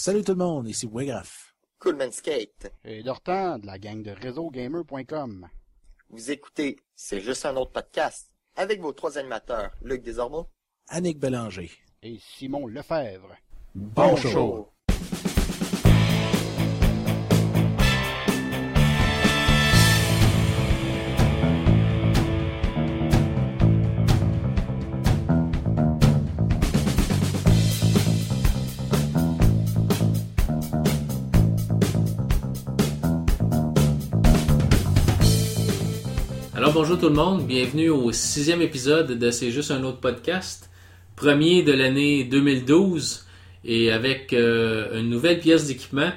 Salut tout le monde, ici Wegraf. Coolman Skate. Et Dortan de la gang de RéseauGamer.com. Vous écoutez C'est juste un autre podcast avec vos trois animateurs, Luc Desormeaux, Annick Bélanger. Et Simon Lefebvre. Bon show. Alors bonjour tout le monde, bienvenue au sixième épisode de C'est juste un autre podcast, premier de l'année 2012 et avec euh, une nouvelle pièce d'équipement,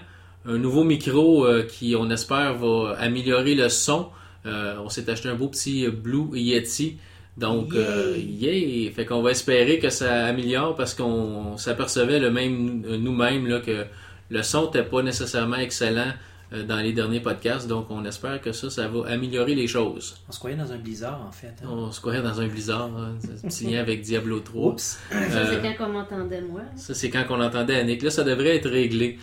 un nouveau micro euh, qui on espère va améliorer le son. Euh, on s'est acheté un beau petit Blue Yeti. Donc, euh, yeah! Fait qu'on va espérer que ça améliore parce qu'on s'apercevait le même nous-mêmes que le son n'était pas nécessairement excellent dans les derniers podcasts. Donc, on espère que ça, ça va améliorer les choses. On se croyait dans un blizzard, en fait. hein. On se croyait dans un blizzard, hein, c'est un petit lien avec Diablo 3. Oups. Ça, Euh, c'est quand qu'on m'entendait, moi. Ça, c'est quand on entendait Annick. Là, ça devrait être réglé.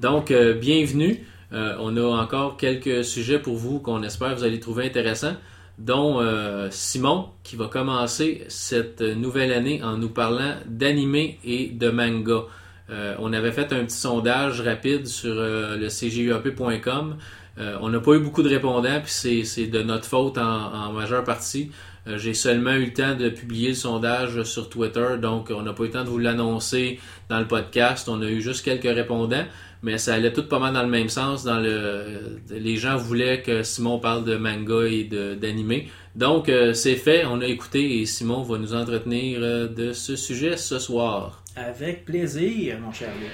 Donc, euh, bienvenue. Euh, on a encore quelques sujets pour vous qu'on espère vous allez trouver intéressants, dont euh, Simon, qui va commencer cette nouvelle année en nous parlant d'animé et de manga. Euh, on avait fait un petit sondage rapide sur euh, le cguap.com. Euh, on n'a pas eu beaucoup de répondants, puis c'est- de notre faute en, majeure partie. J'ai seulement eu le temps de publier le sondage sur Twitter, donc on n'a pas eu le temps de vous l'annoncer dans le podcast. On a eu juste quelques répondants, mais ça allait tout pas mal dans le même sens. Les gens voulaient que Simon parle de manga et d'animé. Donc c'est fait, on a écouté et Simon va nous entretenir de ce sujet ce soir. Avec plaisir, mon cher Luc.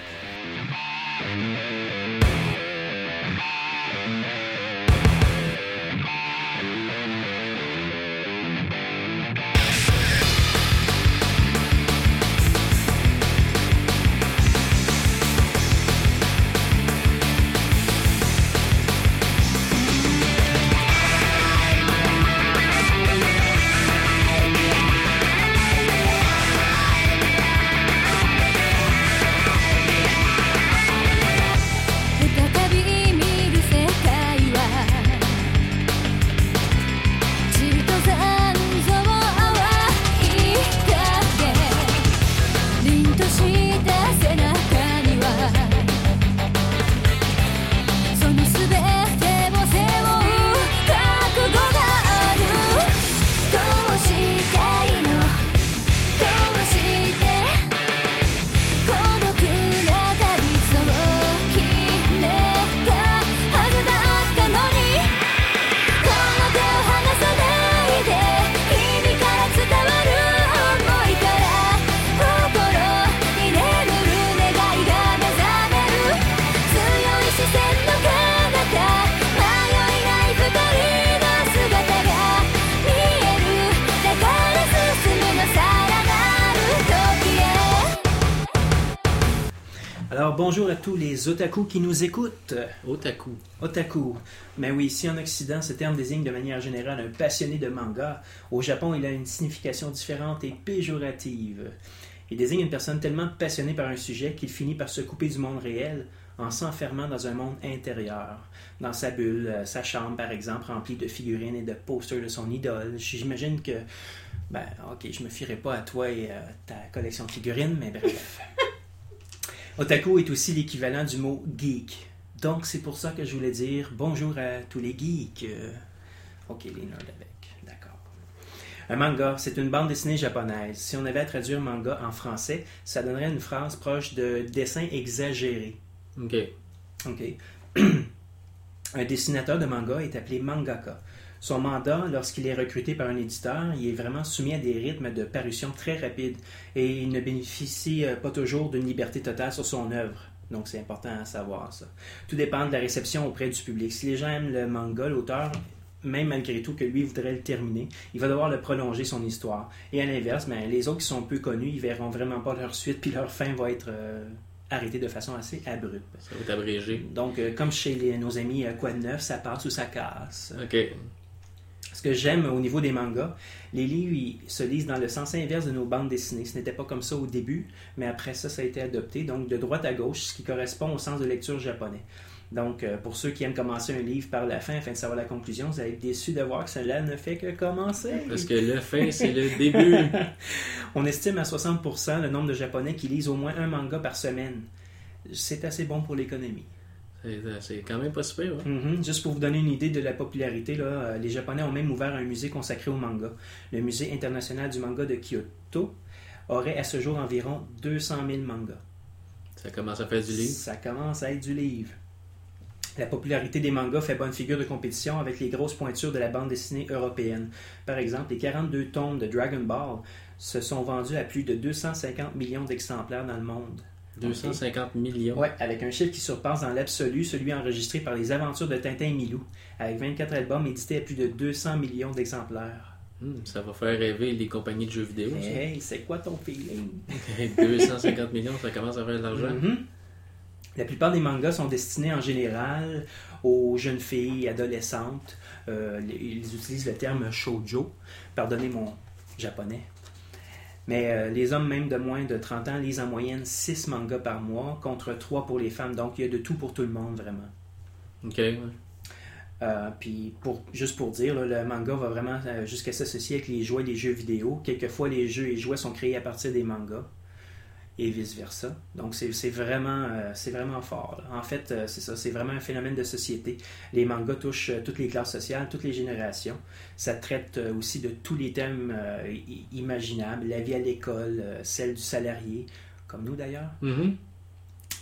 Les otaku qui nous écoutent. Otaku. Otaku. Mais oui, ici en Occident, ce terme désigne de manière générale un passionné de manga. Au Japon, il a une signification différente et péjorative. Il désigne une personne tellement passionnée par un sujet qu'il finit par se couper du monde réel en s'enfermant dans un monde intérieur. Dans sa bulle, euh, sa chambre par exemple, remplie de figurines et de posters de son idole. J'imagine que... Ben, ok, je me fierai pas à toi et à ta collection de figurines, mais bref. Otaku est aussi l'équivalent du mot geek. Donc, c'est pour ça que je voulais dire bonjour à tous les geeks. Euh, ok, les nerds avec. D'accord. Un manga, c'est une bande dessinée japonaise. Si on avait à traduire manga en français, ça donnerait une phrase proche de dessin exagéré. OK. Ok. un dessinateur de manga est appelé mangaka. Son mandat, lorsqu'il est recruté par un éditeur, il est vraiment soumis à des rythmes de parution très rapides et il ne bénéficie euh, pas toujours d'une liberté totale sur son œuvre. Donc c'est important à savoir ça. Tout dépend de la réception auprès du public. Si les gens aiment le manga, l'auteur, même malgré tout que lui voudrait le terminer, il va devoir le prolonger son histoire. Et à l'inverse, ben, les autres qui sont peu connus, ils verront vraiment pas leur suite, puis leur fin va être euh, arrêtée de façon assez abrupte. Ça va être abrégé. Donc, euh, comme chez les- nos amis Quoi de neuf, ça passe ou ça casse. OK. Ce que j'aime au niveau des mangas, les livres ils se lisent dans le sens inverse de nos bandes dessinées. Ce n'était pas comme ça au début, mais après ça, ça a été adopté. Donc de droite à gauche, ce qui correspond au sens de lecture japonais. Donc, euh, pour ceux qui aiment commencer un livre par la fin afin de savoir la conclusion, vous allez être déçus de voir que cela ne fait que commencer. Parce que le fin, c'est le début. On estime à 60% le nombre de Japonais qui lisent au moins un manga par semaine. C'est assez bon pour l'économie. C'est quand même pas super. hein. Mhm. Juste pour vous donner une idée de la popularité, là, euh, les Japonais ont même ouvert un musée consacré au manga. Le Musée international du manga de Kyoto aurait à ce jour environ 200 000 mangas. Ça commence à faire du livre. Ça commence à être du livre. La popularité des mangas fait bonne figure de compétition avec les grosses pointures de la bande dessinée européenne. Par exemple, les 42 tomes de Dragon Ball se sont vendus à plus de 250 millions d'exemplaires dans le monde. 250 millions. Ouais, avec un chiffre qui surpasse dans l'absolu celui enregistré par les aventures de Tintin et Milou, avec 24 albums édités à plus de 200 millions d'exemplaires. Hmm, ça va faire rêver les compagnies de jeux vidéo. Hey, c'est quoi ton feeling? 250 millions, ça commence à faire de l'argent. Mhm. La plupart des mangas sont destinés en général aux jeunes filles, adolescentes. Euh, ils utilisent le terme shoujo. Pardonnez mon japonais. Mais euh, les hommes même de moins de 30 ans lisent en moyenne 6 mangas par mois contre 3 pour les femmes. Donc il y a de tout pour tout le monde vraiment. Ok, ouais. Euh, puis pour, juste pour dire, là, le manga va vraiment euh, jusqu'à s'associer avec les jouets et les jeux vidéo. Quelquefois, les jeux et jouets sont créés à partir des mangas et vice-versa. Donc c'est vraiment, euh, c'est vraiment fort. là. En fait, euh, c'est ça, c'est vraiment un phénomène de société. Les mangas touchent euh, toutes les classes sociales, toutes les générations. Ça traite aussi de tous les thèmes imaginables, la vie à l'école, celle du salarié, comme nous d'ailleurs. Mhm.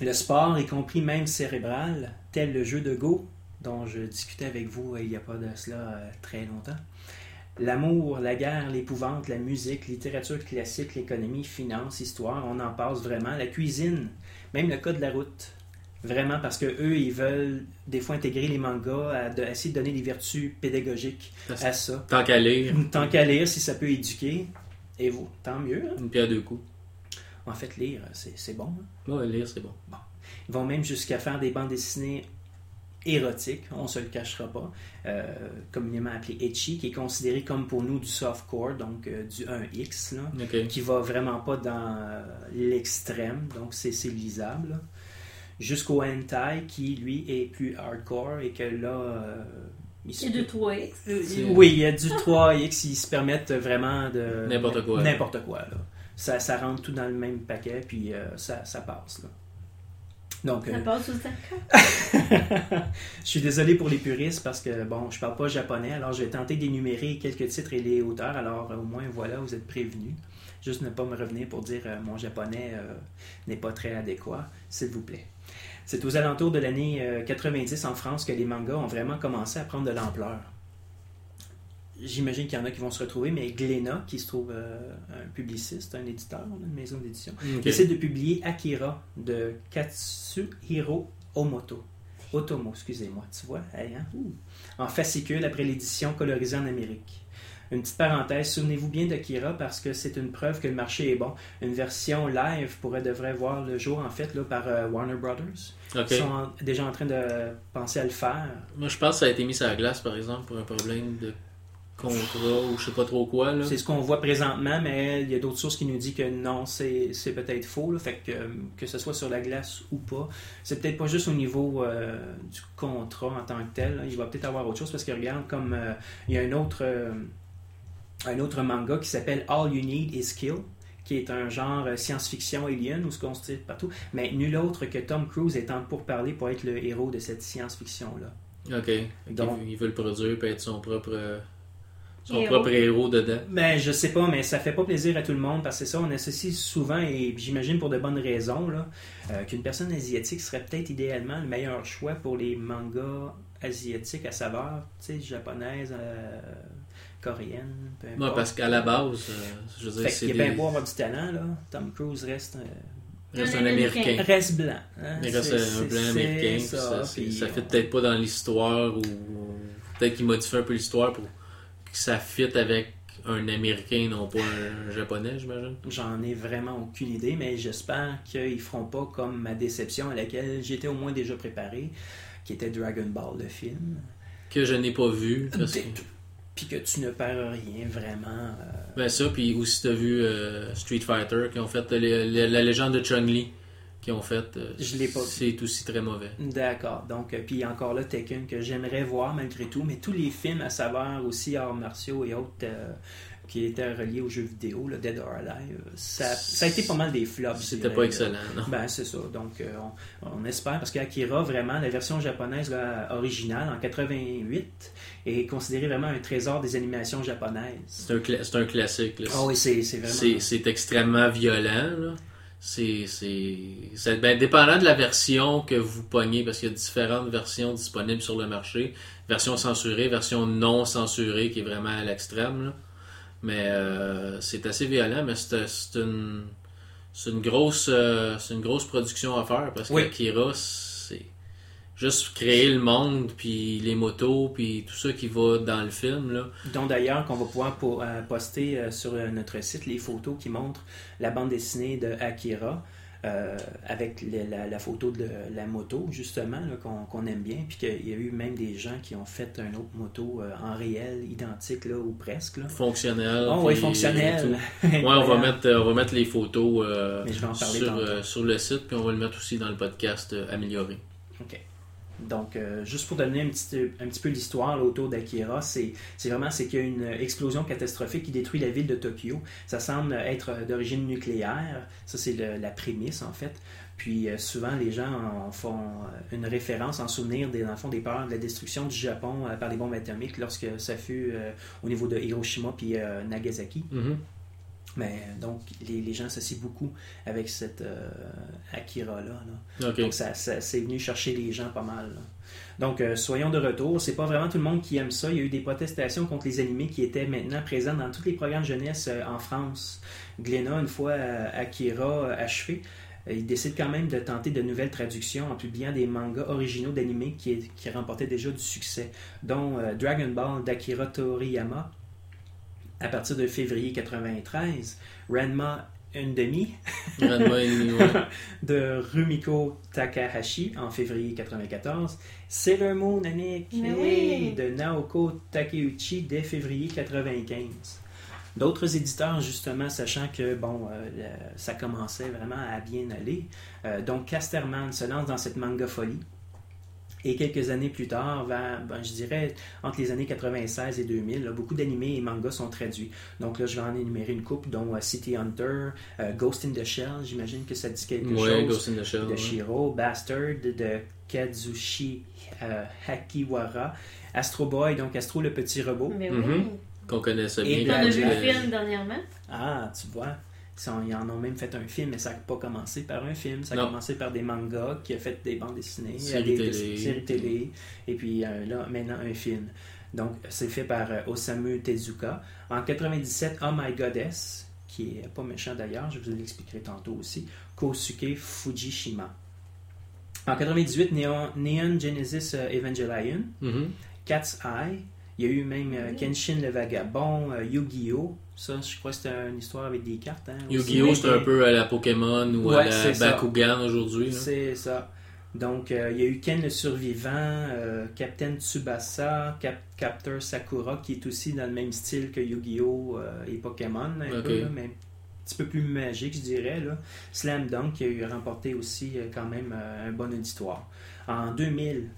Le sport, y compris même cérébral, tel le jeu de Go, dont je discutais avec vous il n'y a pas de cela très longtemps. L'amour, la guerre, l'épouvante, la musique, littérature classique, l'économie, finance, histoire, on en passe vraiment. La cuisine, même le code de la route. Vraiment, parce que eux, ils veulent des fois intégrer les mangas, à de- essayer de donner des vertus pédagogiques à ça. Tant qu'à lire, Tant qu'à lire, si ça peut éduquer, et vous, tant mieux. hein? une pierre deux coups. En fait, lire, c'est bon. hein? Ouais, lire, c'est bon. Ils vont même jusqu'à faire des bandes dessinées érotiques, on se le cachera pas, euh, communément appelé etchi, qui est considéré comme pour nous du softcore, donc euh, du 1X, là, Ok. qui va vraiment pas dans euh, l'extrême, donc c'est c'est lisable. Jusqu'au hentai, qui lui est plus hardcore et que là... euh, il C'est de peut- 3X. Euh, C'est- oui, il y a du 3X, ils se permettent vraiment de... N'importe quoi. N'importe quoi, là. Ça, ça rentre tout dans le même paquet, puis euh, ça, ça passe, là. Donc, Ça euh, passe je suis désolé pour les puristes parce que, bon, je parle pas japonais, alors je vais tenter d'énumérer quelques titres et les auteurs, alors euh, au moins, voilà, vous êtes prévenus. Juste ne pas me revenir pour dire euh, mon japonais euh, n'est pas très adéquat, s'il vous plaît. C'est aux alentours de l'année euh, 90 en France que les mangas ont vraiment commencé à prendre de l'ampleur. J'imagine qu'il y en a qui vont se retrouver, mais Glénat, qui se trouve euh, un publiciste, un éditeur, une maison d'édition, Ok. décide de publier Akira de Katsuhiro Omoto. Otomo, excusez-moi, tu vois, hey, hein? En fascicule après l'édition colorisée en Amérique. Une petite parenthèse, souvenez-vous bien d'Akira parce que c'est une preuve que le marché est bon. Une version live pourrait devrait voir le jour en fait là, par euh, Warner Brothers. Ok. Ils sont en- déjà en train de penser à le faire. Moi, je pense que ça a été mis sur la glace, par exemple, pour un problème de contrat ou je sais pas trop quoi. Là. C'est ce qu'on voit présentement, mais il y a d'autres sources qui nous disent que non, c'est c'est peut-être faux. là. fait que, euh, que ce soit sur la glace ou pas, c'est peut-être pas juste au niveau euh, du contrat en tant que tel. là. Il va peut-être avoir autre chose parce que regarde, comme euh, il y a un autre, euh, un autre manga qui s'appelle All You Need Is Kill qui est un genre science-fiction alien où ce qu'on se tire partout, mais nul autre que Tom Cruise étant pour parler pour être le héros de cette science-fiction-là. Ok. Donc- il, il veut le produire et être son propre, son Héros. propre héros dedans. Ben, je sais pas, mais ça fait pas plaisir à tout le monde parce que c'est ça, on associe souvent, et j'imagine pour de bonnes raisons, là, euh, qu'une personne asiatique serait peut-être idéalement le meilleur choix pour les mangas asiatiques à saveur, tu sais, japonaise, euh, coréenne, peu Ouais, importe. parce qu'à la base, euh, je veux dire, Fait c'est qu'il est bien des- beau avoir du talent, là. Tom Cruise reste, euh, reste Un Américain. Reste blanc. hein. Il reste un blanc américain. ça, Ça, puis ça on- peut-être pas dans l'histoire ou peut-être qu'il modifie un peu l'histoire pour ça fit avec un Américain, non pas un Japonais, j'imagine? J'en ai vraiment aucune idée, mais j'espère qu'ils feront pas comme ma déception à laquelle j'étais au moins déjà préparé, qui était Dragon Ball, le film. Que je n'ai pas vu. Parce que... Puis que tu ne perds rien vraiment. euh, Ben ça, puis aussi t'as vu euh, Street Fighter qui ont fait les- la légende de Chun-Li qui ont fait. euh, Je l'ai pas. C'est aussi très mauvais. D'accord. Donc, euh, puis encore là, Tekken que j'aimerais voir malgré tout, mais tous les films à saveur aussi arts martiaux et autres euh, qui étaient reliés aux jeux vidéo, là, Dead or Alive, ça, ça a été pas mal des flops. C'était pas excellent, non? Ben, c'est ça. Donc, euh, on, on espère, parce qu'Akira, vraiment, la version japonaise là, originale, en 88, est considérée vraiment un trésor des animations japonaises. C'est un, cla- un classique. là. Ah oui, c'est vraiment... C'est c'est extrêmement violent. là. C'est c'est ben, dépendant de la version que vous pognez parce qu'il y a différentes versions disponibles sur le marché. Version censurée, version non censurée qui est vraiment à l'extrême. Mais euh, c'est assez violent, mais c'est une c'est une grosse euh, c'est une grosse production à faire parce Oui. c'est juste créer le monde puis les motos puis tout ça qui va dans le film là. dont d'ailleurs qu'on va pouvoir po- euh, poster euh, sur euh, notre site les photos qui montrent la bande dessinée de Akira euh, avec la, la photo de la moto justement qu'on aime bien puis qu'il y a eu même des gens qui ont fait un autre moto euh, en réel identique là, ou presque là. Fonctionnel. Oh oui, puis fonctionnel. Ouais, on va mettre, on va mettre les photos euh, sur, sur le site, puis on va le mettre aussi dans le podcast amélioré. OK. Donc, euh, juste pour donner un petit, un petit peu l'histoire autour d'Akira, c'est vraiment qu'il y a une explosion catastrophique qui détruit la ville de Tokyo. Ça semble être euh, d'origine nucléaire. Ça, c'est la prémisse, en fait. Puis, euh, souvent, les gens en font euh, une référence en souvenir des, le fond, des peurs de la destruction du Japon euh, par les bombes atomiques lorsque ça fut euh, au niveau de Hiroshima puis euh, Nagasaki. Mhm. Mais euh, donc, les, les gens associent beaucoup avec cette euh, Akira-là. là. Donc, ça, ça- c'est venu chercher les gens pas mal. là. Donc, euh, soyons de retour. C'est pas vraiment tout le monde qui aime ça. Il y a eu des protestations contre les animés qui étaient maintenant présents dans tous les programmes jeunesse euh, en France. Glénat, une fois Akira achevé, il décide quand même de tenter de nouvelles traductions en publiant des mangas originaux d'animés qui, qui remportaient déjà du succès, dont Dragon Ball d'Akira Toriyama à partir de février 93, Ranma une demi Ranma et demi, ouais. de Rumiko Takahashi en février 94. Sailor Moon, Annick, oui. de Naoko Takeuchi dès février 95. D'autres éditeurs, justement, sachant que bon, euh, le- ça commençait vraiment à bien aller. Euh, donc, Casterman se lance dans cette manga folie. Et quelques années plus tard, vers, ben, je dirais entre les années 96 et 2000, là, beaucoup d'animés et mangas sont traduits. Donc là, je vais en énumérer une couple, dont euh, City Hunter, euh, Ghost in the Shell, j'imagine que ça dit quelque Ouais, chose Ghost in the Shell. de ouais. Shiro, Bastard de Kazushi euh, Hakiwara, Astro Boy, donc Astro le petit robot. Mais oui. Mhm. Qu'on connaissait Et On bien. a vu le film dernièrement? Ah, tu vois, ils en- ont même fait un film, mais ça n'a pas commencé par un film, ça a Non. commencé par des mangas qui a fait des bandes dessinées, Séries des, télé. séries télé, et puis euh, là, maintenant un film. Donc, c'est fait par euh, Osamu Tezuka. En 97, Oh My Goddess, qui est pas méchant d'ailleurs, je vous l'expliquerai tantôt aussi, Kosuke Fujishima. En 98, Neon, Neon Genesis euh, Evangelion, Mhm. Cat's Eye. Il y a eu même euh, Kenshin le Vagabond, euh, Yu-Gi-Oh! Ça, je crois que c'était une histoire avec des cartes. Hein. Yu-Gi-Oh! c'est un peu à la Pokémon ou à la. Bakugan aujourd'hui. C'est ça. Donc, euh, il y a eu Ken le Survivant, euh, Captain Tsubasa, Cap Capteur Sakura, qui est aussi dans le même style que Yu-Gi-Oh! euh, et Pokémon, un peu, là, mais un petit peu plus magique, je dirais. Là. Slam Dunk, qui a eu remporté aussi quand même un bon auditoire. En 2000,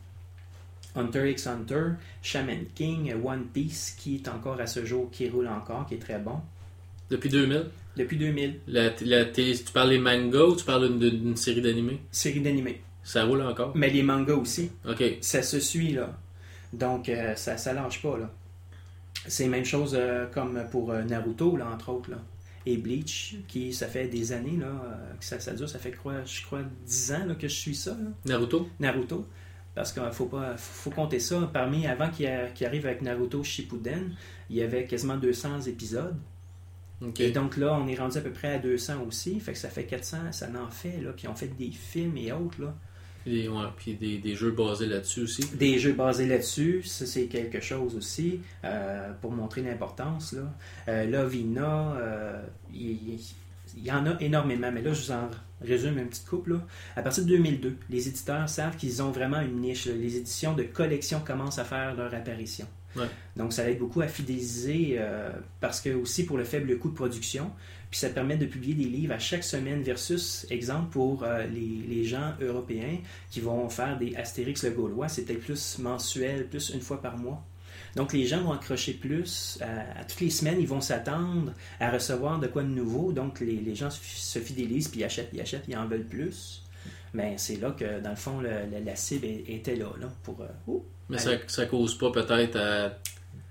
Hunter x Hunter, Shaman King, One Piece, qui est encore à ce jour, qui roule encore, qui est très bon. Depuis 2000. Depuis 2000, La, tu parles des mangas ou tu parles d'une- série d'animés? Série d'animés. Ça roule encore? Mais les mangas aussi. Ok. ça se suit là. Donc euh, ça ça lâche pas là. C'est la même chose euh, comme pour euh, Naruto là entre autres là. Et Bleach qui ça fait des années là que ça, ça dure, ça fait quoi, je crois 10 ans là, que je suis ça là, Naruto? Naruto. Parce qu'il faut pas faut, compter ça parmi avant qu'il arrive avec Naruto Shippuden, il y avait quasiment 200 épisodes. Et donc là, on est rendu à peu près à 200 aussi, fait que ça fait 400, ça en fait là, puis on fait des films et autres là. Des, ouais, puis des, des jeux basés là-dessus aussi. Des jeux basés là-dessus, ça c'est quelque chose aussi euh, pour montrer l'importance. Là, euh, là Vina, euh, il, il- y en a énormément, mais là je vous en résume une petite coupe. Là. À partir de 2002, les éditeurs savent qu'ils ont vraiment une niche. là. Les éditions de collection commencent à faire leur apparition. Ouais. Donc, ça aide beaucoup à fidéliser euh, parce que aussi pour le faible coût de production. Puis ça permet de publier des livres à chaque semaine versus, exemple, pour euh, les, les gens européens qui vont faire des Astérix le Gaulois, c'est peut-être plus mensuel, plus une fois par mois. Donc les gens vont accrocher plus. À, à toutes les semaines, ils vont s'attendre à recevoir de quoi de nouveau. Donc les, les gens se fi- se fidélisent, puis ils achètent, ils achètent, ils en veulent plus. Mais c'est là que, dans le fond, le- la, la cible était là, là pour... euh, ouh, Mais ça, ça cause pas peut-être à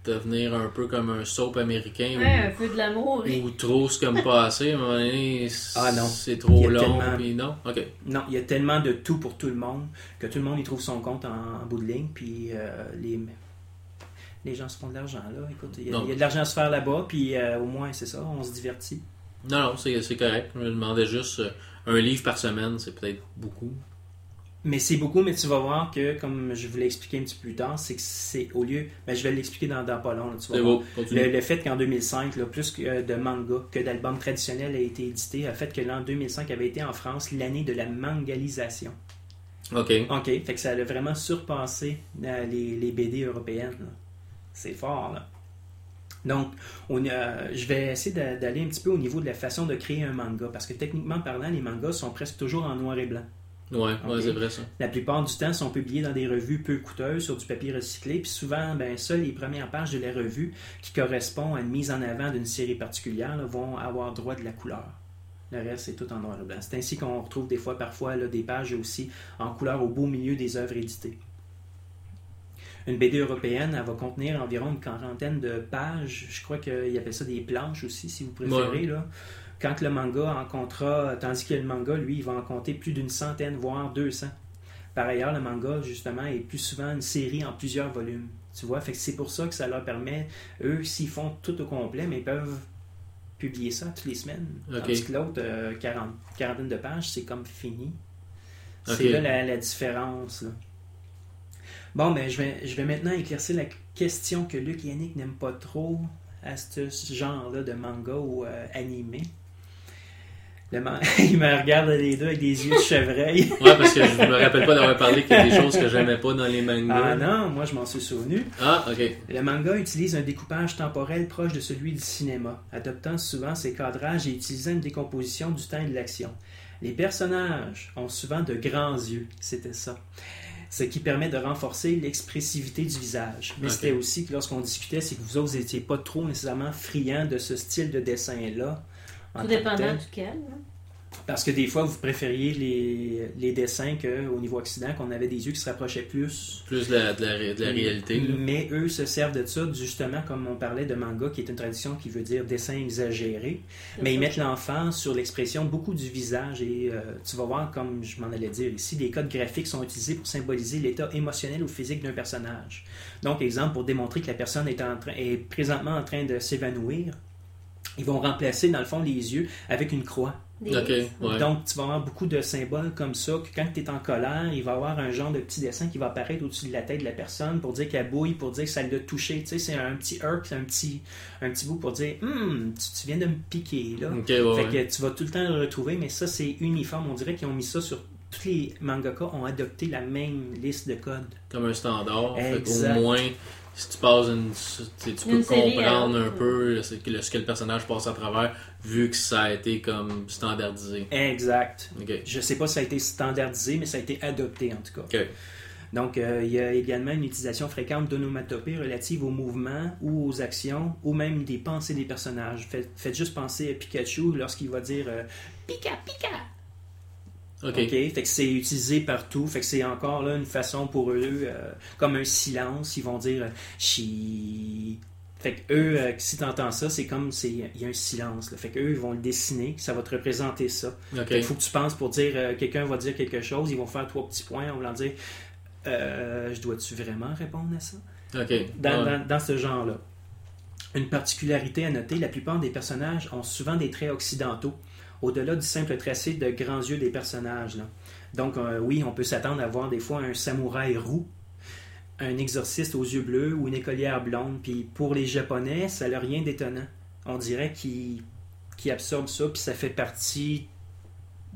devenir un peu comme un soap américain Ouais, un peu de l'amour. ou, ou trop ce comme pas assez. À un moment donné, Ah non. c'est trop long. tellement- Puis non, ok. Non, il y a tellement de tout pour tout le monde que tout le monde y trouve son compte en, en bout de ligne. Puis euh, les, les gens se font de l'argent là. Écoute, il y, a- Non. il y a de l'argent à se faire là-bas. Puis euh, au moins, c'est ça, on se divertit. Non, non, c'est c'est correct. Je me demandais juste euh, un livre par semaine, c'est peut-être beaucoup. Mais c'est beaucoup, mais tu vas voir que, comme je vous l'ai expliqué un petit peu plus tard, c'est que c'est au lieu. Ben, je vais l'expliquer dans, dans pas long. là, tu vas C'est voir. beau. continue. Le, le fait qu'en 2005, là, plus que, euh, de manga que d'albums traditionnels a été édité, a fait que l'an 2005 avait été en France l'année de la mangalisation. Ok. OK, fait que ça a vraiment surpassé euh, les, les BD européennes. là. C'est fort, là. Donc, on, a- je vais essayer d'a- d'aller un petit peu au niveau de la façon de créer un manga, parce que techniquement parlant, les mangas sont presque toujours en noir et blanc. Ouais, c'est vrai ça. La plupart du temps, sont publiés dans des revues peu coûteuses sur du papier recyclé, puis souvent, ben, seules les premières pages de la revue qui correspondent à une mise en avant d'une série particulière là, vont avoir droit de la couleur. Le reste, c'est tout en noir et blanc. C'est ainsi qu'on retrouve des fois, parfois, là, des pages aussi en couleur au beau milieu des œuvres éditées. Une BD européenne, elle va contenir environ une quarantaine de pages. Je crois qu'ils appellent ça des planches aussi, si vous préférez. Là. Quand le manga en comptera, tandis que le manga, lui, il va en compter plus d'une centaine, voire 200. Par ailleurs, le manga, justement, est plus souvent une série en plusieurs volumes. Tu vois, fait que c'est pour ça que ça leur permet, eux, s'ils font tout au complet, mais ils peuvent publier ça toutes les semaines. Tandis que l'autre, euh, 40, quarantaine de pages, c'est comme fini. C'est là la, la différence. là. Bon, ben, je vais, je vais maintenant éclaircir la question que Luc et Yannick n'aiment pas trop à ce genre-là de manga ou euh, animé. Le man- Ils me regardent les deux avec des yeux de chevreuil. Ouais, parce que je me rappelle pas d'avoir parlé qu'il y a des choses que j'aimais pas dans les mangas. Ah non, moi je m'en suis souvenu. Ah, ok. Le manga utilise un découpage temporel proche de celui du cinéma, adoptant souvent ses cadrages et utilisant une décomposition du temps et de l'action. Les personnages ont souvent de grands yeux, c'était ça. Ce qui permet de renforcer l'expressivité du visage. Mais c'était aussi que lorsqu'on discutait, c'est que vous autres n'étiez pas trop nécessairement friands de ce style de dessin-là. Tout dépendant duquel. Parce que des fois, vous préfériez les, les dessins qu'au niveau occident, qu'on avait des yeux qui se rapprochaient plus Plus de la, de la, ré- de la réalité. là. mais eux se servent de ça, justement, comme on parlait de manga, qui est une tradition qui veut dire dessin exagéré. Mais ils mettent l'enfant sur l'expression beaucoup du visage. Et euh, tu vas voir, comme je m'en allais dire ici, des codes graphiques sont utilisés pour symboliser l'état émotionnel ou physique d'un personnage. Donc, exemple, pour démontrer que la personne est, en train, est présentement en train de s'évanouir, ils vont remplacer, dans le fond, les yeux avec une croix. Des- Ok, ouais. Donc, tu vas avoir beaucoup de symboles comme ça, que quand tu es en colère, il va y avoir un genre de petit dessin qui va apparaître au-dessus de la tête de la personne pour dire qu'elle bouille, pour dire que ça l'a touché. Tu sais, c'est un petit c'est un petit, un petit bout pour dire Hum, tu, tu viens de me piquer, là. Ok, ouais, fait ouais. que tu vas tout le temps le retrouver, mais ça, c'est uniforme. On dirait qu'ils ont mis ça sur. Tous les mangaka ont adopté la même liste de codes. Comme un standard. Fait Exact. qu'au moins, si tu passes une. Tu, tu peux Une série à comprendre un l'autre. peu ce que, le- ce que le personnage passe à travers, vu que ça a été comme standardisé. Exact. Ok. Je sais pas si ça a été standardisé, mais ça a été adopté en tout cas. Ok. Donc, euh, il y a également une utilisation fréquente d'onomatopées relatives aux mouvements ou aux actions ou même des pensées des personnages. Faites, faites juste penser à Pikachu lorsqu'il va dire euh, Pika Pika. Ok. OK? Fait que c'est utilisé partout. Fait que c'est encore là une façon pour eux, euh, comme un silence. Ils vont dire euh, Chi. Fait que eux, euh, si tu entends ça, c'est comme c'est il y a un silence. là. Fait que eux, ils vont le dessiner, ça va te représenter ça. Ok. Fait qu'il faut que tu penses pour dire, euh, quelqu'un va dire quelque chose, ils vont faire trois petits points, va leur dire, je dois-tu vraiment répondre à ça? Ok. Dans, Ouais. dans- dans ce genre-là. Une particularité à noter, la plupart des personnages ont souvent des traits occidentaux, au-delà du simple tracé de grands yeux des personnages. là. Donc, euh, oui, on peut s'attendre à voir des fois un samouraï roux, un exorciste aux yeux bleus ou une écolière blonde. Puis pour les Japonais, ça n'a rien d'étonnant. On dirait qu'ils absorbent ça, puis ça fait partie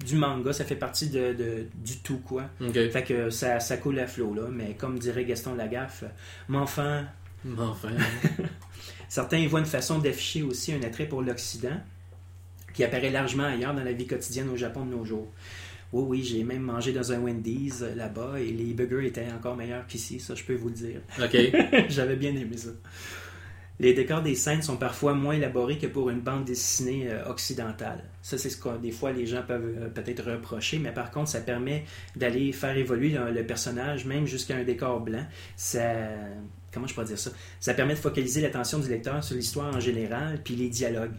du manga, ça fait partie de, de- du tout, quoi. Fait que ça, ça coule à flot, là. Mais comme dirait Gaston Lagaffe, mon enfant, Enfin. Certains y voient une façon d'afficher aussi un attrait pour l'Occident qui apparaît largement ailleurs dans la vie quotidienne au Japon de nos jours. Oui, oui, j'ai même mangé dans un Wendy's euh, là-bas et les burgers étaient encore meilleurs qu'ici, ça je peux vous le dire. OK. J'avais bien aimé ça. Les décors des scènes sont parfois moins élaborés que pour une bande dessinée euh, occidentale. Ça, c'est ce que des fois les gens peuvent euh, peut-être reprocher, mais par contre, ça permet d'aller faire évoluer le, le personnage, même jusqu'à un décor blanc. Ça. Comment je pourrais dire ça? Ça permet de focaliser l'attention du lecteur sur l'histoire en général, puis les dialogues.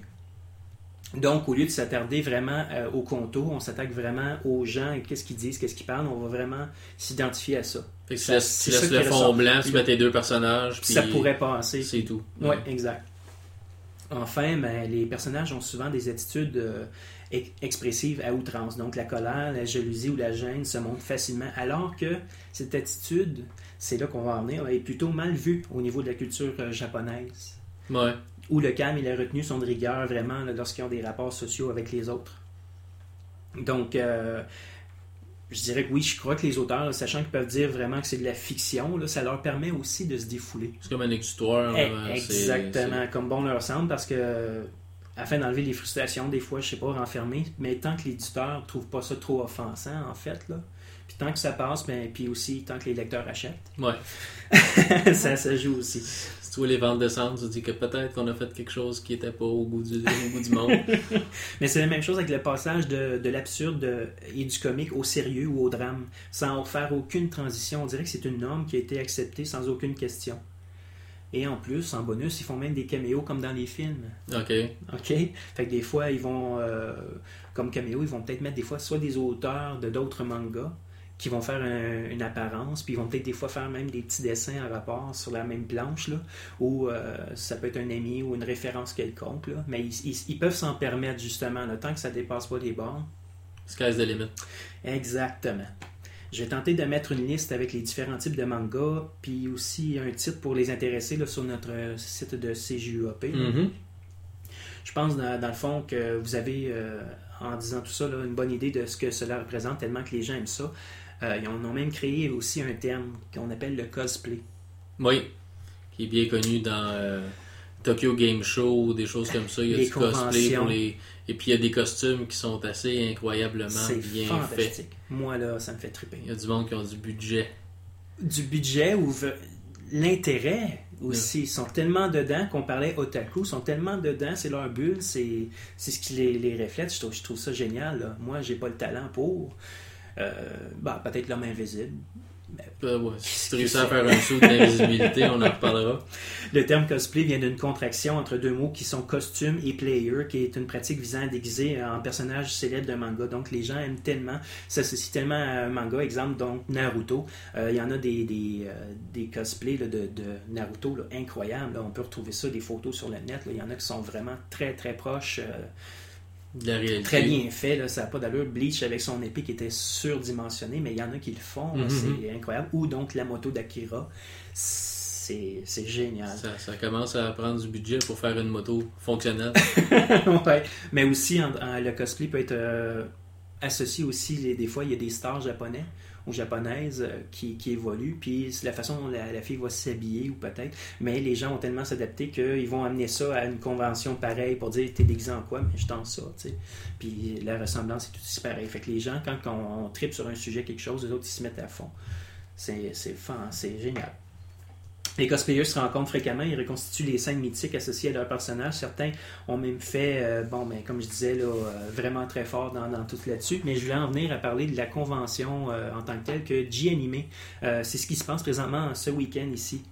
Donc, au lieu de s'attarder vraiment euh, au conto, on s'attaque vraiment aux gens, et qu'est-ce qu'ils disent, qu'est-ce qu'ils parlent, on va vraiment s'identifier à ça. Que tu laisses, qui le fond ressort. blanc, tu mets tes deux personnages, Puis ça pourrait passer. c'est tout. Oui, exact. Enfin, ben, les personnages ont souvent des attitudes euh, ex- expressives à outrance. Donc, la colère, la jalousie ou la gêne se montrent facilement, alors que cette attitude, c'est là qu'on va en venir, est plutôt mal vue au niveau de la culture euh, japonaise, Ouais. Où le calme et la retenue sont de rigueur vraiment lorsqu'ils ont des rapports sociaux avec les autres. Donc, euh, je dirais que oui, je crois que les auteurs, là, sachant qu'ils peuvent dire vraiment que c'est de la fiction, là, ça leur permet aussi de se défouler. C'est comme un exutoire. Eh, Exactement, comme bon leur semble, parce que afin d'enlever les frustrations, des fois, je sais pas, renfermer, mais tant que l'éditeur trouve pas ça trop offensant, en fait, là, puis tant que ça passe, ben, puis aussi tant que les lecteurs achètent, Ouais. ça se joue aussi. Tu vois les ventes descendre, tu te dis que peut-être qu'on a fait quelque chose qui était pas au goût du, au goût du monde. Mais c'est la même chose avec le passage de, de l'absurde et du comique au sérieux ou au drame, sans faire aucune transition. On dirait que c'est une norme qui a été acceptée sans aucune question. Et en plus, en bonus, ils font même des caméos comme dans les films. OK. OK? Fait que des fois, ils vont, euh, comme caméo, ils vont peut-être mettre des fois soit des auteurs de d'autres mangas qui vont faire un- une apparence, puis ils vont peut-être des fois faire même des petits dessins en rapport sur la même planche, là, ou euh, ça peut être un ami ou une référence quelconque, là, mais ils, ils- ils peuvent s'en permettre justement, le tant que ça dépasse pas les bornes. Sky's the limit. Exactement. Je vais tenter de mettre une liste avec les différents types de mangas, puis aussi un titre pour les intéressés là, sur notre site de CJUAP. Mhm. Je pense, dans, dans le fond, que vous avez, euh, en disant tout ça, là, une bonne idée de ce que cela représente, tellement que les gens aiment ça. Euh, ils en ont même créé aussi un terme qu'on appelle le cosplay. Oui. Qui est bien connu dans euh, Tokyo Game Show, des choses comme ça. Il y a Les du cosplay pour les. Et puis il y a des costumes qui sont assez incroyablement bien faits. Moi, là, ça me fait triper. Il y a du monde qui ont du budget. Du budget ou l'intérêt aussi. Ils sont tellement dedans qu'on parlait otaku, ils sont tellement dedans, c'est leur bulle, c'est c'est ce qui les, les reflète. Je trouve, je trouve ça génial. là. Moi, j'ai pas le talent pour. Euh, bah, peut-être l'homme invisible. Euh, ouais, Si tu réussis à faire un saut d'invisibilité, on en reparlera. Le terme cosplay vient d'une contraction entre deux mots qui sont costume et player, qui est une pratique visant à déguiser en personnage célèbre d'un manga. Donc les gens aiment tellement, s'associent tellement à un manga, exemple donc Naruto. Euh, Il y en a des, des, euh, des cosplays là, de, de Naruto là, incroyables. là. On peut retrouver ça, des photos sur le net. Il y en a qui sont vraiment très très proches, De la réalité. très bien faits. là. Ça n'a pas d'allure. Bleach avec son épée qui était surdimensionnée, mais il y en a qui le font. Mhm. C'est incroyable. Ou donc la moto d'Akira. C'est génial. Ça, ça commence à prendre du budget pour faire une moto fonctionnelle. ouais. Mais aussi, en- en- le cosplay peut être euh, associé aussi, des fois, il y a des stars japonais ou japonaises euh, qui, qui évoluent, puis c'est la façon dont la, fille va s'habiller ou peut-être, mais les gens vont tellement s'adapter qu'ils vont amener ça à une convention pareille pour dire t'es déguisé en quoi, mais je tente ça, tu sais. Puis la ressemblance est tout aussi pareille. Fait que les gens, quand on, on tripe sur un sujet, quelque chose, les autres, ils se mettent à fond. C'est c'est c'est génial. Les cosplayers se rencontrent fréquemment, ils reconstituent les scènes mythiques associées à leurs personnages. Certains ont même fait, euh, bon, ben, comme je disais, là, euh, vraiment très fort dans, dans tout là-dessus. Mais je voulais en venir à parler de la convention euh, en tant que telle que G-Animé. Euh, c'est ce qui se passe présentement ce week-end ici,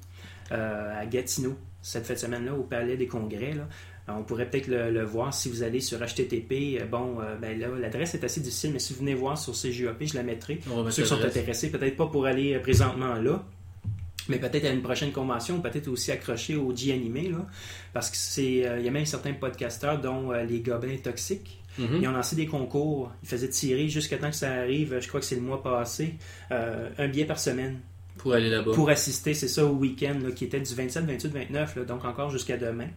à Gatineau, cette fête semaine-là, au Palais des Congrès. Là. On pourrait peut-être le, le voir si vous allez sur HTTP. Bon, euh, ben là, l'adresse est assez difficile, mais si vous venez voir sur CJAP, je la mettrai. Ceux qui sont intéressés, peut-être pas pour aller présentement là, mais peut-être à une prochaine convention, peut-être aussi accroché au G-Animé, là, parce que c'est, euh, il y a même certains podcasteurs, dont euh, les Gobelins Toxiques, Mhm. ils ont lancé des concours, ils faisaient tirer jusqu'à temps que ça arrive, je crois que c'est le mois passé, euh, un billet par semaine Pour aller là-bas. pour assister, c'est ça, au week-end, qui était du 27, 28, 29, là, donc encore jusqu'à demain.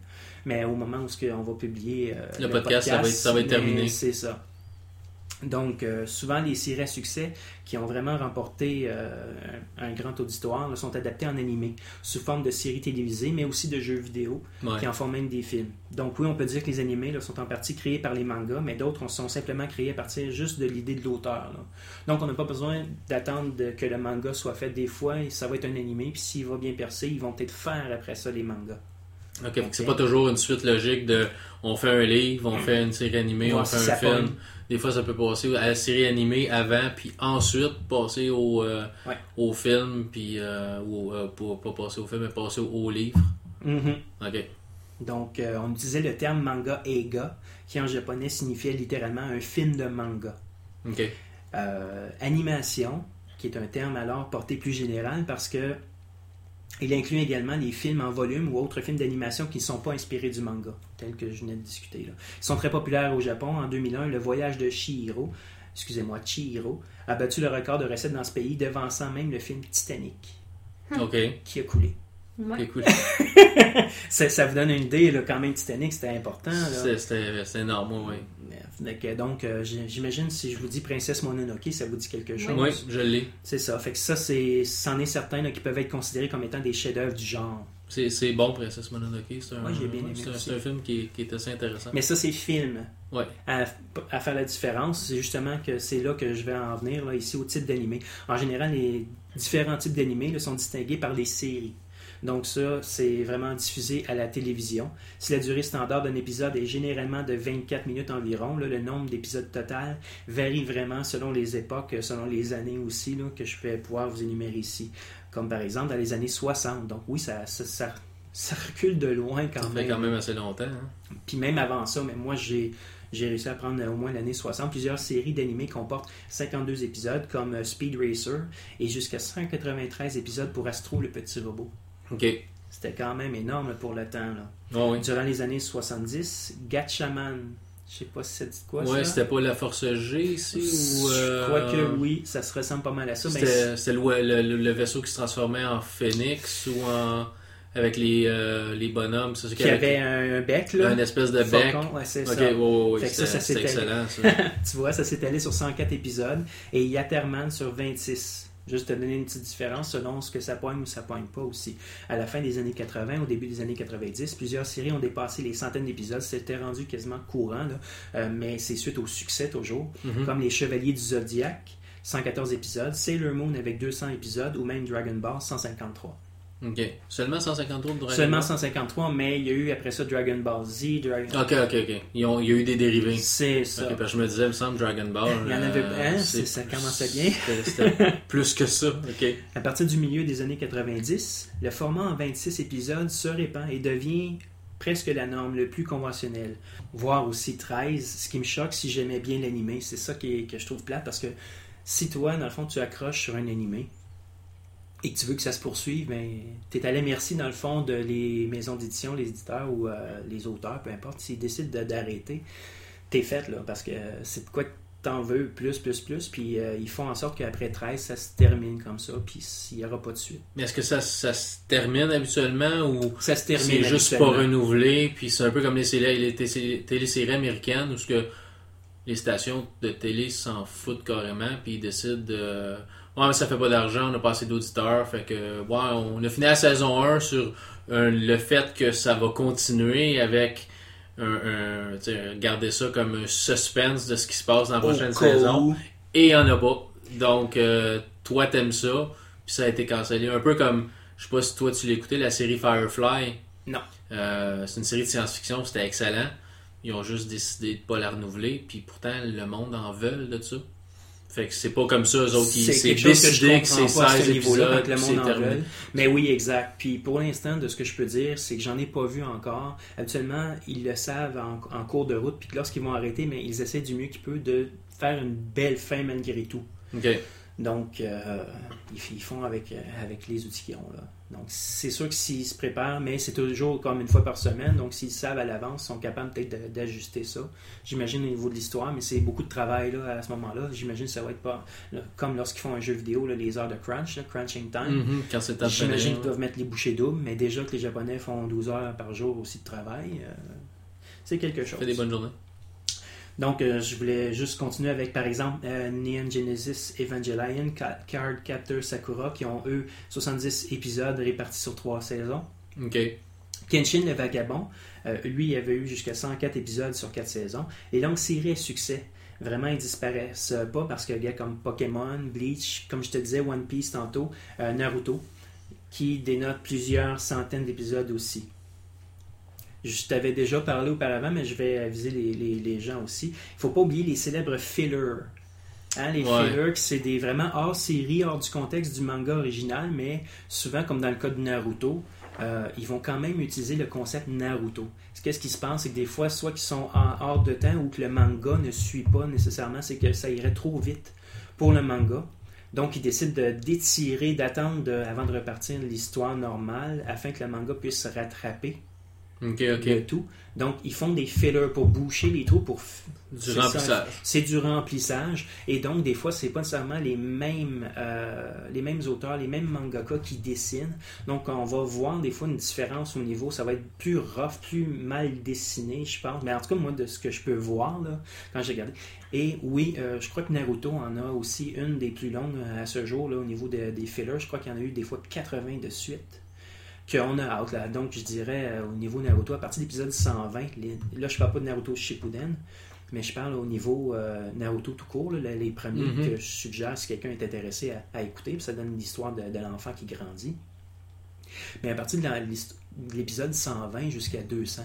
Mais au moment où on va publier Le podcast, ça va être- ça va être terminé. C'est ça. Donc, euh, souvent, les séries à succès qui ont vraiment remporté euh, un, un grand auditoire là, sont adaptées en animé, sous forme de séries télévisées, mais aussi de jeux vidéo, Ouais. qui en font même des films. Donc, oui, on peut dire que les animés là, sont en partie créés par les mangas, mais d'autres sont simplement créés à partir juste de l'idée de l'auteur. Donc, on n'a pas besoin d'attendre que le manga soit fait. Des fois, ça va être un animé, puis s'il va bien percer, ils vont peut-être faire après ça les mangas. Ok, c'est pas toujours une suite logique de on fait un livre, on fait une série animée, on fait si un film. Des fois, ça peut passer à la série animée avant, puis ensuite passer au, euh, Ouais. au film, puis euh, ou, euh, pas, pas passer au film, mais passer au, au livre. Mhm. Ok. Donc, on utilisait le terme manga eiga, qui en japonais signifiait littéralement un film de manga. Ok. Animation, qui est un terme alors porté plus général parce que il inclut également les films en volume ou autres films d'animation qui ne sont pas inspirés du manga, tels que je venais de discuter. Là. Ils sont très populaires au Japon. En 2001, Le Voyage de Chihiro, excusez-moi, Chihiro, a battu le record de recettes dans ce pays, devançant même le film Titanic, Ok. qui a coulé. Ouais. Ok, cool. Ça, ça vous donne une idée, là, quand même, Titanic, c'était important. c'était énorme, oui. Fait que, Donc, euh, j'imagine si je vous dis Princesse Mononoke, ça vous dit quelque chose? Oui, je l'ai. C'est ça. Fait que ça, c'est, c'en est certain qui peuvent être considérés comme étant des chefs-d'œuvre du genre. C'est c'est bon, Princesse Mononoke. C'est un, Ouais, j'ai bien aimé c'est un- aussi. c'est un film qui, qui est assez intéressant. Mais ça, c'est film. Ouais. À, à faire la différence, c'est justement que c'est là que je vais en venir, là, ici, au type d'animé. En général, les différents types d'animés sont distingués par les séries. Donc ça, c'est vraiment diffusé à la télévision. Si la durée standard d'un épisode est généralement de 24 minutes environ, là, le nombre d'épisodes total varie vraiment selon les époques, selon les années aussi, là, que je vais pouvoir vous énumérer ici. Comme par exemple dans les années 60. Donc oui, ça, ça, ça- ça recule de loin quand Ça même. fait quand même assez longtemps. hein. Puis même avant ça, mais moi j'ai j'ai réussi à prendre au moins l'année 60. Plusieurs séries d'animés comportent 52 épisodes comme euh, Speed Racer et jusqu'à 193 épisodes pour Astro le petit robot. C'était quand même énorme pour le temps. Là. Oh, oui. Durant les années 70, Gatchaman, je sais pas si ça dit quoi Ouais, c'était pas la Force G ici ou. Je euh, crois que oui, ça se ressemble pas mal à ça. C'était le, le- le- le vaisseau qui se transformait en phénix ou en. avec les, euh, les bonhommes. Ça qui avait un bec là. un espèce de bec. Ouais, c'est ça. Fait que ça, ça excellent ça. tu vois, ça s'est allé sur 104 épisodes et Yaterman sur 26. Juste te donner une petite différence selon ce que ça poigne ou ça poigne pas aussi. À la fin des années 80, au début des années 90, plusieurs séries ont dépassé les centaines d'épisodes. C'était rendu quasiment courant, là. Euh, mais c'est suite au succès toujours, Mhm. comme Les Chevaliers du Zodiac, 114 épisodes, Sailor Moon avec 200 épisodes ou même Dragon Ball 153. Ok. Seulement 153 de Dragon Seulement Ball? 153, mais il y a eu après ça Dragon Ball Z, Dragon... Ok, ok, ok. Ils ont- Il y a eu des dérivés. C'est ça. Ok, parce que je me disais, il me semble Dragon Ball. Il y en avait- euh, c'est- ça commençait bien. c'était- C'était plus que ça. Ok. À partir du milieu des années 90, le format en 26 épisodes se répand et devient presque la norme, le plus conventionnel. Voire aussi 13, ce qui me choque si j'aimais bien l'animé. C'est ça qui est- que je trouve plate parce que si toi, dans le fond, tu accroches sur un animé et que tu veux que ça se poursuive, ben, tu es à la merci, dans le fond, de les maisons d'édition, les éditeurs ou euh, les auteurs, peu importe, s'ils décident de- d'arrêter, t'es fait, là, parce que c'est de quoi que t'en veux, plus, plus, plus, puis euh, ils font en sorte qu'après 13, ça se termine comme ça, puis il n'y aura pas de suite. Mais est-ce que ça, ça se termine habituellement ou Ça se termine. c'est juste pas renouvelé? Puis c'est un peu comme les, les té- téléséries américaines où ce que les stations de télé s'en foutent carrément puis ils décident de. Ouais, mais ça fait pas d'argent, on a pas assez d'auditeurs. Fait que, ouais, on a fini la saison 1 sur euh, le fait que ça va continuer avec un, un- garder ça comme un suspense de ce qui se passe dans la prochaine saison. Et il n'y en a pas. Donc, euh, toi, t'aimes ça. Puis ça a été cancellé. Un peu comme, je sais pas si toi, tu l'as écouté, la série Firefly. Non. Euh, c'est une série de science-fiction, c'était excellent. Ils ont juste décidé de pas la renouveler. Puis pourtant, le monde en veut de ça. Fait que c'est pas comme ça, eux autres. ils- C'est décidé que c'est pas à 16 ce niveau-là, épisodes. le monde en veut. Mais oui, exact. Puis pour l'instant, de ce que je peux dire, c'est que j'en ai pas vu encore. Habituellement, ils le savent en, en cours de route, puis lorsqu'ils vont arrêter, mais ils essaient du mieux qu'ils peuvent de faire une belle fin malgré tout. Ok. Donc, euh, ils, ils font avec, euh, avec les outils qu'ils ont. Là. Donc, c'est sûr que s'ils se préparent, mais c'est toujours comme une fois par semaine. Donc, s'ils savent à l'avance, ils sont capables peut-être d'ajuster ça. J'imagine au niveau de l'histoire, mais c'est beaucoup de travail là, à ce moment-là. J'imagine que ça va être pas là, comme lorsqu'ils font un jeu vidéo, là, les heures de crunch, crunching time. Mhm, de J'imagine qu'ils doivent mettre les bouchées doubles, mais déjà que les Japonais font 12 heures par jour aussi de travail, euh, c'est quelque chose. Fais des bonnes journées. Donc, euh, je voulais juste continuer avec, par exemple, euh, Neon Genesis Evangelion, Ca- Card Captor Sakura, qui ont, eux, 70 épisodes répartis sur trois saisons. Ok. Kenshin le Vagabond, euh, lui, il avait eu jusqu'à 104 épisodes sur 4 saisons. Et donc, série à succès. Vraiment, ils disparaissent pas parce que, gars, comme Pokémon, Bleach, comme je te disais, One Piece tantôt, Naruto, qui dénote plusieurs centaines d'épisodes aussi. Je t'avais déjà parlé auparavant, mais je vais aviser les, les- les gens aussi. Il faut pas oublier les célèbres fillers. Hein, les Ouais. fillers, c'est des vraiment hors série, hors du contexte du manga original, mais souvent, comme dans le cas de Naruto, euh, ils vont quand même utiliser le concept Naruto. Qu'est-ce qui se passe, c'est que des fois, soit qu'ils sont en hors de temps ou que le manga ne suit pas nécessairement, c'est que ça irait trop vite pour le manga. Donc, ils décident de- d'étirer, d'attendre avant de repartir l'histoire normale afin que le manga puisse se rattraper Ok, de ok. tout. Donc, ils font des fillers pour boucher les trous, pour Du remplissage. c'est du remplissage. Et donc, des fois, c'est pas nécessairement les mêmes, euh, les mêmes auteurs, les mêmes mangaka qui dessinent. Donc, on va voir des fois une différence au niveau. Ça va être plus rough, plus mal dessiné, je pense. Mais en tout cas, moi, de ce que je peux voir, là, quand j'ai regardé. Et oui, euh, je crois que Naruto en a aussi une des plus longues euh, à ce jour, là, au niveau de- des fillers. Je crois qu'il y en a eu des fois 80 de suite qu'on a out. Là. Donc, je dirais, euh, au niveau Naruto, à partir de l'épisode 120, les- là, je parle pas de Naruto Shippuden, mais je parle au niveau euh, Naruto tout court, là, les premiers Mhm. que je suggère si quelqu'un est intéressé à, à écouter, puis ça donne l'histoire de, de l'enfant qui grandit. Mais à partir de l'épisode 120 jusqu'à 200,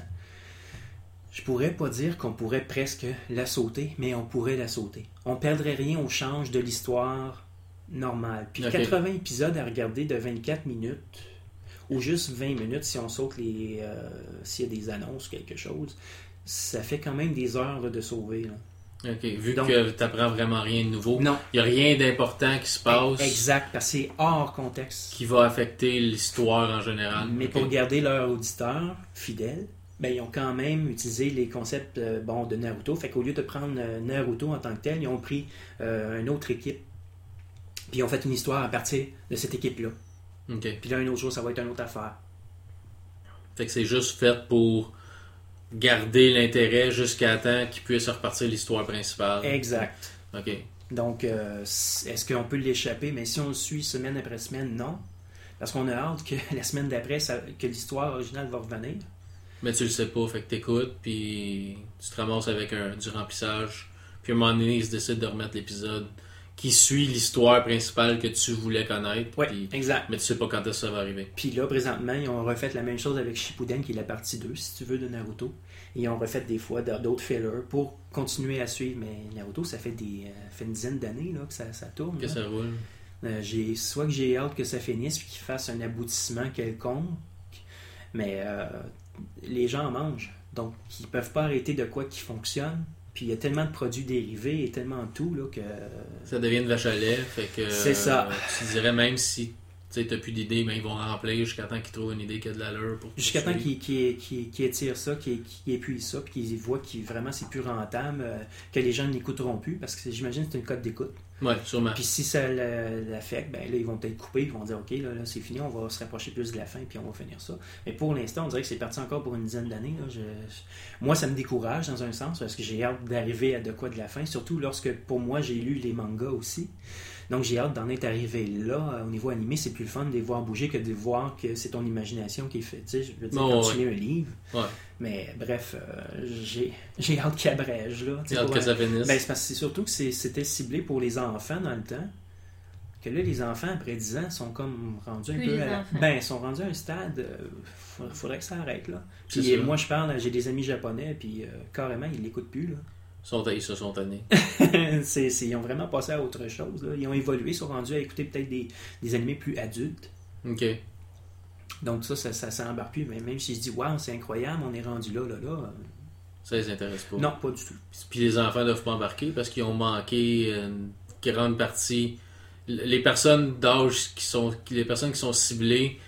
je pourrais pas dire qu'on pourrait presque la sauter, mais on pourrait la sauter. On perdrait rien au change de l'histoire normale. Puis Ok. 80 épisodes à regarder de 24 minutes, ou juste 20 minutes si on saute les euh, s'il y a des annonces ou quelque chose, ça fait quand même des heures de sauver. là. Ok. Vu Donc- que tu n'apprends vraiment rien de nouveau, Non, il n'y a rien d'important qui se passe exact, parce que c'est hors contexte. qui va affecter l'histoire en général. Mais pour garder leur auditeur fidèle, ben, ils ont quand même utilisé les concepts euh, bon, de Naruto. Fait qu'au lieu de prendre euh, Naruto en tant que tel, ils ont pris euh, une autre équipe. Puis ils ont fait une histoire à partir de cette équipe-là. Ok. Puis là, un autre jour, ça va être une autre affaire. Fait que c'est juste fait pour garder l'intérêt jusqu'à temps qu'il puisse repartir l'histoire principale. Exact. Ok. Donc, euh, est-ce qu'on peut l'échapper? Mais si on le suit semaine après semaine, non. Parce qu'on a hâte que la semaine d'après, que l'histoire originale va revenir. Mais tu le sais pas, fait que t'écoutes, puis tu te ramasses avec un, du remplissage. Puis à un moment donné, ils se décident de remettre l'épisode qui suit l'histoire principale que tu voulais connaître. Oui, exact. Mais tu sais pas quand ça va arriver. Puis là, présentement, ils ont refait la même chose avec Shippuden, qui est la partie 2, si tu veux, de Naruto. Et ils ont refait des fois d'autres fillers pour continuer à suivre. Mais Naruto, ça fait, des, euh, fait une dizaine d'années là, que ça, ça tourne. Que là. ça roule. Euh, j'ai, soit que j'ai hâte que ça finisse puis qu'ils fassent un aboutissement quelconque. Mais euh, les gens en mangent. Donc, ils peuvent pas arrêter de quoi qui fonctionne. Puis il y a tellement de produits dérivés et tellement de tout là, que Ça devient une vache à lait, fait que. C'est ça. euh, tu dirais même si tu t'as plus d'idées, mais ils vont remplir jusqu'à temps qu'ils trouvent une idée qui a de l'allure pour Jusqu'à temps qu'ils étirent ça, qu'ils épuisent ça, puis qu'ils voient que vraiment c'est plus rentable, euh, que les gens n'écouteront plus, parce que j'imagine que c'est une cote d'écoute. Ouais, sûrement. Puis si ça la- l'affecte, ben là, ils vont peut-être couper, ils vont dire OK, là, là, c'est fini, on va se rapprocher plus de la fin, puis on va finir ça. Mais pour l'instant, on dirait que c'est parti encore pour une dizaine d'années. je- Moi, ça me décourage dans un sens, parce que j'ai hâte d'arriver à de quoi de la fin, surtout lorsque, pour moi, j'ai lu les mangas aussi. Donc j'ai hâte d'en être arrivé là. Euh, Au niveau animé, c'est plus le fun de les voir bouger que de voir que c'est ton imagination qui est faite. Tu sais, je veux dire, Non, quand ouais. tu lis un livre. Ouais. Mais bref, euh, j'ai j'ai hâte qu'il abrège là. J'ai hâte pour que un- ça finisse. ben, c'est parce que c'est surtout que c'était ciblé pour les enfants dans le temps. Que là, les enfants, après 10 ans, sont comme rendus un Plus peu. à-. Ben, ils sont rendus à un stade. euh, faudrait, que ça arrête, là. Puis sûr. moi, je parle, j'ai des amis japonais, puis euh, carrément, ils l'écoutent plus, Ils sont, ils se sont tannés. là. c'est, c'est- ils ont vraiment passé à autre chose, là. Ils ont évolué, ils sont rendus à écouter peut-être des, des animés plus adultes. Ok. Donc ça, ça, ça s'embarque plus. Mais même si je dis, waouh, c'est incroyable, on est rendu là, là, là. euh, Ça les intéresse pas. Non, pas du tout. Puis les enfants doivent pas embarquer parce qu'ils ont manqué une grande partie. Les personnes d'âge qui sont. Les personnes qui sont ciblées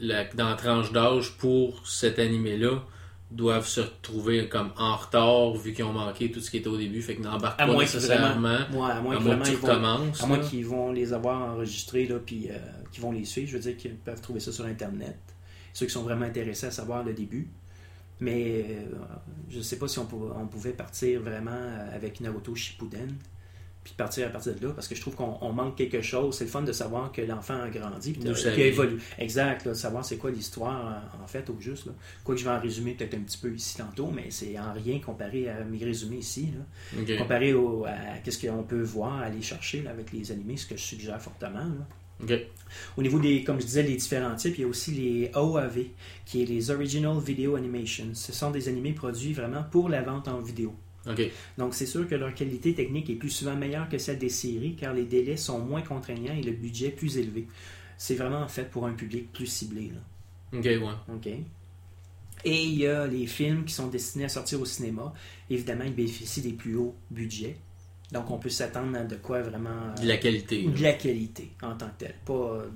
la- dans la tranche d'âge pour cet animé-là doivent se retrouver comme en retard vu qu'ils ont manqué tout ce qui était au début. Fait qu'ils n'embarquent pas moins que nécessairement. Moi, à moins à que moins vraiment que tu ils vont-. À moins qu'ils vont les avoir enregistrés, là, puis euh, qu'ils vont les suivre. Je veux dire qu'ils peuvent trouver ça sur Internet. Ceux qui sont vraiment intéressés à savoir le début. Mais euh, je ne sais pas si on, pou- on pouvait partir vraiment euh, avec Naruto Shippuden, puis partir à partir de là, parce que je trouve qu'on on manque quelque chose. C'est le fun de savoir que l'enfant a grandi, puis qu'il évolué. Exact, là, de savoir c'est quoi l'histoire en, en fait au juste. Là. Quoi que je vais en résumer peut-être un petit peu ici tantôt, mais c'est en rien comparé à mes résumés ici. Là. Comparé au, à qu'est-ce qu'on peut voir, aller chercher là, avec les animés, ce que je suggère fortement. là. Au niveau des, comme je disais, les différents types, il y a aussi les OAV, qui est les Original Video Animation. Ce sont des animés produits vraiment pour la vente en vidéo. Donc c'est sûr que leur qualité technique est plus souvent meilleure que celle des séries, car les délais sont moins contraignants et le budget plus élevé. C'est vraiment fait pour un public plus ciblé. là. Ok, ouais. OK. Et il y a les films qui sont destinés à sortir au cinéma. Évidemment, ils bénéficient des plus hauts budgets. Donc, on peut s'attendre à de quoi vraiment. euh, De la qualité. de la qualité en tant que tel. Pas, euh,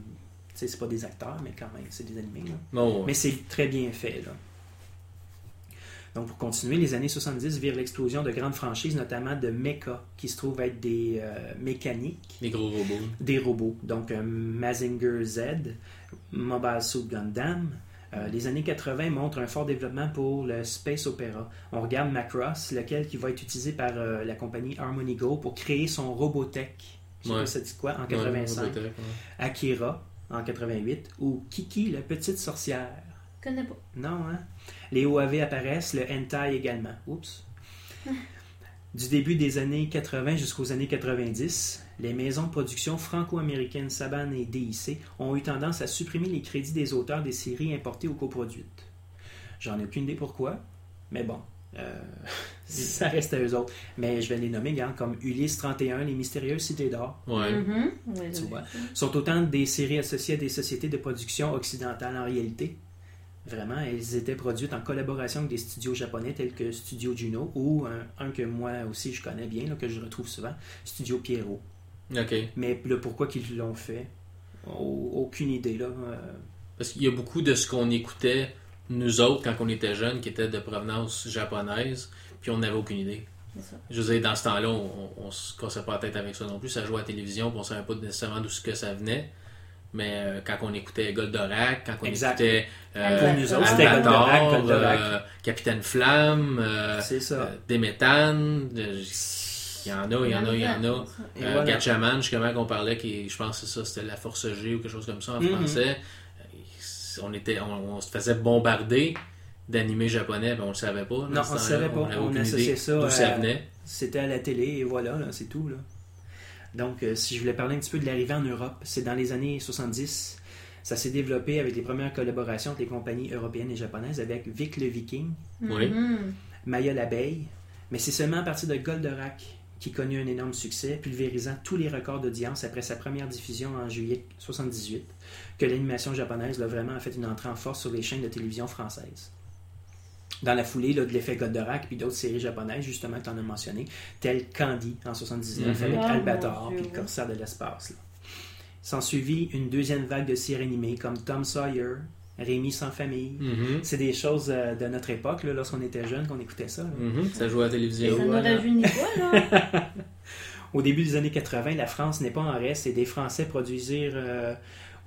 c'est pas des acteurs, mais quand même, c'est des animés. là. Ouais. Mais c'est très bien fait. Là. Donc, pour continuer, les années 70 virent l'explosion de grandes franchises, notamment de mecha, qui se trouvent être des euh, mécaniques, Les gros robots. des robots. Donc, un Mazinger Z, Mobile Suit Gundam. Euh, les années 80 montrent un fort développement pour le space opera. On regarde Macross, lequel qui va être utilisé par euh, la compagnie Harmony Go pour créer son Robotech. Je sais Ouais. pas ça dit quoi, en Ouais, 85. Robotech, ouais. Akira en 88 ou Kiki la petite sorcière. connais pas. Non, hein? Les OAV apparaissent, le hentai également. Oups. Du début des années 80 jusqu'aux années 90, les maisons de production franco-américaines Saban et DIC ont eu tendance à supprimer les crédits des auteurs des séries importées ou coproduites. J'en ai aucune idée pourquoi, mais bon, euh, ça reste à eux autres. Mais je vais les nommer, regarde, comme Ulysse 31, Les Mystérieuses Cités d'Or, Ouais. Mhm. Ouais, Tu vois. sont autant des séries associées à des sociétés de production occidentales en réalité. Vraiment, elles étaient produites en collaboration avec des studios japonais tels que Studio Juno ou un, un que moi aussi je connais bien, là, que je retrouve souvent, Studio Pierrot. Ok. Mais le pourquoi qu'ils l'ont fait, au- aucune idée. Là. Euh, Parce qu'il y a beaucoup de ce qu'on écoutait, nous autres, quand on était jeunes, qui était de provenance japonaise, puis on n'avait aucune idée. C'est ça. Je veux dire, dans ce temps-là, on, on se cassait pas la tête avec ça non plus. Ça jouait à la télévision, puis on savait pas nécessairement d'où ce que ça venait. Mais euh, quand on écoutait Goldorak, quand on Exact. écoutait euh, nous autres, Albator, Goldorak, Goldorak. euh, Capitaine Flamme, euh, euh, Déméthane, euh, il y en a, il y en a, il y en a. Euh, voilà. Gatchaman, justement, qu'on parlait, qui, je pense que c'est ça, c'était la Force G ou quelque chose comme ça en Mhm. français. Euh, On, était, on, on se faisait bombarder d'animés japonais, ben on le savait pas. Non, on temps-là. savait pas. On associait ça d'où à- ça venait. C'était à la télé et voilà, là, c'est tout. Là. Donc, euh, si je voulais parler un petit peu de l'arrivée en Europe, c'est dans les années 70. Ça s'est développé avec les premières collaborations avec les compagnies européennes et japonaises avec Vic le Viking, Oui. Mhm. Maya l'abeille. Mais c'est seulement à partir de Goldorak qui connut un énorme succès, pulvérisant tous les records d'audience après sa première diffusion en juillet 78, que l'animation japonaise l'a vraiment fait une entrée en force sur les chaînes de télévision françaises. Dans la foulée là, de l'effet Goldorak, puis d'autres séries japonaises, justement, que tu en as mentionné, telles Candy en 79 Mhm. avec Ah, Albator, puis le corsaire de l'espace. là. S'en suivit une deuxième vague de séries animées comme Tom Sawyer, Rémi sans famille. Mhm. C'est des choses euh, de notre époque, là, lorsqu'on était jeune, qu'on écoutait ça. Mhm. Ça jouait à la télévision. Ça voilà. n'aurait vu ni quoi, là. Au début des années 80, la France n'est pas en reste et des Français produisirent euh,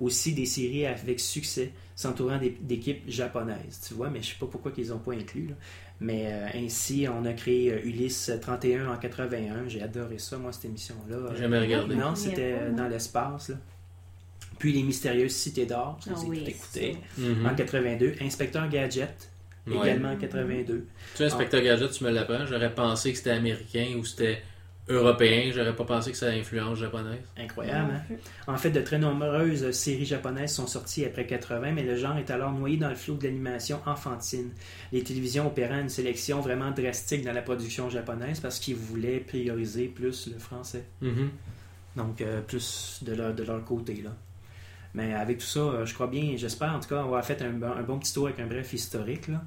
aussi des séries avec succès, s'entourant d'é- d'équipes japonaises. Tu vois, mais je sais pas pourquoi ils ont pas inclus. là. Mais euh, ainsi, on a créé euh, Ulysse 31 en 81. J'ai adoré ça, moi, cette émission-là. Jamais regardé. Non, Je c'était euh, dans l'espace. Puis Les Mystérieuses Cités d'Or, ça, Ah oui, tout écouté. Mhm. En 82, Inspecteur Gadget, Ouais. également en 82. Tu sais, Inspecteur Gadget, tu me l'apprends. J'aurais pensé que c'était américain ou c'était européen. J'aurais pas pensé que ça influence japonaise. Incroyable, hein? En fait, de très nombreuses séries japonaises sont sorties après 80, mais le genre est alors noyé dans le flot de l'animation enfantine. Les télévisions opérant une sélection vraiment drastique dans la production japonaise parce qu'ils voulaient prioriser plus le français. Mhm. Donc, euh, plus de leur, de leur côté, là. Mais avec tout ça, euh, je crois bien, j'espère en tout cas, on va faire un, bon- un bon petit tour avec un bref historique, là.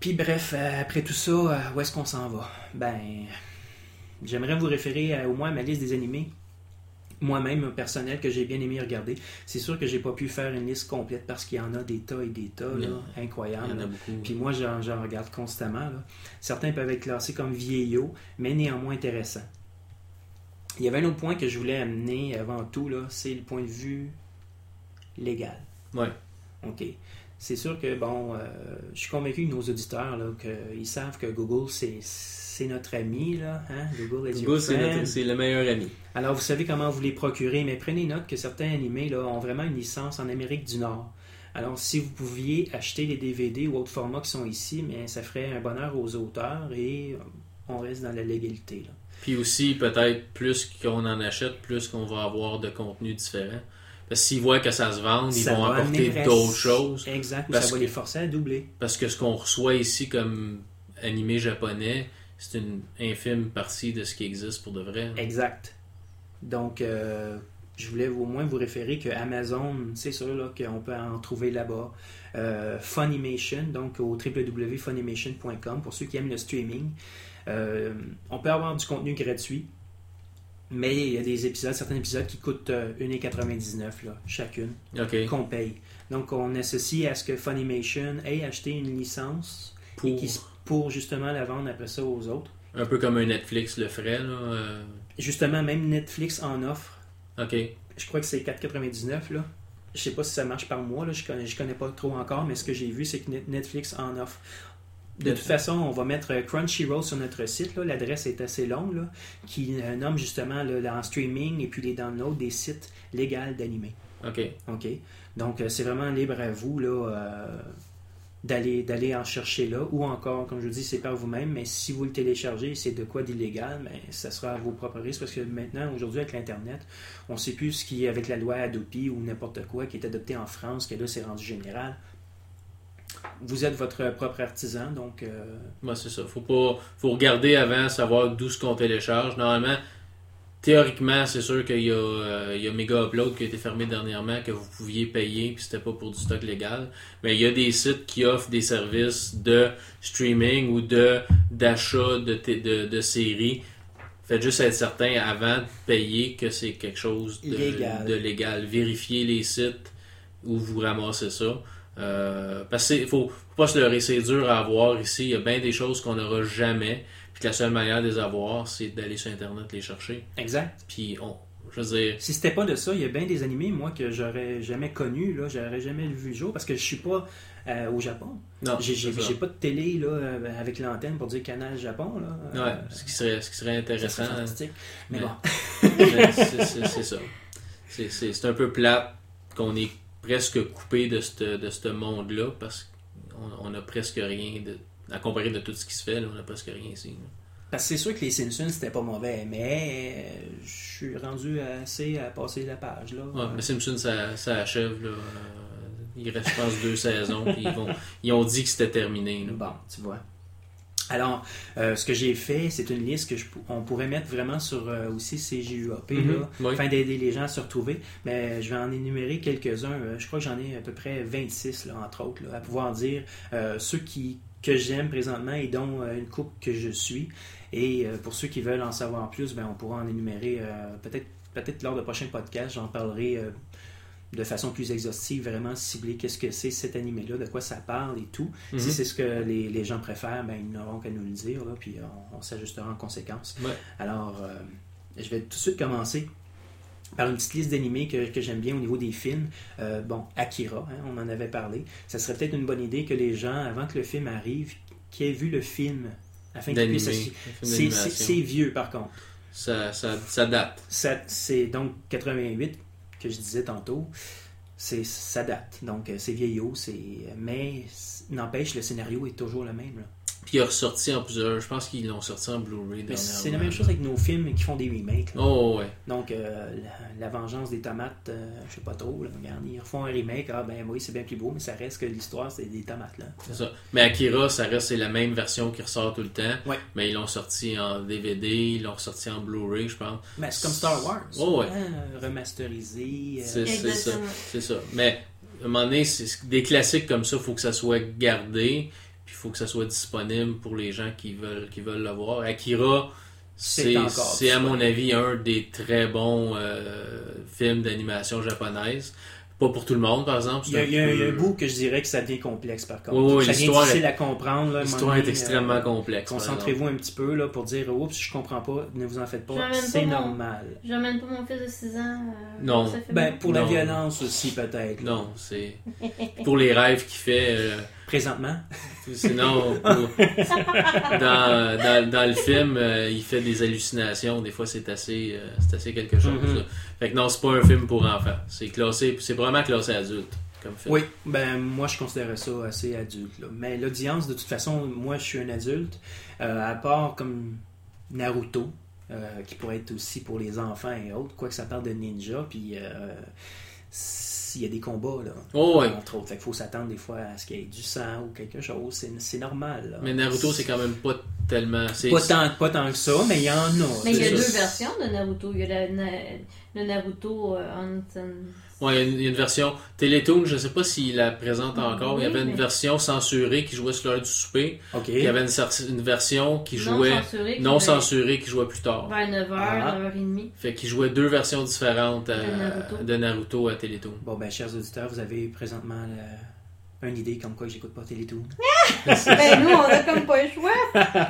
Puis bref, euh, après tout ça, où est-ce qu'on s'en va? Ben, j'aimerais vous référer à, au moins à ma liste des animés moi-même personnel que j'ai bien aimé regarder. C'est sûr que j'ai pas pu faire une liste complète parce qu'il y en a des tas et des tas, là, Non. Il y incroyables. en a beaucoup. Puis moi, j'en regarde constamment. là. Certains peuvent être classés comme vieillots, mais néanmoins intéressants. Il y avait un autre point que je voulais amener avant tout, là, c'est le point de vue légal. Ouais. OK. C'est sûr que, bon, euh, je suis convaincu que nos auditeurs, là, qu'ils savent que Google, c'est, notre ami, là. Hein? Google Google, c'est friend. notre- c'est le meilleur ami. Alors, vous savez comment vous les procurer, mais prenez note que certains animés là, ont vraiment une licence en Amérique du Nord. Alors, si vous pouviez acheter les DVD ou autres formats qui sont ici, mais ça ferait un bonheur aux auteurs et euh, on reste dans la légalité. Là. Puis aussi, peut-être, plus qu'on en achète, plus qu'on va avoir de contenu différent. Parce que s'ils voient que ça se vend, ils Ça vont apporter d'autres choses. Exact, Parce ça va que- les forcer à doubler. Parce que ce qu'on reçoit ici comme animé japonais, c'est une infime partie de ce qui existe pour de vrai. Exact. Donc, euh, je voulais au moins vous référer que Amazon, c'est sûr qu'on peut en trouver là-bas. Euh, Funimation, donc au www.funimation.com pour ceux qui aiment le streaming. Euh, on peut avoir du contenu gratuit, mais il y a des épisodes, certains épisodes qui coûtent euh, 1,99$ là, chacune, qu'on paye. Donc, on associe à ce que Funimation ait acheté une licence Pour, pour justement la vendre après ça aux autres. un peu comme un Netflix le ferait. Là. euh, Justement, même Netflix en offre OK. je crois que c'est 4,99 là. Je sais pas si ça marche par mois, là. Je, connais, je connais pas trop encore, mais ce que j'ai vu, c'est que Net- Netflix en offre. De toute façon, on va mettre euh, Crunchyroll sur notre site. L'adresse est assez longue, là, qui euh, nomme justement là, en streaming et puis les downloads des sites légaux d'animés. OK. OK? Donc, euh, c'est vraiment libre à vous là, euh, d'aller, d'aller en chercher là. Ou encore, comme je vous dis, c'est par vous-même. Mais si vous le téléchargez c'est de quoi d'illégal, mais ça sera à vos propres risques. Parce que maintenant, aujourd'hui, avec l'Internet, on ne sait plus ce qui est avec la loi Adopi ou n'importe quoi qui est adopté en France, que là, c'est rendu général. Vous êtes votre propre artisan, donc euh, Moi, c'est ça. Faut pas. Faut regarder avant, savoir d'où ce qu'on télécharge. Normalement, théoriquement, c'est sûr qu'il y, a, euh, il y a Mega Upload qui a été fermé dernièrement, que vous pouviez payer, puis c'était pas pour du stock légal. Mais il y a des sites qui offrent des services de streaming ou de d'achat de, de, de séries. Faites juste être certain avant de payer que c'est quelque chose de Légal. de légal. Vérifiez les sites où vous ramassez ça. Euh, parce qu'il faut, faut pas se leurrer, c'est dur à avoir ici. Il y a bien des choses qu'on n'aura jamais. Puis la seule manière de les avoir, c'est d'aller sur Internet les chercher. exact. Puis, on, je veux dire, Si c'était pas de ça, il y a bien des animés, moi, que j'aurais jamais connu, là, j'aurais jamais vu le jour, parce que je suis pas euh, au Japon. non, J'ai pas de télé là, euh, avec l'antenne pour dire Canal Japon. Là. Ouais, Euh, ce qui serait, ce qui serait intéressant. serait fantastique. Mais bon, c'est ça. C'est- un peu plate qu'on est presque coupé de ce de ce monde-là parce qu'on on a presque rien de. À comparer de tout ce qui se fait, là, on a presque rien ici. là. parce que c'est sûr que les Simpsons c'était pas mauvais, mais euh, je suis rendu assez à passer la page. Là. Ouais, mais Simpson, ça, ça achève. Là. Euh, Il reste, je pense, deux saisons. Puis ils, vont, ils ont dit que c'était terminé. là. Bon, tu vois. Alors, euh, ce que j'ai fait, c'est une liste que je, on pourrait mettre vraiment sur euh, aussi CGUAP, Mhm, là, oui. afin d'aider les gens à se retrouver. Mais je vais en énumérer quelques-uns. Euh, je crois que j'en ai à peu près 26, là, entre autres, là, à pouvoir dire euh, ceux qui, que j'aime présentement et dont une coupe que je suis. Et pour ceux qui veulent en savoir plus, ben, on pourra en énumérer peut-être peut-être lors de prochains podcasts. J'en parlerai de façon plus exhaustive, vraiment cibler qu'est-ce que c'est cet animé-là, de quoi ça parle et tout. Mhm. Si c'est ce que les, les gens préfèrent, ben, ils n'auront qu'à nous le dire, là, puis on, on s'ajustera en conséquence. Ouais. Alors, euh, je vais tout de suite commencer par une petite liste d'animés que, que j'aime bien au niveau des films. Euh, bon, Akira, hein, on en avait parlé. Ça serait peut-être une bonne idée que les gens, avant que le film arrive, qui aient vu le film, afin qu'ils puissent... C'est- vieux, par contre. Ça, ça, ça date. C'est donc 88 que je disais tantôt. C'est ça date. Donc euh, c'est vieillot, mais n'empêche le scénario est toujours le même. Puis il a ressorti en plusieurs. Je pense qu'ils l'ont sorti en Blu-ray Mais dernièrement. c'est la même chose avec nos films qui font des remakes. là. Oh, ouais. Donc euh, la, la vengeance des tomates, euh, je sais pas trop. Là, regarde, ils refont un remake. Ah ben oui, c'est bien plus beau, mais ça reste que l'histoire c'est des tomates là. C'est ça. Mais Akira, ça reste c'est la même version qui ressort tout le temps. Ouais. Mais ils l'ont sorti en DVD, ils l'ont ressorti en Blu-ray, je pense. Mais c'est comme Star Wars. Oh, ouais. hein, remasterisé. euh, C'est ça. C'est ça. Mais à un moment donné, c'est- des classiques comme ça, il faut que ça soit gardé, puis il faut que ça soit disponible pour les gens qui veulent qui veulent le voir. Akira, C'est à mon avis un des très bons euh, films d'animation japonaise. Pas pour tout le monde, par exemple. Il y, a, il y a un- il y a un peu- bout que je dirais que ça devient complexe par contre. Oui, oui, ça devient l'histoire difficile est- à comprendre. L'histoire est extrêmement euh, complexe. Concentrez-vous un petit peu là, pour dire Oups, je comprends pas, ne vous en faites pas, c'est mon- normal. J'emmène pas mon fils de 6 ans. euh, Non. ça fait Ben, pour la violence aussi, peut-être. Non, c'est pour les rêves qu'il fait. Présentement? sinon, dans, dans, dans le film, euh, il fait des hallucinations. Des fois, c'est assez, euh, c'est assez quelque chose. Mhm. là. Fait que non, c'est pas un film pour enfants. C'est classé, c'est vraiment classé adulte comme film. Oui, ben moi je considérais ça assez adulte. là. Mais l'audience, de toute façon, moi je suis un adulte, euh, à part comme Naruto, qui pourrait être aussi pour les enfants et autres, quoique ça parle de ninja, puis s'il y a des combats, là, Oh, ouais. entre autres. Fait qu'il faut s'attendre des fois à ce qu'il y ait du sang ou quelque chose, c'est, c'est normal. là. Mais Naruto, c'est quand même pas tellement. c'est- Pas tant, pas tant que ça, mais il y en a. Mais il y a deux versions de Naruto. Il y a la- na- le Naruto euh, Hunten. Ouais, il y a une- version Télétoon, je sais pas s'il la présente encore. il y avait une version censurée qui jouait sur l'heure du souper. Ok. Il y avait une, version qui Non jouait non censurée qui jouait plus tard. Vers 9h, Ah. 9h30. Fait qu'il jouait deux versions différentes à- De Naruto. de Naruto à Télétoon. Bon, ben, chers auditeurs, vous avez présentement une idée comme quoi j'écoute pas Télétoon. ben nous, on a comme pas le choix.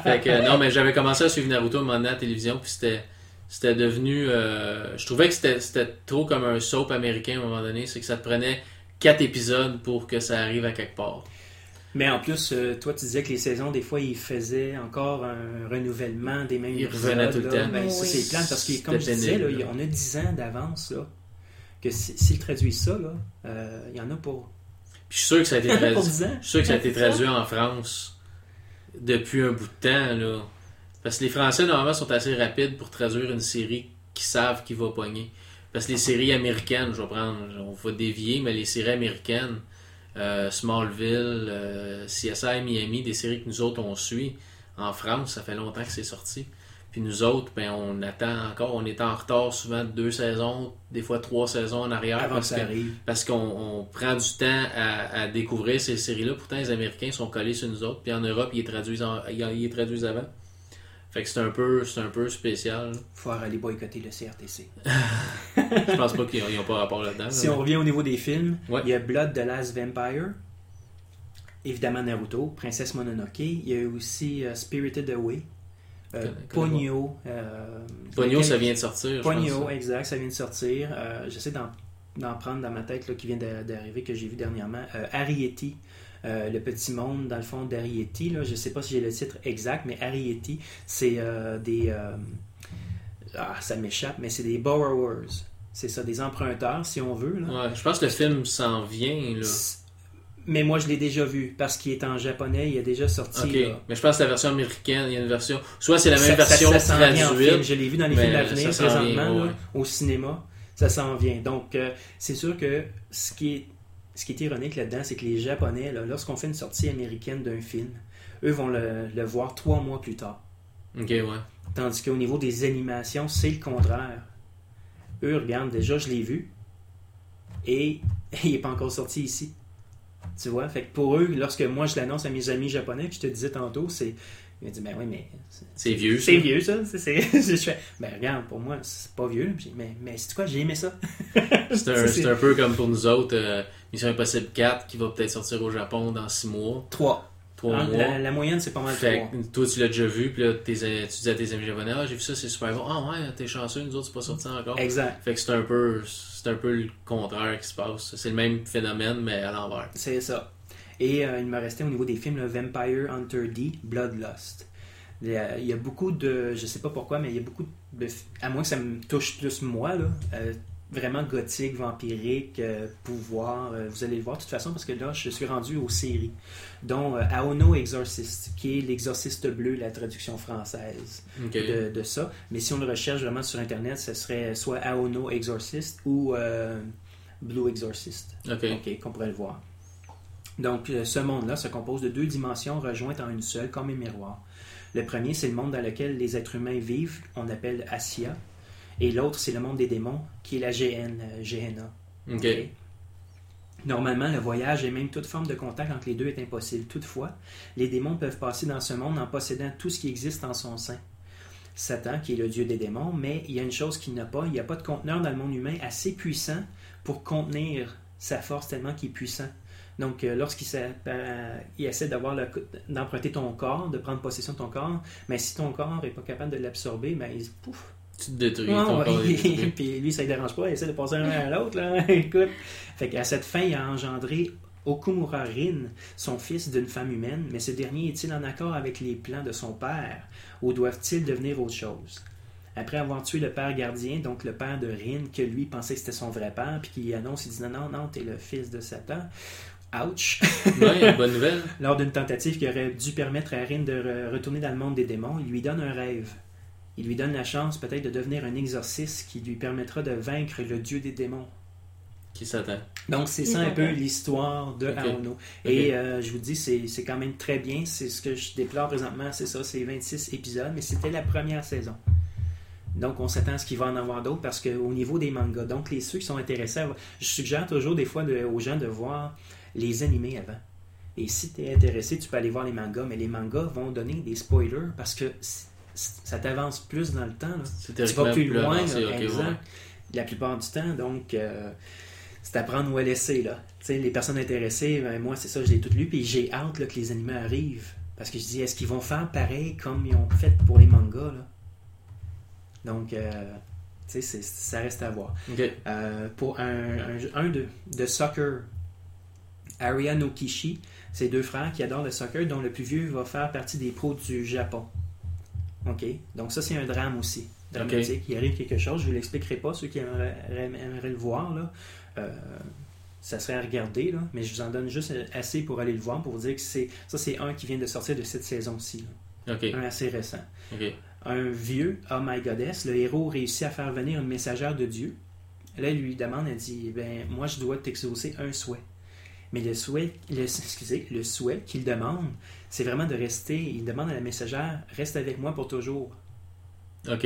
Fait que non, mais j'avais commencé à suivre Naruto à un moment donné à la télévision, puis c'était c'était devenu. euh, je trouvais que c'était c'était trop comme un soap américain à un moment donné, c'est que ça te prenait quatre épisodes pour que ça arrive à quelque part. Mais en plus, euh, toi, tu disais que les saisons, des fois, ils faisaient encore un renouvellement des mêmes Ils épisodes, revenaient tout le là. temps. Ben, ça, Oui. c'est plate parce que, comme je disais, là, on a 10 ans d'avance, là, que si- s'ils traduisent ça, là, euh, il y en a pour, Puis je suis sûr que ça a été traduit. 10 ans. Je suis sûr que ça a été traduit en France depuis un bout de temps, là. Parce que les Français, normalement, sont assez rapides pour traduire une série qu'ils savent qu'il va pogner. Parce que les séries américaines, je vais prendre, on va dévier, mais les séries américaines, euh, Smallville, euh, CSI Miami, des séries que nous autres on suit en France, ça fait longtemps que c'est sorti. Puis nous autres, ben on attend encore, on est en retard souvent de deux saisons, des fois trois saisons en arrière. Avant parce ça que- arrive. parce qu'on on prend du temps à, à découvrir ces séries-là. Pourtant, les Américains sont collés sur nous autres. Puis en Europe, ils les traduisent, en- ils ils les traduisent avant. Fait que c'est un peu, c'est un peu spécial. faut aller boycotter le CRTC. Je pense pas qu'ils n'ont pas rapport là-dedans. Si là. on revient au niveau des films, Ouais. il y a Blood the Last Vampire, évidemment Naruto, Princesse Mononoke, il y a aussi euh, Spirited Away, euh, Ponyo. euh, Pogno, lequel- ça vient de sortir. je Ponyo, pense. exact, ça vient de sortir. Euh, J'essaie d'en prendre dans ma tête là, qui vient d'a- d'arriver, que j'ai vu dernièrement. Arrietty, euh, le petit monde, dans le fond, d'Ariety. là. Je ne sais pas si j'ai le titre exact, mais Arrietty, c'est euh, des... euh, ah, ça m'échappe, mais c'est des borrowers. C'est ça, des emprunteurs, si on veut. là. Ouais, je pense que le film s'en vient. Là. Mais moi, je l'ai déjà vu, parce qu'il est en japonais, il est déjà sorti. Ok, là. mais je pense que la version américaine, il y a une version. Soit c'est la même Ça- version ça traduite. Je l'ai vu dans les films à venir vient, présentement, ouais. là, au cinéma. Ça s'en vient. Donc, euh, c'est sûr que ce qui est, ce qui est ironique là-dedans, c'est que les Japonais, lorsqu'on fait une sortie américaine d'un film, eux vont le, le voir trois mois plus tard. Ok, ouais. Tandis qu'au niveau des animations, c'est le contraire. Eux, regarde, déjà, je l'ai vu. Et il n'est pas encore sorti ici. Tu vois? Fait que pour eux, lorsque moi je l'annonce à mes amis japonais, puis je te disais tantôt, c'est. Ils me disent, ben oui, mais. C'est vieux. C'est ça. vieux, ça. C'est, c'est- je fais, ben regarde, pour moi, c'est pas vieux. Puis, mais, mais c'est quoi, j'ai aimé ça? C'est un, c'est un peu comme pour nous autres, euh, Mission Impossible 4 qui va peut-être sortir au Japon dans 6 mois, Trois. 3 Hein, mois. La, la moyenne, c'est pas mal Fait toi, tu l'as déjà vu, puis là, tes, tu dis à tes amis japonais, ah, j'ai vu ça, c'est super bon. Ah ouais, t'es chanceux, nous autres, c'est pas sorti encore. Exact. Fait que c'est un peu, c'est un peu le contraire qui se passe. C'est le même phénomène, mais à l'envers. C'est ça. Et euh, il me restait au niveau des films le Vampire Hunter D, Bloodlust. Il y, a, il y a beaucoup de. Je sais pas pourquoi, mais il y a beaucoup de. À moins que ça me touche plus moi, là. euh, vraiment gothique, vampirique, euh, pouvoir. euh, vous allez le voir de toute façon parce que là, je suis rendu aux séries. Dont euh, Aono Exorcist, qui est l'exorciste bleu, la traduction française de, de ça. Mais si on le recherche vraiment sur Internet, ce serait soit Aono Exorcist ou Blue Exorcist. Ok. OK, qu'on pourrait le voir. Donc, ce monde-là se compose de deux dimensions rejointes en une seule, comme un miroir. Le premier, c'est le monde dans lequel les êtres humains vivent, on appelle Asia. Et l'autre, c'est le monde des démons, qui est la GN, euh. Ok. OK? Normalement, le voyage et même toute forme de contact entre les deux est impossible. Toutefois, les démons peuvent passer dans ce monde en possédant tout ce qui existe en son sein. Satan, qui est le dieu des démons, mais il y a une chose qu'il n'a pas, il n'y a pas de conteneur dans le monde humain assez puissant pour contenir sa force tellement qu'il est puissant. Donc, euh, lorsqu'il euh, essaie d'avoir d'emprunter ton corps, de prendre possession de ton corps, mais si ton corps n'est pas capable de l'absorber, ben, il, pouf, Tu te détruis. Ouais, ton ouais. corps puis lui, ça ne dérange pas, il essaie de passer un à l'autre. Écoute. Fait qu'à cette fin, il a engendré Okumura Rin, son fils d'une femme humaine, mais ce dernier est-il en accord avec les plans de son père ou doivent-ils devenir autre chose? Après avoir tué le père gardien, donc le père de Rin, que lui pensait que c'était son vrai père, puis qu'il annonce, il dit non, non, non, t'es le fils de Satan. Ouch! Ouais, bonne nouvelle. Lors d'une tentative qui aurait dû permettre à Rin de re- retourner dans le monde des démons, il lui donne un rêve. Il lui donne la chance peut-être de devenir un exorciste qui lui permettra de vaincre le dieu des démons. Qui s'attend. Donc c'est ça un peu l'histoire de Ok. Aono. Et euh, je vous dis, c'est c'est quand même très bien. C'est ce que je déplore présentement, c'est ça, c'est 26 épisodes, mais c'était la première saison. Donc on s'attend à ce qu'il va en avoir d'autres parce qu'au niveau des mangas, donc les ceux qui sont intéressés, à- je suggère toujours des fois de- aux gens de voir les animés avant. Et si tu es intéressé, tu peux aller voir les mangas, mais les mangas vont donner des spoilers parce que ça t'avance plus dans le temps. là. Tu vas plus loin, avancé, là, ouais. la plupart du temps. Donc, euh, c'est à prendre ou à laisser. Là. Les personnes intéressées, ben, moi, c'est ça, je l'ai tout lu, puis j'ai hâte là, que les animés arrivent. Parce que je dis, est-ce qu'ils vont faire pareil comme ils ont fait pour les mangas? Là? Donc, euh, tu sais, c'est- ça reste à voir. Euh, pour un, un, un de, de soccer, Aria Nokishi, c'est deux frères qui adorent le soccer, dont le plus vieux va faire partie des pros du Japon. OK? Donc ça, c'est un drame aussi. Dramatique. Il arrive quelque chose, je ne vous l'expliquerai pas, ceux qui aimeraient, aimeraient le voir, là. Euh, ça serait à regarder, là, mais je vous en donne juste assez pour aller le voir, pour vous dire que c'est ça, c'est un qui vient de sortir de cette saison-ci. Un assez récent un vieux, oh my goddess, le héros réussit à faire venir une messagère de Dieu. Là, il lui demande, elle dit, ben, moi, je dois t'exaucer un souhait. Mais le souhait, le, excusez, le souhait qu'il demande, c'est vraiment de rester, il demande à la messagère, reste avec moi pour toujours. Ok.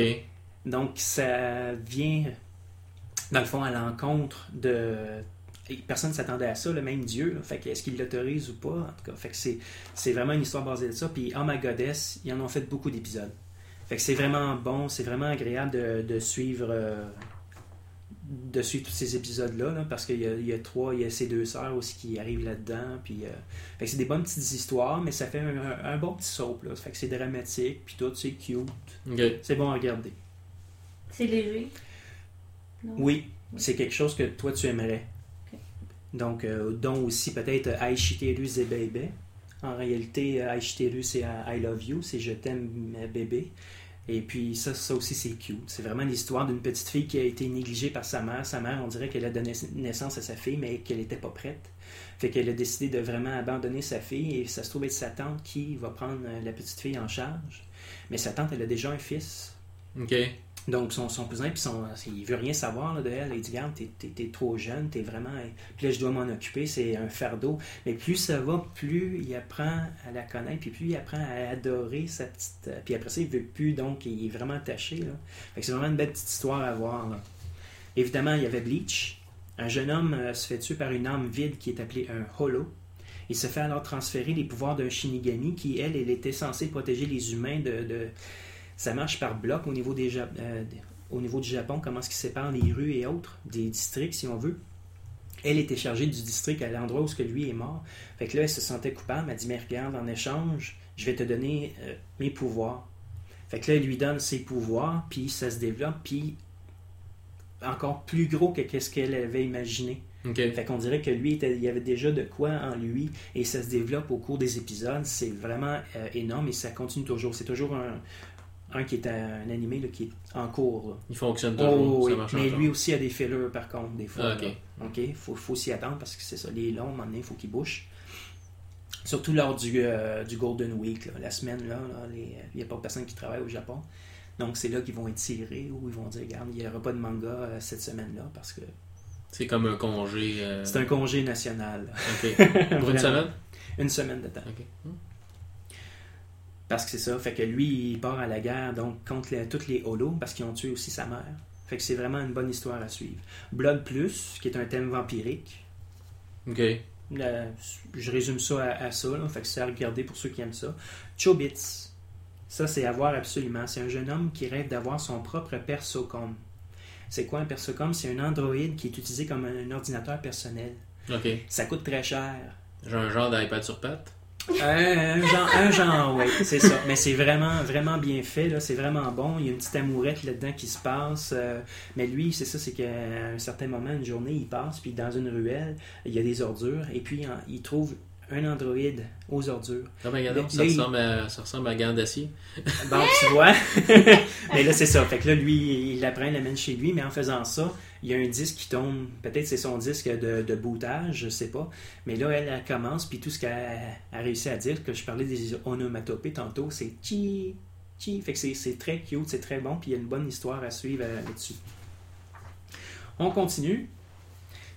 Donc, ça vient, dans le fond, à l'encontre de... Personne ne s'attendait à ça, le même Dieu. là. Fait que est-ce qu'il l'autorise ou pas? En tout cas, fait que c'est, c'est vraiment une histoire basée de ça. Puis, Oh My Goddess, ils en ont fait beaucoup d'épisodes. Fait que c'est vraiment bon, c'est vraiment agréable de, de suivre... euh, de suivre tous ces épisodes-là, là, parce qu'il y a, il y a trois, il y a ces deux sœurs aussi qui arrivent là-dedans, puis euh, fait que c'est des bonnes petites histoires, mais ça fait un, un- un bon petit soap, là. fait que c'est dramatique, puis tout, c'est cute, c'est bon à regarder. C'est léger? Non? Oui, c'est quelque chose que toi tu aimerais. Donc, euh, dont aussi peut-être Aishiteru Zebebe. En réalité, Aishiteru c'est I love you, c'est je t'aime euh, bébé. Et puis ça, ça aussi c'est cute. C'est vraiment l'histoire d'une petite fille qui a été négligée par sa mère. Sa mère, on dirait qu'elle a donné naissance à sa fille, mais qu'elle n'était pas prête. Fait qu'elle a décidé de vraiment abandonner sa fille et ça se trouve être sa tante qui va prendre euh, la petite fille en charge. Mais sa tante, elle a déjà un fils. Ok. Donc, son, cousin, puis son, il veut rien savoir de elle. Il dit Garde, t'es, trop jeune, t'es vraiment. Puis là, je dois m'en occuper, c'est un fardeau. Mais plus ça va, plus il apprend à la connaître, puis plus il apprend à adorer sa petite. Puis après ça, il veut plus, donc il est vraiment attaché. Là. C'est vraiment une belle petite histoire à voir. Évidemment, il y avait Bleach. Un jeune homme euh, se fait tuer par une âme vide qui est appelée un holo. Il se fait alors transférer les pouvoirs d'un Shinigami qui, elle, elle était censée protéger les humains de, ça marche par bloc au niveau, des, euh, au niveau du Japon, comment est-ce qu'ils séparent les rues et autres, des districts si on veut. Elle était chargée du district à l'endroit où ce que lui est mort. Fait que là, elle se sentait coupable. Elle dit, mais regarde, en échange, je vais te donner euh, mes pouvoirs. Fait que là, elle lui donne ses pouvoirs, puis ça se développe, puis encore plus gros que ce qu'elle avait imaginé. Fait qu'on dirait que lui, était- il y avait déjà de quoi en lui et ça se développe au cours des épisodes. C'est vraiment euh, énorme et ça continue toujours. C'est toujours un, un qui est un animé là, qui est en cours. là. Il fonctionne Oh, toujours. ça marche Mais lui aussi a des fillers par contre, des fois. Ah, ok. là. OK? Faut, faut s'y attendre parce que c'est ça. Les longs, donné, il faut qu'ils bouchent. Surtout lors du, euh, du Golden Week, là, la semaine, là, il n'y a pas personne qui travaille au Japon. Donc c'est là qu'ils vont être tirés ou ils vont dire, regarde, il n'y aura pas de manga euh, cette semaine-là parce que C'est comme un congé. euh, c'est un congé national. Ok. Pour une semaine? Une semaine de temps. Ok. Parce que c'est ça. Fait que lui, il part à la guerre donc contre les- toutes les holos parce qu'ils ont tué aussi sa mère. Fait que c'est vraiment une bonne histoire à suivre. Blood Plus, qui est un thème vampirique. Ok. La- je résume ça à, à ça. Là. Fait que c'est à regarder pour ceux qui aiment ça. Chobits. Ça, c'est à voir absolument. C'est un jeune homme qui rêve d'avoir son propre persocom. C'est quoi un Persocom? C'est un Android qui est utilisé comme un ordinateur personnel. Ok. Ça coûte très cher. J'ai un genre d'iPad sur patte. Un, genre, un genre, oui, c'est ça. Mais c'est vraiment, vraiment bien fait, là. C'est vraiment bon. Il y a une petite amourette là-dedans qui se passe. euh, mais lui, c'est ça, c'est qu'à un certain moment, une journée, il passe, puis dans une ruelle, il y a des ordures, et puis en- il trouve un Android aux ordures. Ah ben, regarde, ça, ressemble à, ça ressemble à gant d'acier. Bon, tu vois. mais là, c'est ça. Fait que là, lui, il l'apprend, il l'amène chez lui, mais en faisant ça, il y a un disque qui tombe. Peut-être c'est son disque de, de bootage, je sais pas. Mais là, elle, elle commence, puis tout ce qu'elle a réussi à dire, que je parlais des onomatopées tantôt, c'est chi, chi. Fait que c'est- très cute, c'est très bon, puis il y a une bonne histoire à suivre euh, là-dessus. On continue.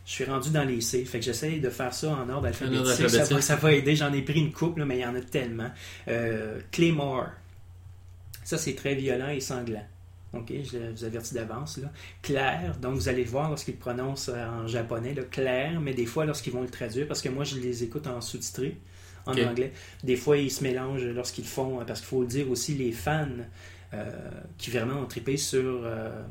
Je suis rendu dans les C, fait que j'essaie de faire ça en ordre alphabétique. Ça, va, ça va aider. J'en ai pris une couple, là, mais il y en a tellement. Euh, Claymore. Ça, c'est très violent et sanglant. OK, je vous avertis d'avance. là. Claire, donc vous allez le voir lorsqu'ils le prononcent euh, en japonais, là, clair, mais des fois lorsqu'ils vont le traduire, parce que moi je les écoute en sous-titré, en anglais, des fois ils se mélangent lorsqu'ils font, parce qu'il faut le dire aussi, les fans euh, qui vraiment ont trippé sur euh,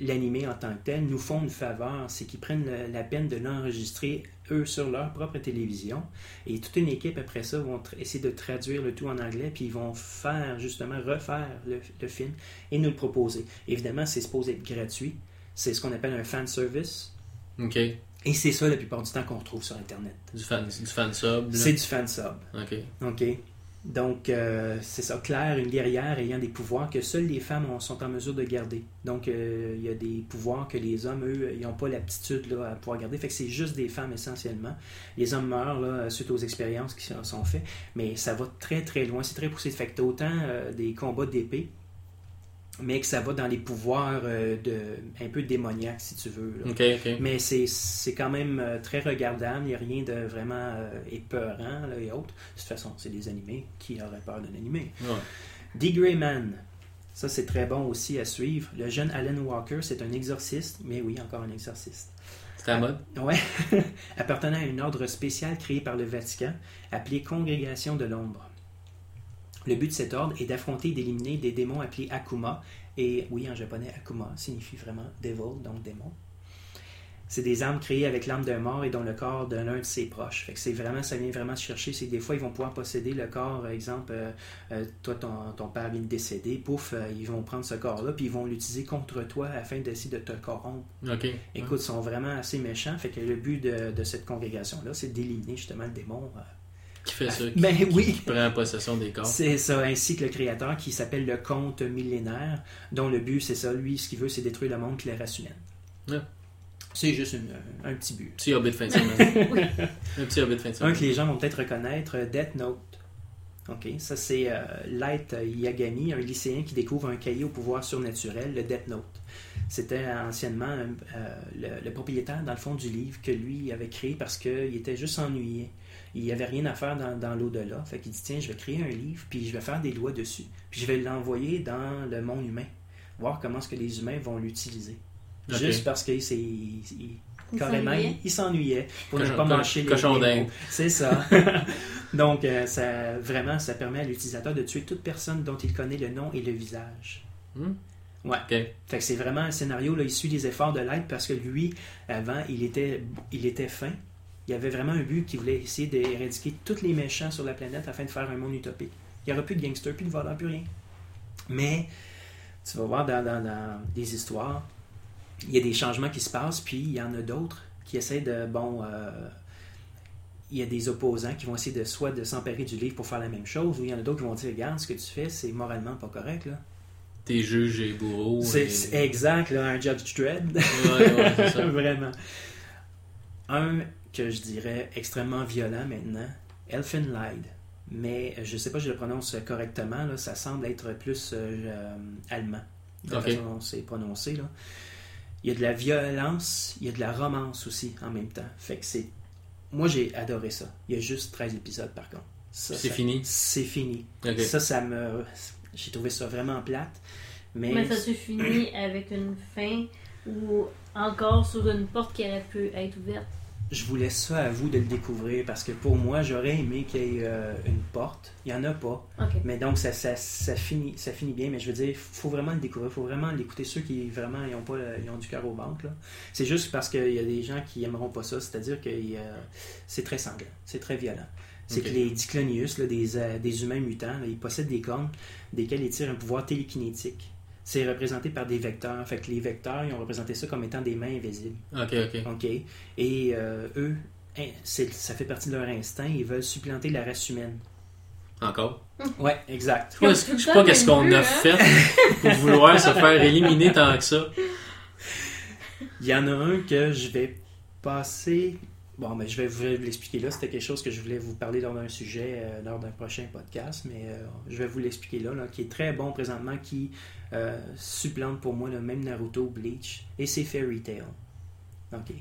l'animé en tant que tel nous font une faveur, c'est qu'ils prennent la peine de l'enregistrer eux sur leur propre télévision et toute une équipe après ça vont essayer de traduire le tout en anglais puis ils vont faire justement refaire le, le film et nous le proposer. Évidemment, c'est supposé être gratuit. C'est ce qu'on appelle un fan service Ok. et c'est ça la plupart du temps qu'on retrouve sur internet. Du fan, du fan sub. C'est du fan sub. Ok. OK? Donc, euh, c'est ça, Claire, une guerrière ayant des pouvoirs que seules les femmes ont- sont en mesure de garder. Donc, euh, il y a des pouvoirs que les hommes, eux, ils n'ont pas l'aptitude à pouvoir garder. Fait que c'est juste des femmes essentiellement. Les hommes meurent là, suite aux expériences qui sont- faites, mais ça va très très loin. C'est très poussé. Fait que autant euh, des combats d'épée, mais que ça va dans les pouvoirs euh, de, un peu démoniaques, si tu veux. là. Mais c'est c'est quand même euh, très regardable. Il n'y a rien de vraiment euh, épeurant là, et autres. De toute façon, c'est des animés. Qui aurait peur d'un animé? Ouais. D. Grayman. Ça, c'est très bon aussi à suivre. Le jeune Alan Walker, c'est un exorciste. Mais oui, encore un exorciste. C'est à mode? Ouais. Appartenant à un ordre spécial créé par le Vatican, appelé Congrégation de l'ombre. Le but de cet ordre est d'affronter et d'éliminer des démons appelés Akuma. Et oui, en japonais, Akuma signifie vraiment devil, donc démon. C'est des âmes créées avec l'âme d'un mort et dont le corps de l'un de ses proches. Fait que c'est vraiment, ça vient vraiment chercher. C'est des fois, ils vont pouvoir posséder le corps, par exemple, euh, euh, toi, ton, ton père vient de décéder, pouf, euh, ils vont prendre ce corps-là, puis ils vont l'utiliser contre toi afin d'essayer de te corrompre. Ok. Écoute, ils sont vraiment assez méchants. Fait que le but de, de cette congrégation-là, c'est d'éliminer justement le démon. Qui fait ça? Ben qui, oui. Qui prend possession des corps. C'est ça, ainsi que le créateur qui s'appelle le comte millénaire, dont le but, c'est ça. Lui, ce qu'il veut, c'est détruire le monde puis la race humaine. Ouais. C'est juste une- un petit but. Petit hobby de fin de semaine. Un petit hobby de fin de Un semaine. que les gens vont peut-être reconnaître, euh, Death Note. OK, ça c'est euh, Light Yagami, un lycéen qui découvre un cahier au pouvoir surnaturel, le Death Note. C'était anciennement euh, le, le propriétaire, dans le fond, du livre que lui avait créé parce qu'il était juste ennuyé. Il n'y avait rien à faire dans, dans l'au-delà. Fait qu'il dit Tiens, je vais créer un livre, puis je vais faire des lois dessus. Puis je vais l'envoyer dans le monde humain, voir comment est-ce que les humains vont l'utiliser. Juste parce il- Il carrément, s'ennuyait. il, s'ennuyait pour ne pas mâcher les. C'est ça. Donc, euh, ça, vraiment, ça permet à l'utilisateur de tuer toute personne dont il connaît le nom et le visage. Hmm? Ouais. Fait que c'est vraiment un scénario, là, il suit les efforts de l'aide parce que lui, avant, il était, il était fin. Il avait vraiment un but qui voulait essayer d'éradiquer tous les méchants sur la planète afin de faire un monde utopique. Il n'y aura plus de gangsters, plus de voleurs, plus rien. Mais, tu vas voir dans, dans- dans des histoires, il y a des changements qui se passent, puis il y en a d'autres qui essaient de, bon, euh, il y a des opposants qui vont essayer de soit de s'emparer du livre pour faire la même chose, ou il y en a d'autres qui vont dire, regarde, ce que tu fais, c'est moralement pas correct, là. T'es juge et bourreau. C'est et- exact, là, un Judge Dredd. Ouais, ça. Vraiment. Un que je dirais extrêmement violent maintenant, Elfenlied. Mais euh, je sais pas si je le prononce correctement, là, ça semble être plus euh, euh, allemand, de la Ok. façon dont c'est prononcé. Là. Il y a de la violence, il y a de la romance aussi en même temps. Fait que c'est. Moi j'ai adoré ça. Il y a juste 13 épisodes par contre. Ça, C'est ça- fini? C'est fini. Ça, ça me. J'ai trouvé ça vraiment plate. Mais, Mais ça se finit avec une fin ou encore sur une porte qui aurait pu être ouverte. Je vous laisse ça à vous de le découvrir parce que pour moi, j'aurais aimé qu'il y ait euh, une porte. Il n'y en a pas. Mais donc, ça, ça, ça, finit, ça finit bien. Mais je veux dire, il faut vraiment le découvrir. Il faut vraiment l'écouter. Ceux qui vraiment ils ont, pas, ils ont du cœur au ventre. C'est juste parce qu'il y a des gens qui aimeront pas ça. C'est-à-dire que euh, c'est très sanglant. C'est très violent. C'est que les Diclonius, là, des, euh, des humains mutants, là, ils possèdent des cornes desquelles ils tirent un pouvoir télékinétique. C'est représenté par des vecteurs. Fait que les vecteurs, ils ont représenté ça comme étant des mains invisibles. Ok, ok. OK? Et euh, eux, c'est- ça fait partie de leur instinct. Ils veulent supplanter la race humaine. Encore? Ouais, exact. Je sais pas, je sais pas qu'est-ce qu'on a fait pour vouloir se faire éliminer tant que ça. Il y en a un que je vais passer. Bon, mais je vais vous l'expliquer là. C'était quelque chose que je voulais vous parler lors d'un sujet, euh, lors d'un prochain podcast, mais euh, je vais vous l'expliquer là, là, qui est très bon présentement, qui euh, supplante pour moi le même Naruto Bleach, et c'est Fairy Tail. OK.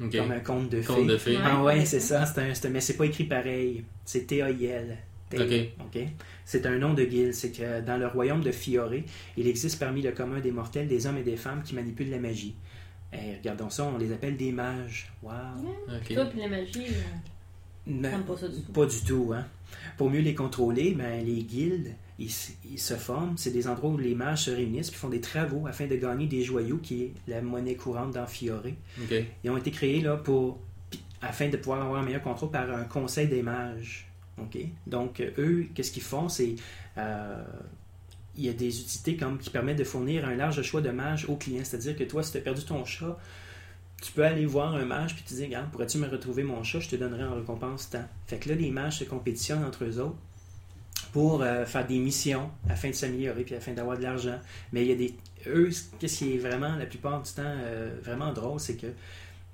Ok. Comme un conte de Conte fées. de fées. Ah ouais, c'est ça, c'est un, mais c'est pas écrit pareil. C'est T-A-I-L. Tail, Ok. ok? C'est un nom de guilde. C'est que dans le royaume de Fioré, il existe parmi le commun des mortels des hommes et des femmes qui manipulent la magie. Regardons ça, on les appelle des mages. Wow! Toi, puis la magie, t'aimes pas ça du tout. pas du tout, hein. Pour mieux les contrôler, ben, les guildes, ils, se forment. C'est des endroits où les mages se réunissent puis font des travaux afin de gagner des joyaux, qui est la monnaie courante dans Fioré. Ils ont été créés là pour afin de pouvoir avoir un meilleur contrôle par un conseil des mages. OK? Donc, euh, eux, qu'est-ce qu'ils font? C'est. euh, il y a des utilités qui permettent de fournir un large choix de mages aux clients. C'est-à-dire que toi, si tu as perdu ton chat, tu peux aller voir un mage puis tu dis Regarde, pourrais-tu me retrouver mon chat? Je te donnerai en récompense tant. Fait que là, les mages se compétitionnent entre eux autres pour euh, faire des missions afin de s'améliorer puis afin d'avoir de l'argent. Mais il y a des. Eux, qu'est-ce qui est vraiment, la plupart du temps, euh, vraiment drôle, c'est que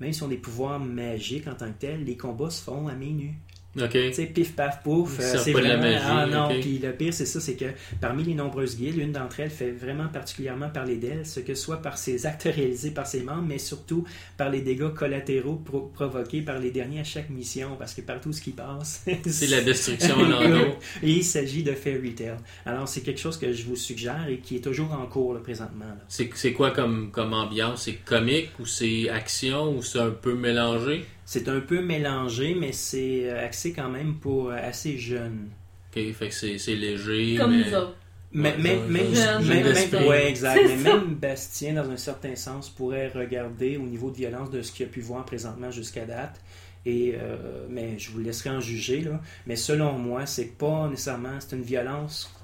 même si on des pouvoirs magiques en tant que tels, les combats se font à main nue. Ok. Tu sais, pif paf pouf, euh, c'est pas de la vraiment. magie, ah non, puis le pire, c'est ça, c'est que parmi les nombreuses guildes, une d'entre elles fait vraiment particulièrement parler d'elle, ce que soit par ses actes réalisés par ses membres, mais surtout par les dégâts collatéraux pro- provoqués par les derniers à chaque mission, parce que partout ce qui passe, C'est la destruction en. Et il s'agit de Fairy Tail. Alors, c'est quelque chose que je vous suggère et qui est toujours en cours là, présentement. C'est c'est quoi comme, comme ambiance? C'est comique ou c'est action ou c'est un peu mélangé? C'est un peu mélangé, mais c'est euh, axé quand même pour euh, assez jeunes. Ok, fait que c'est c'est léger. Comme mais... nous autres. Mais, Ouais, même, jeune, même, jeune, même- jeune ouais, exact. Mais Bastien, dans un certain sens, pourrait regarder au niveau de violence de ce qu'il a pu voir présentement jusqu'à date. Et, euh, mais je vous laisserai en juger. Là. Mais selon moi, c'est pas nécessairement. C'est une violence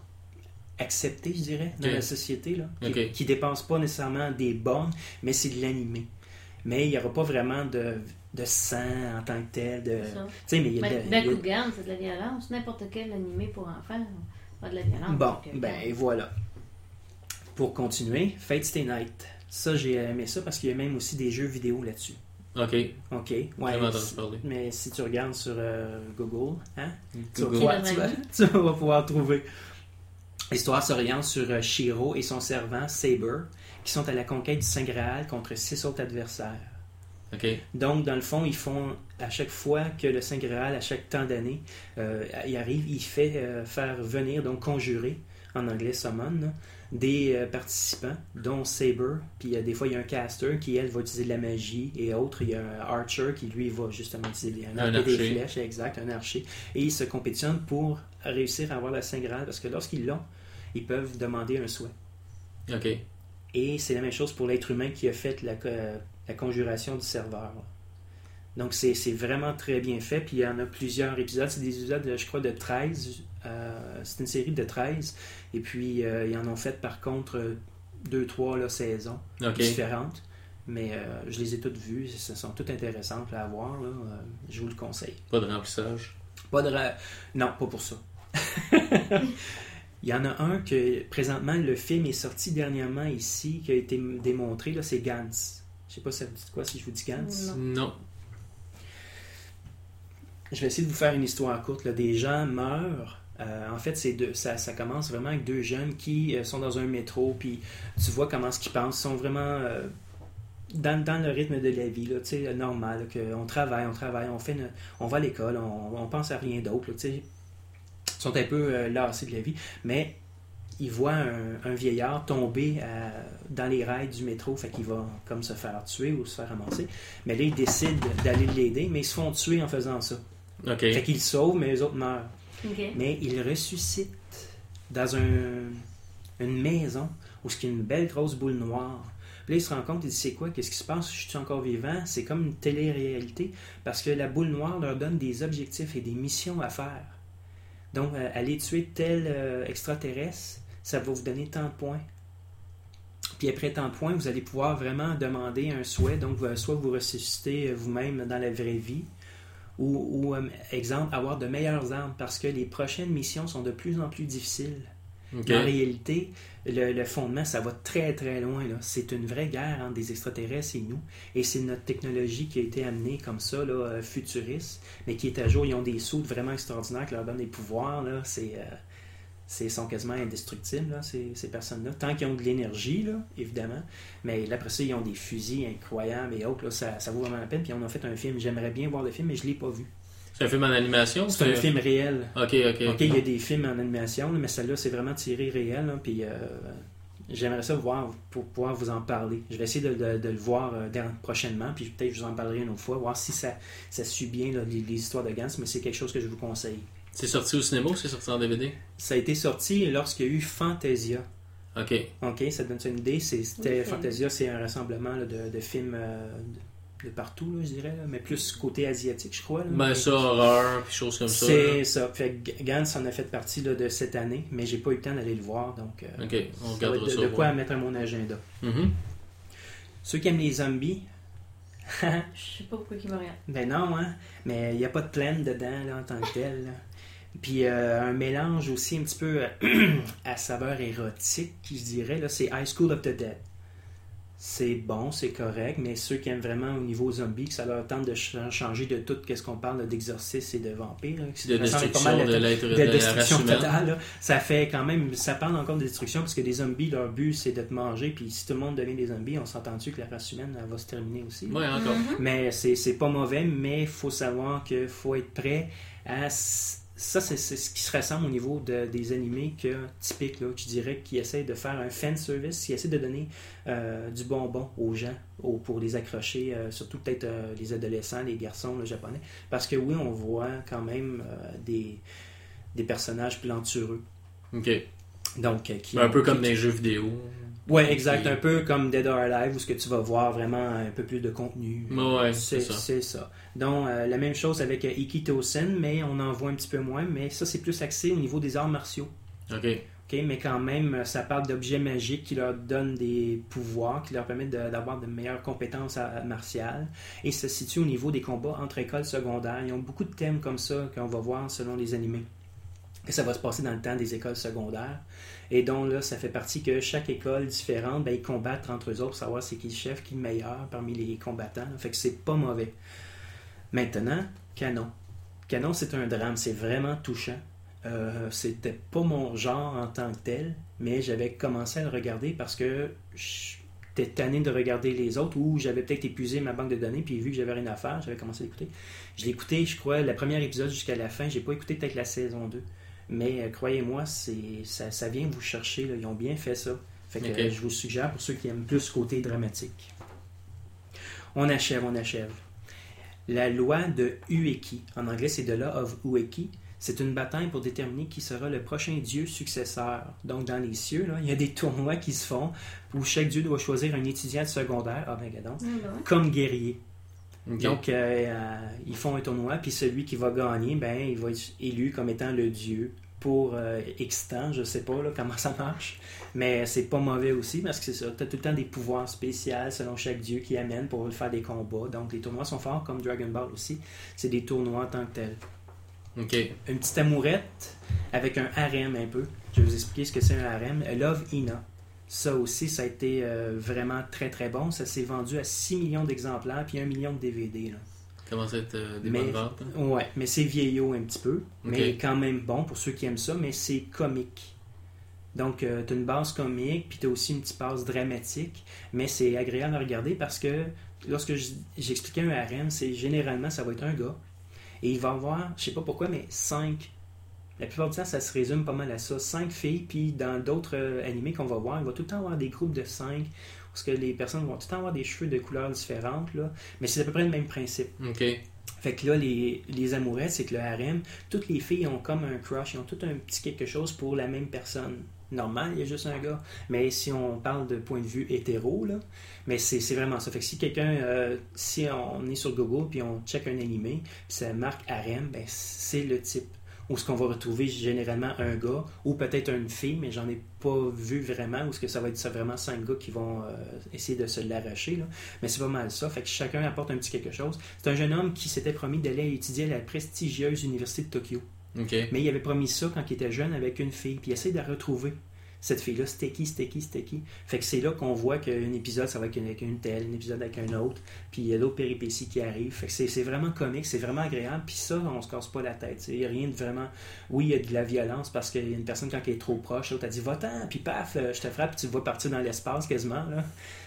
acceptée, je dirais, dans la société, là, qui, Ok. qui dépense pas nécessairement des bornes, mais c'est de l'animé. Mais il n'y aura pas vraiment de, de sang en tant que tel. De, tu sais, mais Bakugan, c'est de la violence. N'importe quel animé pour enfants a de la violence. Bon, ben et voilà. Pour continuer, Fate Stay Night. Ça, j'ai aimé ça parce qu'il y a même aussi des jeux vidéo là-dessus. Ok, OK. Ouais, si- mais si tu regardes sur euh, Google, hein, tu, vas Google. tu, vas, tu vas pouvoir trouver. L'histoire s'oriente sur euh, Shiro et son servant Saber, qui sont à la conquête du Saint Graal contre six autres adversaires. Donc, dans le fond, ils font à chaque fois que le Saint Graal, à chaque temps d'année, euh, il arrive, il fait euh, faire venir, donc conjurer, en anglais summon, là, des euh, participants, dont Saber, puis des fois il y a un caster qui, elle, va utiliser de la magie, et autre, il y a un archer qui, lui, va justement utiliser Un et des flèches, exact, un archer, et ils se compétitionnent pour réussir à avoir le Saint Graal, parce que lorsqu'ils l'ont, ils peuvent demander un souhait. Ok. Et c'est la même chose pour l'être humain qui a fait la, la conjuration du serveur. Donc c'est vraiment très bien fait. Puis il y en a plusieurs épisodes. C'est des épisodes, je crois, de 13. Euh, c'est une série de 13. Et puis euh, ils en ont fait par contre 2-3 saisons Ok. différentes. Mais euh, je les ai toutes vues. Elles sont toutes intéressantes à voir. là. Euh, je vous le conseille. Pas de remplissage? Pas de ra- Non, pas pour ça. Il y en a un que présentement le film est sorti dernièrement ici, qui a été démontré, là, c'est Gantz. Je sais pas si ça vous dit quoi si je vous dis Gantz. Non. Non. Je vais essayer de vous faire une histoire courte. là. Des gens meurent. Euh, en fait, c'est deux, ça, ça commence vraiment avec deux jeunes qui euh, sont dans un métro, puis tu vois comment ce qu'ils pensent. Ils sont vraiment euh, dans, dans le rythme de la vie, là, tu sais, normal. là, que on travaille, on travaille, on, fait une- on va à l'école, on, on pense à rien d'autre. là, tu sais. Ils sont un peu euh, lassés de la vie, mais il voit un, un vieillard tomber à- dans les rails du métro, fait qu'il va comme se faire tuer ou se faire ramasser. Mais là, il décide d'aller l'aider, mais ils se font tuer en faisant ça. Fait qu'il le sauve, mais les autres meurent. Mais il ressuscite dans un- une maison où il y a une belle grosse boule noire. Puis là, il se rend compte, il dit C'est quoi? Qu'est-ce qui se passe? Je suis encore vivant? C'est comme une télé-réalité parce que la boule noire leur donne des objectifs et des missions à faire. Donc, euh, aller tuer tel euh, extraterrestre, ça va vous donner tant de points. Puis après tant de points, vous allez pouvoir vraiment demander un souhait. Donc, soit vous ressuscitez euh, vous-même dans la vraie vie, ou, ou, euh, exemple, avoir de meilleures armes parce que les prochaines missions sont de plus en plus difficiles. En réalité, le, le fondement, ça va très très loin. C'est une vraie guerre entre des extraterrestres et nous. Et c'est notre technologie qui a été amenée comme ça, là, euh, futuriste, mais qui est à jour. Ils ont des sauts vraiment extraordinaires qui leur donnent des pouvoirs. Là. C'est, euh, sont quasiment indestructibles, là, ces, ces personnes-là. Tant qu'ils ont de l'énergie, évidemment. Mais là, après ça, ils ont des fusils incroyables et autres. Là, ça, ça vaut vraiment la peine. Puis on a fait un film. J'aimerais bien voir le film, mais je ne l'ai pas vu. C'est un film en animation C'est un film réel. Ok, ok. Ok, il y a des films en animation, mais celle-là, c'est vraiment tiré réel. là, puis euh, j'aimerais ça voir pour pouvoir vous en parler. Je vais essayer de, de- de le voir euh, prochainement, puis peut-être je vous en parlerai une autre fois, voir si ça, ça suit bien là, les, les histoires de Gans, mais c'est quelque chose que je vous conseille. C'est sorti au cinéma ou c'est sorti en DVD Ça a été sorti lorsqu'il y a eu Fantasia. Ok. Ok, ça te donne une idée. C'était. Fantasia, c'est un rassemblement là, de, de films euh, de, de partout, là, je dirais, là, mais plus côté asiatique, je crois. là. Ben, Mais- ça, horreur, puis choses comme ça. C'est ça. Fait que Gans en a fait partie là, de cette année, mais j'ai pas eu le temps d'aller le voir, donc. euh, Ok, on regardera être ça. de, de quoi ouais. mettre à mon agenda. Mhm. Ceux qui aiment les zombies, Je sais pas pourquoi il me regarde. ben non, hein, mais il n'y a pas de plaine dedans là, en tant que tel. Puis euh, un mélange aussi un petit peu euh, à saveur érotique, je dirais, là, c'est High School of the Dead. C'est bon, c'est correct, mais ceux qui aiment vraiment au niveau zombie, que ça leur tente de ch- changer de tout, qu'est-ce qu'on parle d'exorcisme et de vampire, que De pas destruction mal de de la race totale. là. Ça fait quand même, ça parle encore de destruction parce que les zombies, leur but c'est de te manger. Puis si tout le monde devient des zombies, on s'entend-tu que la race humaine elle va se terminer aussi. Ouais, encore. Mhm. Mais c'est c'est pas mauvais, mais il faut savoir qu'il faut être prêt à. Ça, c'est ce qui se ressemble au niveau de- des animés que, typiques, là, je dirais, qui essaient de faire un fan service, qui essaient de donner euh, du bonbon aux gens au- pour les accrocher, euh, surtout peut-être euh, les adolescents, les garçons le japonais. Parce que oui, on voit quand même des, des personnages plantureux. Ok. Donc, qui Ben, un peu qui- comme dans les jeux vidéo. Ouais, exact. Un peu comme Dead or Alive, où ce que tu vas voir vraiment un peu plus de contenu. Ouais, c'est c'est ça. c'est ça. Donc, euh, la même chose avec euh, Ikitosen, mais on en voit un petit peu moins. Mais ça, c'est plus axé au niveau des arts martiaux. Ok. OK, mais quand même, euh, ça parle d'objets magiques qui leur donnent des pouvoirs, qui leur permettent de- d'avoir de, meilleures compétences à- martiales. Et ça se situe au niveau des combats entre écoles secondaires. Ils ont beaucoup de thèmes comme ça qu'on va voir selon les animés. Et ça va se passer dans le temps des écoles secondaires. Et donc là, ça fait partie que chaque école différente, ben, ils combattent entre eux autres pour savoir c'est qui le chef, qui le meilleur parmi les combattants. Fait que c'est pas mauvais. Maintenant, Canon. Canon, c'est un drame, c'est vraiment touchant. Euh, c'était pas mon genre en tant que tel, mais j'avais commencé à le regarder parce que j'étais tanné de regarder les autres ou j'avais peut-être épuisé ma banque de données puis vu que j'avais rien à faire, j'avais commencé à l'écouter. Je l'ai écouté, je crois, le premier épisode jusqu'à la fin. J'ai pas écouté peut-être la saison 2. Mais euh, croyez-moi, c'est ça, ça vient vous chercher. là. Ils ont bien fait ça. Fait que euh, je vous suggère pour ceux qui aiment plus ce côté dramatique. On achève, on achève. La loi de Ueki. En anglais, c'est The Law of Ueki. C'est une bataille pour déterminer qui sera le prochain dieu successeur. Donc, dans les cieux, là, il y a des tournois qui se font où chaque dieu doit choisir un étudiant de secondaire, ah ben, gadon, Ah, ben comme guerrier. Donc, euh, euh, ils font un tournoi, puis celui qui va gagner, ben, il va être élu comme étant le dieu pour euh, X temps. Je sais pas là, comment ça marche, mais c'est pas mauvais aussi parce que c'est ça. Tu as tout le temps des pouvoirs spéciaux selon chaque dieu qui amène pour faire des combats. Donc, les tournois sont forts, comme Dragon Ball aussi. C'est des tournois en tant que tels. Ok. Une petite amourette avec un harem un peu. Je vais vous expliquer ce que c'est un harem. Love Ina. Ça aussi, ça a été euh, vraiment très très bon. Ça s'est vendu à 6 millions d'exemplaires puis 1 million de DVD. Là. Commence à être euh, des Mais- bonnes ventes. hein? Ouais, mais c'est vieillot un petit peu. Mais quand même bon pour ceux qui aiment ça, mais c'est comique. Donc, tu as une base comique, puis tu as aussi une petite base dramatique, mais c'est agréable à regarder parce que lorsque j'expliquais un harem, c'est généralement, ça va être un gars, et il va avoir, je sais pas pourquoi, mais cinq La plupart du temps, ça se résume pas mal à ça. Cinq filles, puis dans d'autres euh, animés qu'on va voir, il va tout le temps avoir des groupes de cinq, parce que les personnes vont tout le temps avoir des cheveux de couleurs différentes, là. mais c'est à peu près le même principe. Ok. Fait que là, les, les amourettes, c'est que le harem, toutes les filles ont comme un crush, ils ont tout un petit quelque chose pour la même personne. Normal, il y a juste un gars. Mais si on parle de point de vue hétéro, là, mais c'est c'est vraiment ça. Fait que si quelqu'un, euh, si on est sur Google puis on check un animé, puis ça marque harem, ben c'est le type. Où ce qu'on va retrouver généralement un gars ou peut-être une fille, mais j'en ai pas vu vraiment. Où ce que ça va être ça, vraiment cinq gars qui vont euh, essayer de se l'arracher. là. Mais c'est pas mal ça. Fait que chacun apporte un petit quelque chose. C'est un jeune homme qui s'était promis d'aller étudier à la prestigieuse université de Tokyo. Ok. Mais il avait promis ça quand il était jeune avec une fille. Puis il essaie de la retrouver. Cette fille-là, c'était qui, c'était qui, c'était qui. Fait que c'est là qu'on voit qu'un épisode, ça va être avec une telle, un épisode avec un autre. Puis il y a d'autres péripéties qui arrivent. Fait que c'est vraiment comique, c'est vraiment agréable. Puis ça, on se casse pas la tête. Il n'y a rien de vraiment. Oui, il y a de la violence parce qu'il y a une personne, quand elle est trop proche, l'autre a dit Va-t'en, puis paf, je te frappe, puis tu vas partir dans l'espace quasiment. Là.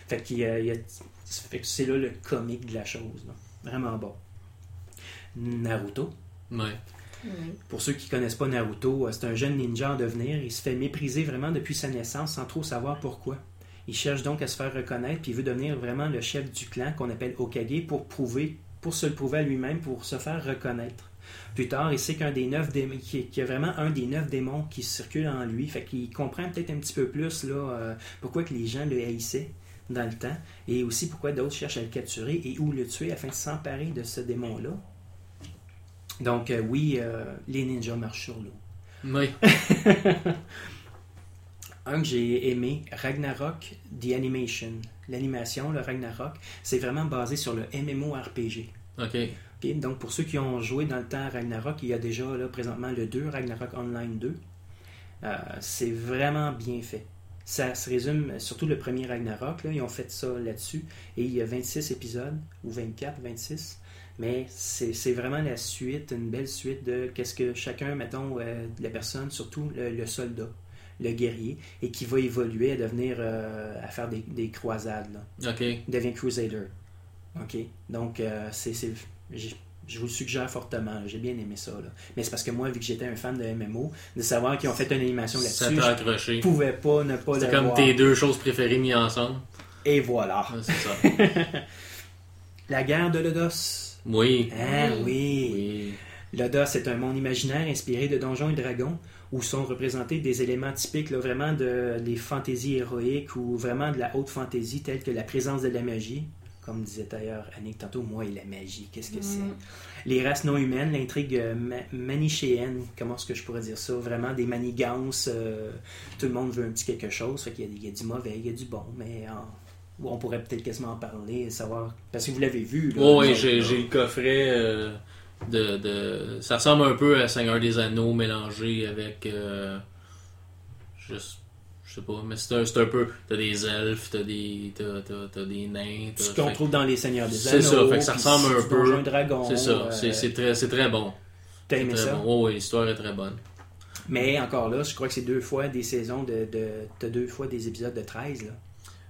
Fait que c'est là le comique de la chose. là. Vraiment bon. Naruto. Ouais. Pour ceux qui connaissent pas Naruto, euh, c'est un jeune ninja en devenir. Il se fait mépriser vraiment depuis sa naissance sans trop savoir pourquoi. Il cherche donc à se faire reconnaître puis il veut devenir vraiment le chef du clan qu'on appelle Okage pour prouver, pour se le prouver à lui-même, pour se faire reconnaître. Plus tard, il sait qu'un des neuf démons, qu'il y a vraiment un des neuf démons qui circule en lui, fait qu'il comprend peut-être un petit peu plus là euh, pourquoi que les gens le haïssaient dans le temps et aussi pourquoi d'autres cherchent à le capturer et où le tuer afin de s'emparer de ce démon-là. Donc euh, oui, euh, les ninjas marchent sur l'eau. Oui. Un que j'ai aimé, Ragnarok, The Animation. L'animation, le Ragnarok, c'est vraiment basé sur le MMORPG. Ok. Ok, Donc, pour ceux qui ont joué dans le temps à Ragnarok, il y a déjà là, présentement le 2, Ragnarok Online 2. Euh, c'est vraiment bien fait. Ça se résume, surtout le premier Ragnarok, là, ils ont fait ça là-dessus. Et il y a 26 épisodes, ou 24, 26. Mais c'est c'est vraiment la suite, une belle suite de qu'est-ce que chacun, mettons, euh, la personne, surtout le, le soldat, le guerrier, et qui va évoluer à devenir, euh, à faire des, des croisades. Là Ok. il devient Crusader. OK? Donc, euh, c'est, c'est- je vous le suggère fortement. J'ai bien aimé ça. là. Mais c'est parce que moi, vu que j'étais un fan de MMO, de savoir qu'ils ont fait une animation là-dessus, je pouvais pas ne pas C'est le comme voir. tes deux choses préférées mises ensemble. Et voilà. Ouais, c'est ça. La guerre de Lodos. Oui. Ah oui. Oui. Lodos est un monde imaginaire inspiré de Donjons et Dragons où sont représentés des éléments typiques là, vraiment de des fantaisies héroïques ou vraiment de la haute fantaisie telle que la présence de la magie. Comme disait d'ailleurs Annick tantôt, moi et la magie, qu'est-ce que c'est? Mm. Les races non humaines, l'intrigue euh, ma- manichéenne, comment est-ce que je pourrais dire ça? Vraiment des manigances, euh, tout le monde veut un petit quelque chose, fait qu'il y a, il y a du mauvais, il y a du bon, mais en- on pourrait peut-être quasiment en parler, savoir, parce que vous l'avez vu. là, Oh, oui, j'ai le coffret euh, de, de. Ça ressemble un peu à Seigneur des Anneaux mélangé avec. euh, je, je sais pas, mais c'est un, c'est un peu. T'as des elfes, t'as des. T'as, t'as- t'as des nains. ce qu'on trouve dans les Seigneurs des C'est Anneaux. ça, fait que ça ressemble un peu. C'est ça, euh, c'est, c'est très, c'est très bon. T'as aimé Très ça? bon. Oh, oui, l'histoire est très bonne. Mais encore là, je crois que c'est deux fois des saisons de. de t'as deux fois des épisodes de 13, là.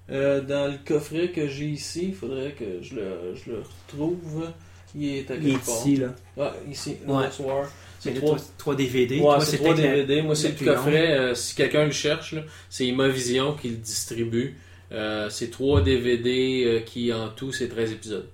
Euh, dans le coffret que j'ai ici, il faudrait que je le, je le retrouve. Il est à Il est quelque part. ici, là. Ah, ici, Ouais. C'est trois, trois DVD. Ouais, c'est trois la- DVD. Moi, c'est le coffret. euh, si quelqu'un le cherche, c'est Imavision qui le distribue. Euh, c'est trois DVD qui, en tout, c'est 13 épisodes.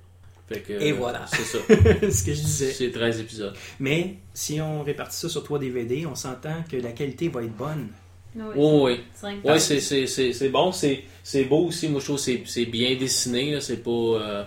Fait que, Et voilà. C'est ça. ce que je disais. C'est 13 épisodes. Mais si on répartit ça sur trois DVD, on s'entend que la qualité va être bonne. Oui, oui. Ouais, pages. c'est, c'est, c'est, c'est bon. C'est, c'est beau aussi. Moi, je trouve que c'est, c'est bien dessiné. Là. C'est pas. euh,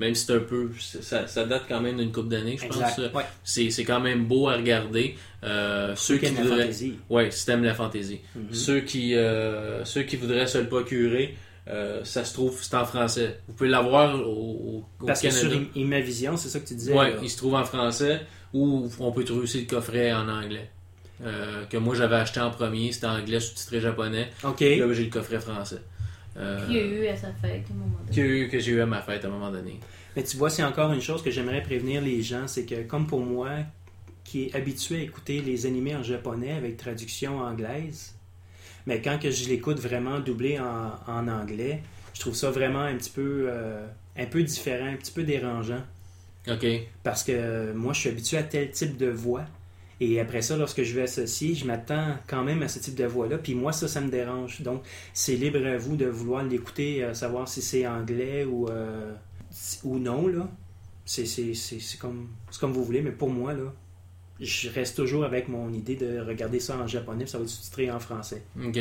même si c'est un peu. c'est- Ça, ça date quand même d'une couple d'années, je pense. Ouais. C'est, c'est quand même beau à regarder. Euh, ceux qui Ken la voudraient. fantaisie. Ouais, si t'aimes la fantaisie. Mhm. Ceux qui euh, ceux qui voudraient se le procurer, euh, ça se trouve, c'est en français. Vous pouvez l'avoir au, au- au Parce que Canada. sur Im- Imavision, c'est ça que tu disais. là. il se trouve en français ou on peut trouver aussi le coffret en anglais. Euh, que moi j'avais acheté en premier, c'était anglais sous-titré japonais. OK. Puis Là, j'ai le coffret français. Euh, Qu'il y a eu à sa fête, à un moment donné. que, que j'ai eu à ma fête à un moment donné. Mais tu vois, c'est encore une chose que j'aimerais prévenir les gens, c'est que comme pour moi, qui est habitué à écouter les animés en japonais avec traduction anglaise, mais quand que je l'écoute vraiment doublé en, en anglais, je trouve ça vraiment un petit peu, euh, un peu différent, un petit peu dérangeant. Ok. Parce que euh, moi, je suis habitué à tel type de voix. Et après ça, lorsque je vais associer, je m'attends quand même à ce type de voix-là. Puis moi, ça, ça me dérange. Donc, c'est libre à vous de vouloir l'écouter, euh, savoir si c'est anglais ou, euh, ou non. là. C'est c'est- c'est- c'est comme, c'est comme vous voulez, mais pour moi, là, je reste toujours avec mon idée de regarder ça en japonais, puis ça va être sous-titré en français. Ok.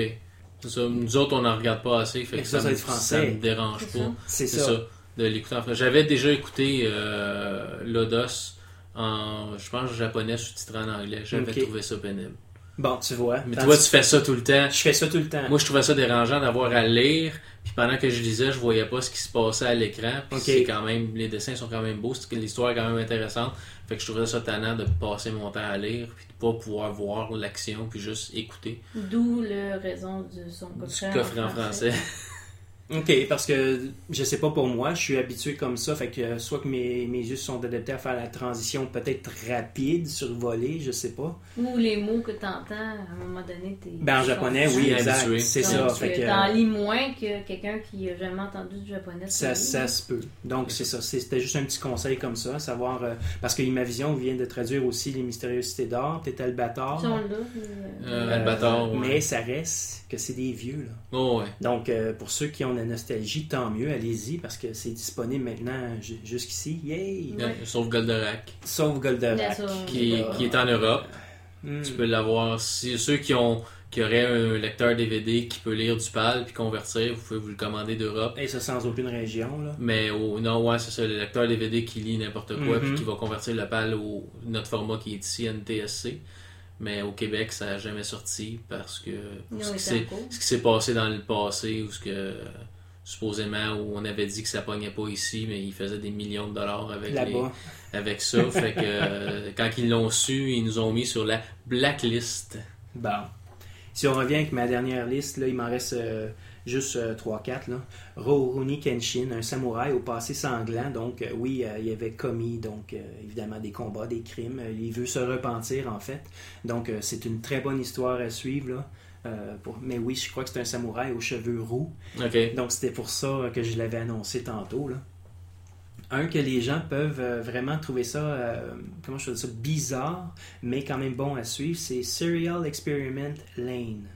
C'est ça. Nous autres, on n'en regarde pas assez, fait que ça, ça, me, être français. ça me dérange C'est pas. ça. C'est C'est ça. ça. de l'écouter en français. J'avais déjà écouté euh, Lodos en, je pense, japonais sous-titré en anglais. J'avais trouvé ça pénible. Bon, tu vois. Mais toi, tu fais ça tout le temps. Je fais ça tout le temps. Moi, je trouvais ça dérangeant d'avoir à lire, puis pendant que je lisais, je voyais pas ce qui se passait à l'écran. Puis c'est quand même, les dessins sont quand même beaux, c'est que l'histoire est quand même intéressante. Fait que je trouvais ça tannant de passer mon temps à lire, puis de pas pouvoir voir l'action, puis juste écouter D'où la raison de son du coffret, coffret en français. OK, parce que je sais pas pour moi, je suis habitué comme ça, fait que soit que mes, mes yeux sont adaptés à faire la transition peut-être rapide, survolée, je sais pas. Ou les mots que tu entends, à un moment donné, t'es. Ben en japonais, oui, exact, c'est ça. tu Fait que, T'en lis moins que quelqu'un qui a jamais entendu du japonais. ça, ça se peut. Donc c'est ça, c'était juste un petit conseil comme ça, savoir, euh, parce que Imavision vient de traduire aussi Les Mystérieuses Cités d'Or, peut-être Albator, Ils sont là. puis, euh, Euh, Albator, ouais. mais ça reste que c'est des vieux, là. Oh, ouais. Donc, euh, pour ceux qui ont la nostalgie, tant mieux, allez-y, parce que c'est disponible maintenant ju- jusqu'ici. Yay! Ouais. Sauf Goldorak, Sauf Goldorak. Qui, qui est en Europe. Hmm. Tu peux l'avoir. Si ceux qui ont qui auraient un lecteur DVD qui peut lire du PAL puis convertir, vous pouvez vous le commander d'Europe. Et ça sans aucune région, là. Mais au, non, ouais, c'est ça, le lecteur DVD qui lit n'importe quoi Mhm. puis qui va convertir le PAL au notre format qui est ici NTSC. Mais au Québec, ça n'a jamais sorti parce que ce qui ce qui s'est passé dans le passé ou ce que supposément où on avait dit que ça pognait pas ici, mais ils faisaient des millions de dollars avec les, avec ça. fait que euh, quand ils l'ont su, ils nous ont mis sur la blacklist. Bon. Si on revient avec ma dernière liste, là, il m'en reste euh, juste 3-4. là. Rurouni Kenshin, un samouraï au passé sanglant. Donc, euh, oui, euh, il avait commis, donc, euh, évidemment, des combats, des crimes. Euh, il veut se repentir, en fait. Donc, euh, c'est une très bonne histoire à suivre, là. Euh, pour... Mais oui, je crois que c'est un samouraï aux cheveux roux. Donc, c'était pour ça que je l'avais annoncé tantôt. Là. Un, que les gens peuvent euh, vraiment trouver ça, euh, comment je dire ça, bizarre, mais quand même bon à suivre, c'est Serial Experiment Lane.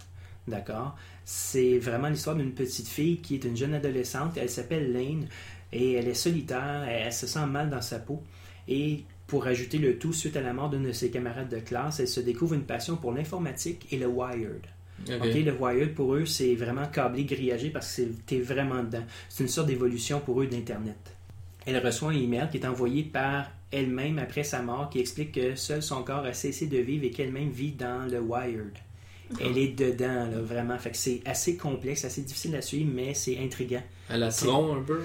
D'accord? C'est vraiment l'histoire d'une petite fille qui est une jeune adolescente. Elle s'appelle Lane et elle est solitaire. Elle, elle se sent mal dans sa peau. Et pour ajouter le tout, suite à la mort d'une de ses camarades de classe, elle se découvre une passion pour l'informatique et le wired. Ok. OK, le wired pour eux, c'est vraiment câblé, grillagé parce que c'est- t'es vraiment dedans. C'est une sorte d'évolution pour eux d'Internet. Elle reçoit un email qui est envoyé par elle-même après sa mort qui explique que seul son corps a cessé de vivre et qu'elle-même vit dans le wired. Elle est dedans, là, vraiment. Fait que c'est assez complexe, assez difficile à suivre, mais c'est intriguant. À la tronc un peu.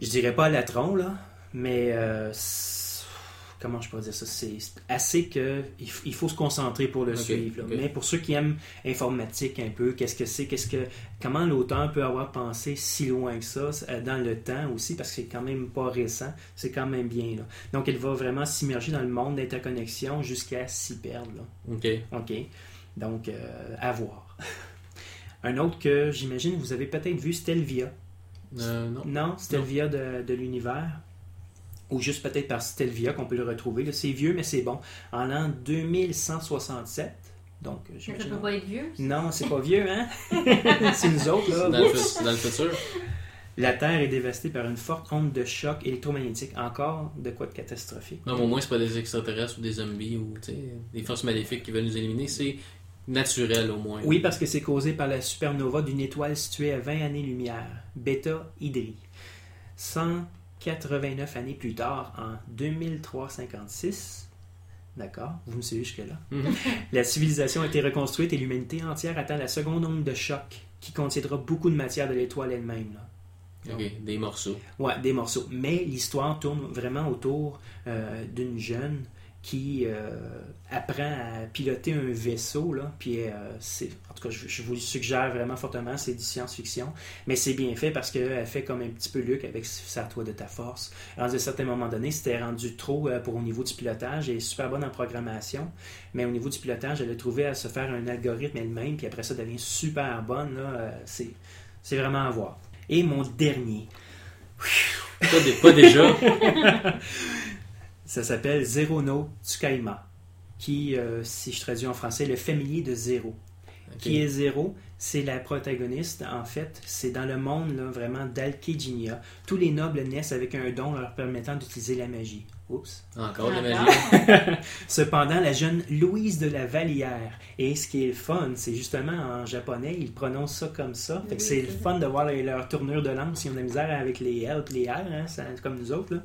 Je dirais pas à la tronc, là, mais euh, c'est- comment je peux dire ça? C'est assez que il, faut se concentrer pour le suivre. Mais pour ceux qui aiment informatique un peu, qu'est-ce que c'est, qu'est-ce que comment l'auteur peut avoir pensé si loin que ça euh, dans le temps aussi, parce que c'est quand même pas récent, c'est quand même bien. Là. Donc il va vraiment s'immerger dans le monde d'interconnexion jusqu'à s'y perdre. Là. Ok. OK. Donc, euh, à voir. Un autre que j'imagine vous avez peut-être vu, Stelvia. Euh, non. Non, Stelvia de, de l'univers. Ou juste peut-être par Stelvia qu'on peut le retrouver. là. C'est vieux, mais c'est bon. En l'an 2167. Donc, euh, Ça peut pas être vieux. Non, c'est pas vieux, hein? c'est nous autres, là. Dans le, dans futur. La Terre est dévastée par une forte onde de choc électromagnétique. Encore de quoi de catastrophique. Non, mais au moins, c'est pas des extraterrestres ou des zombies ou tu sais, des forces maléfiques qui veulent nous éliminer. C'est naturel au moins. Oui, parce que c'est causé par la supernova d'une étoile située à 20 années-lumière, Beta Hydri. 189 années plus tard, en 2356, d'accord, vous me suivez jusque-là, Mhm. la civilisation a été reconstruite et l'humanité entière atteint la seconde onde de choc qui contiendra beaucoup de matière de l'étoile elle-même. là. Ok, des morceaux. Ouais, des morceaux. Mais l'histoire tourne vraiment autour euh, d'une jeune qui euh, apprend à piloter un vaisseau. Là, puis, euh, c'est, en tout cas, je, je vous le suggère vraiment fortement, c'est du science-fiction. Mais c'est bien fait parce qu'elle fait comme un petit peu Luc avec sa toi de ta force. Alors, à un certain moment donné, c'était rendu trop euh, pour au niveau du pilotage. Elle est super bonne en programmation. Mais au niveau du pilotage, elle a trouvé à se faire un algorithme elle-même. Puis après ça, devient super bonne. Là, c'est, c'est vraiment à voir. Et mon dernier, pas déjà. Ça s'appelle Zero no Tsukaima. qui, euh, si je traduis en français, le familier de Zéro. Qui est Zéro C'est la protagoniste, en fait. C'est dans le monde là, vraiment d'Alkeginia. Tous les nobles naissent avec un don leur permettant d'utiliser la magie. Oups. Encore de la Encore. magie. Cependant, la jeune Louise de la Vallière, et ce qui est le fun, c'est justement en japonais, ils prononcent ça comme ça. Fait que c'est le fun de voir leur tournure de langue, s'ils ont de la misère avec les L et les R, hein, comme nous autres. Là.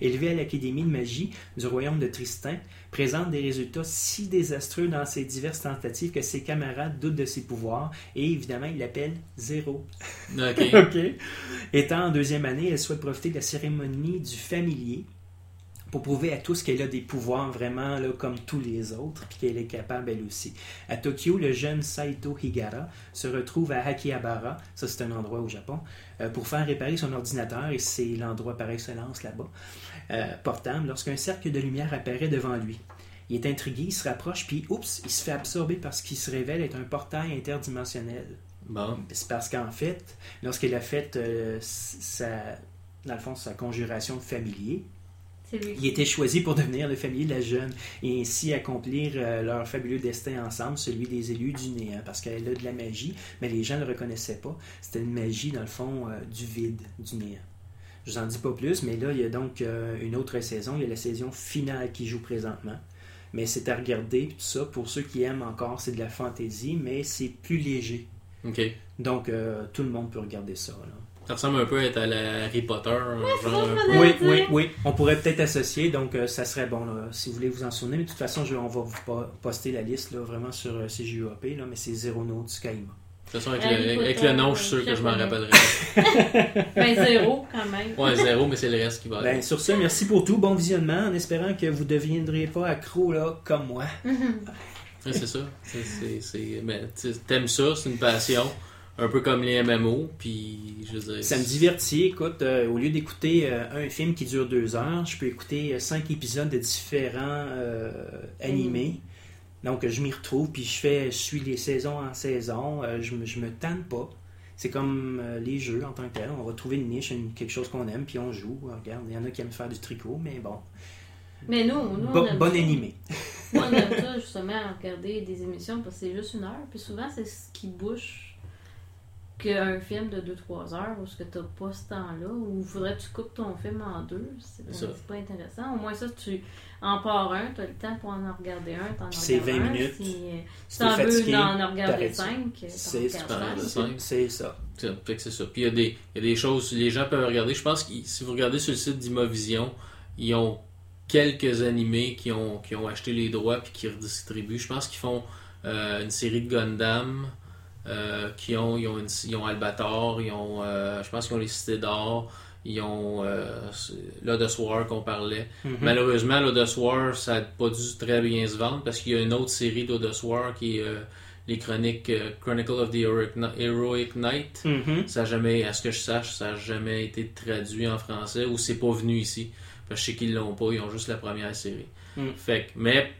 Élevée à l'Académie de magie du royaume de Tristan, présente des résultats si désastreux dans ses diverses tentatives que ses camarades doutent de ses pouvoirs, et évidemment, ils l'appellent Zéro. Ok. OK. Étant en deuxième année, elle souhaite profiter de la cérémonie du familier pour prouver à tous qu'elle a des pouvoirs vraiment là, comme tous les autres, puis qu'elle est capable elle aussi. À Tokyo, le jeune Saito Higara se retrouve à Akihabara, ça c'est un endroit au Japon, euh, pour faire réparer son ordinateur, et c'est l'endroit par excellence là-bas, euh, portable, lorsqu'un cercle de lumière apparaît devant lui. Il est intrigué, il se rapproche, puis oups, il se fait absorber par ce qui se révèle être un portail interdimensionnel. Bon. C'est parce qu'en fait, lorsqu'elle a fait euh, sa, dans le fond, sa conjuration de familier, lui. il était choisi pour devenir le familier de la jeune et ainsi accomplir euh, leur fabuleux destin ensemble, celui des élus du néant, parce qu'elle a de la magie, mais les gens ne le reconnaissaient pas. C'était une magie, dans le fond, euh, du vide, du néant. Je vous en dis pas plus, mais là, il y a donc euh, une autre saison. Il y a la saison finale qui joue présentement. Mais c'est à regarder, puis tout ça. Pour ceux qui aiment encore, c'est de la fantaisie, mais c'est plus léger. Ok. Donc, euh, tout le monde peut regarder ça. là. Ça ressemble un peu à être à la Harry Potter. un c'est genre un Oui, oui, oui. On pourrait peut-être associer, donc euh, ça serait bon là, si vous voulez vous en souvenir. Mais de toute façon, je- on va vous po- poster la liste là, vraiment sur euh, CJUAP, là, mais c'est Zero Note Skyma. De toute façon, avec, Harry le, avec Potter, le nom, je suis sûr que je m'en rappellerai. Ben, zéro, quand même. Ouais, zéro, mais c'est le reste qui va. Ben, sur ce, merci pour tout. Bon visionnement, en espérant que vous ne deviendrez pas accro là, comme moi. Ouais, c'est ça. C'est- c'est- c'est- mais tu sais, T'aimes ça, c'est une passion. Un peu comme les MMO, puis je veux dire. Ça me divertit. Écoute, euh, au lieu d'écouter euh, un film qui dure deux heures, je peux écouter euh, cinq épisodes de différents euh, animés. Donc, je m'y retrouve, puis je fais, je suis les saisons en saison. euh, je, me, je me tanne pas. C'est comme euh, les jeux en tant que tel. On va trouver une niche, une- quelque chose qu'on aime, puis on joue. Regarde, il y en a qui aiment faire du tricot, mais bon. Mais nous, nous, on Bon, aime bon ça. animé. Nous, on aime ça, justement, à regarder des émissions parce que c'est juste une heure. Puis souvent, c'est ce qui bouche qu'un film de 2-3 heures où ce que t'as pas ce temps-là, ou faudrait que tu coupes ton film en deux. C'est pas intéressant. Au moins, ça, tu en pars un, t'as le temps pour en regarder un, t'en Puis c'est regardes 20 un. minutes. Si, euh, Si t'en veux fatigué, en regarder t'arrêtes ça. 5, C'est c'est- cinq. C'est ça. Fait que c'est ça. Puis il y, a des, il y a des choses, les gens peuvent regarder. Je pense que si vous regardez sur le site d'Imovision, ils ont quelques animés qui ont, qui ont acheté les droits puis qui redistribuent. Je pense qu'ils font euh, une série de Gundam. Euh, qui ont, ils ont, une- ils ont Albator, ils ont, euh, je pense qu'ils ont les Cités d'Or, ils ont euh, War qu'on parlait. Mhm. Malheureusement, Lotus War, ça n'a pas dû très bien se vendre parce qu'il y a une autre série War qui est euh, les chroniques Chronicle of the Heroic, Kni- Heroic Knight. Mhm. Ça a jamais, à ce que je sache, ça n'a jamais été traduit en français ou c'est pas venu ici. Parce que je sais qu'ils l'ont pas, ils ont juste la première série. Mm. Fait que, mais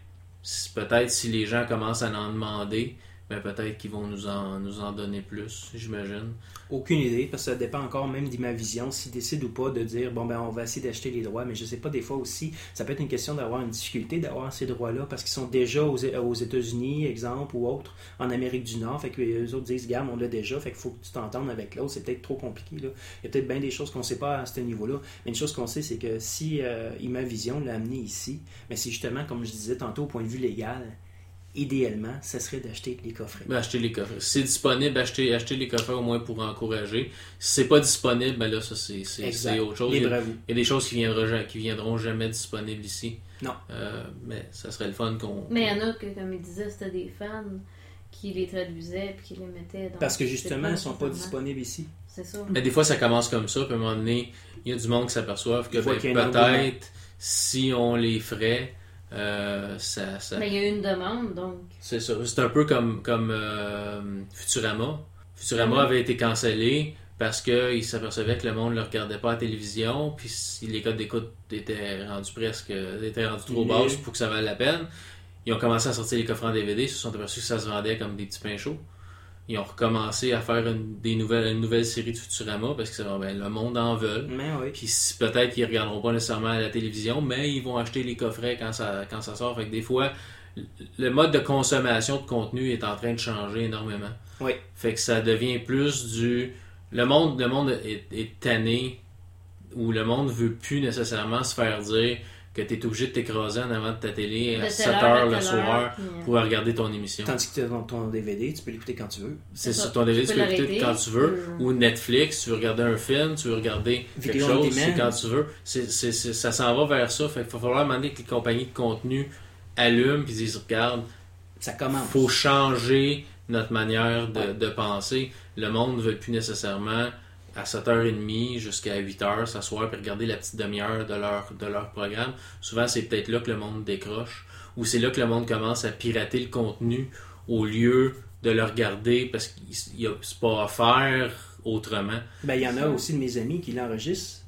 peut-être si les gens commencent à en demander, ben peut-être qu'ils vont nous en, nous en donner plus, j'imagine. Aucune idée, parce que ça dépend encore même de ma vision, s'ils décident ou pas de dire, bon, ben, on va essayer d'acheter les droits, mais je sais pas, des fois aussi, ça peut être une question d'avoir une difficulté d'avoir ces droits-là, parce qu'ils sont déjà aux, aux États-Unis, exemple, ou autre, en Amérique du Nord, fait que les autres disent, garde, on l'a déjà, fait qu'il faut que tu t'entendes avec l'autre, c'est peut-être trop compliqué, là. Il y a peut-être bien des choses qu'on sait pas à ce niveau-là, mais une chose qu'on sait, c'est que si euh, Imavision l'a amené ici, mais c'est justement, comme je disais tantôt, au point de vue légal, idéalement, ça serait d'acheter les coffrets. Ben, acheter les coffrets. Si c'est disponible, acheter, acheter les coffrets au moins pour encourager. Si c'est pas disponible, ben là, ça c'est c'est- autre chose. Il y, a, il y a des choses qui viendront, qui viendront jamais disponibles ici. Non. Euh, mais ça serait le fun qu'on. Mais il y en a que, comme il disait, c'était des fans qui les traduisaient puis qui les mettaient dans. Parce que justement, ils ne sont pas disponibles ici. C'est ça. Mais des fois, ça commence comme ça, puis à un moment donné, il y a du monde qui s'aperçoivent que ben, peut-être, si on les ferait, euh, ça, ça- Mais il y a eu une demande, donc. c'est ça. C'est un peu comme, comme euh, Futurama. Futurama Mhm. avait été cancellé parce qu'ils s'apercevaient que le monde ne le regardait pas à la télévision, puis si les codes d'écoute étaient rendus presque étaient rendus trop basses pour que ça vaille la peine. Ils ont commencé à sortir les coffrets en DVD, ils se sont aperçus que ça se vendait comme des petits pains chauds. Ils ont recommencé à faire une, des nouvelles, une nouvelle série de Futurama parce que ben, le monde en veut. Mais oui. Puis peut-être qu'ils regarderont pas nécessairement à la télévision, mais ils vont acheter les coffrets quand ça, quand ça sort. Fait que des fois, le mode de consommation de contenu est en train de changer énormément. Oui. Fait que ça devient plus du. Le monde, le monde est, est tanné où le monde veut plus nécessairement se faire dire que tu es obligé de t'écraser en avant de ta télé à telle 7 heure heures à le soir euh, pour regarder ton émission. Tandis que tu as ton, ton DVD, tu peux l'écouter quand tu veux. C'est sur ton DVD, Tu tu peux peux écouter l'arrêter, quand tu veux. peux- Ou Netflix, tu veux regarder un film, tu veux regarder quelque chose, c'est quand tu veux. Ça s'en va vers ça. Fait qu'il va falloir demander que les compagnies de contenu allument et disent regarde, Ça commence. faut changer notre manière de, de penser. Le monde ne veut plus nécessairement à 7h30 jusqu'à 8h s'asseoir et regarder la petite demi-heure de leur, de leur programme. Souvent, c'est peut-être là que le monde décroche ou c'est là que le monde commence à pirater le contenu au lieu de le regarder parce que c'est pas à faire autrement. Ben, il y en a aussi de mes amis qui l'enregistrent.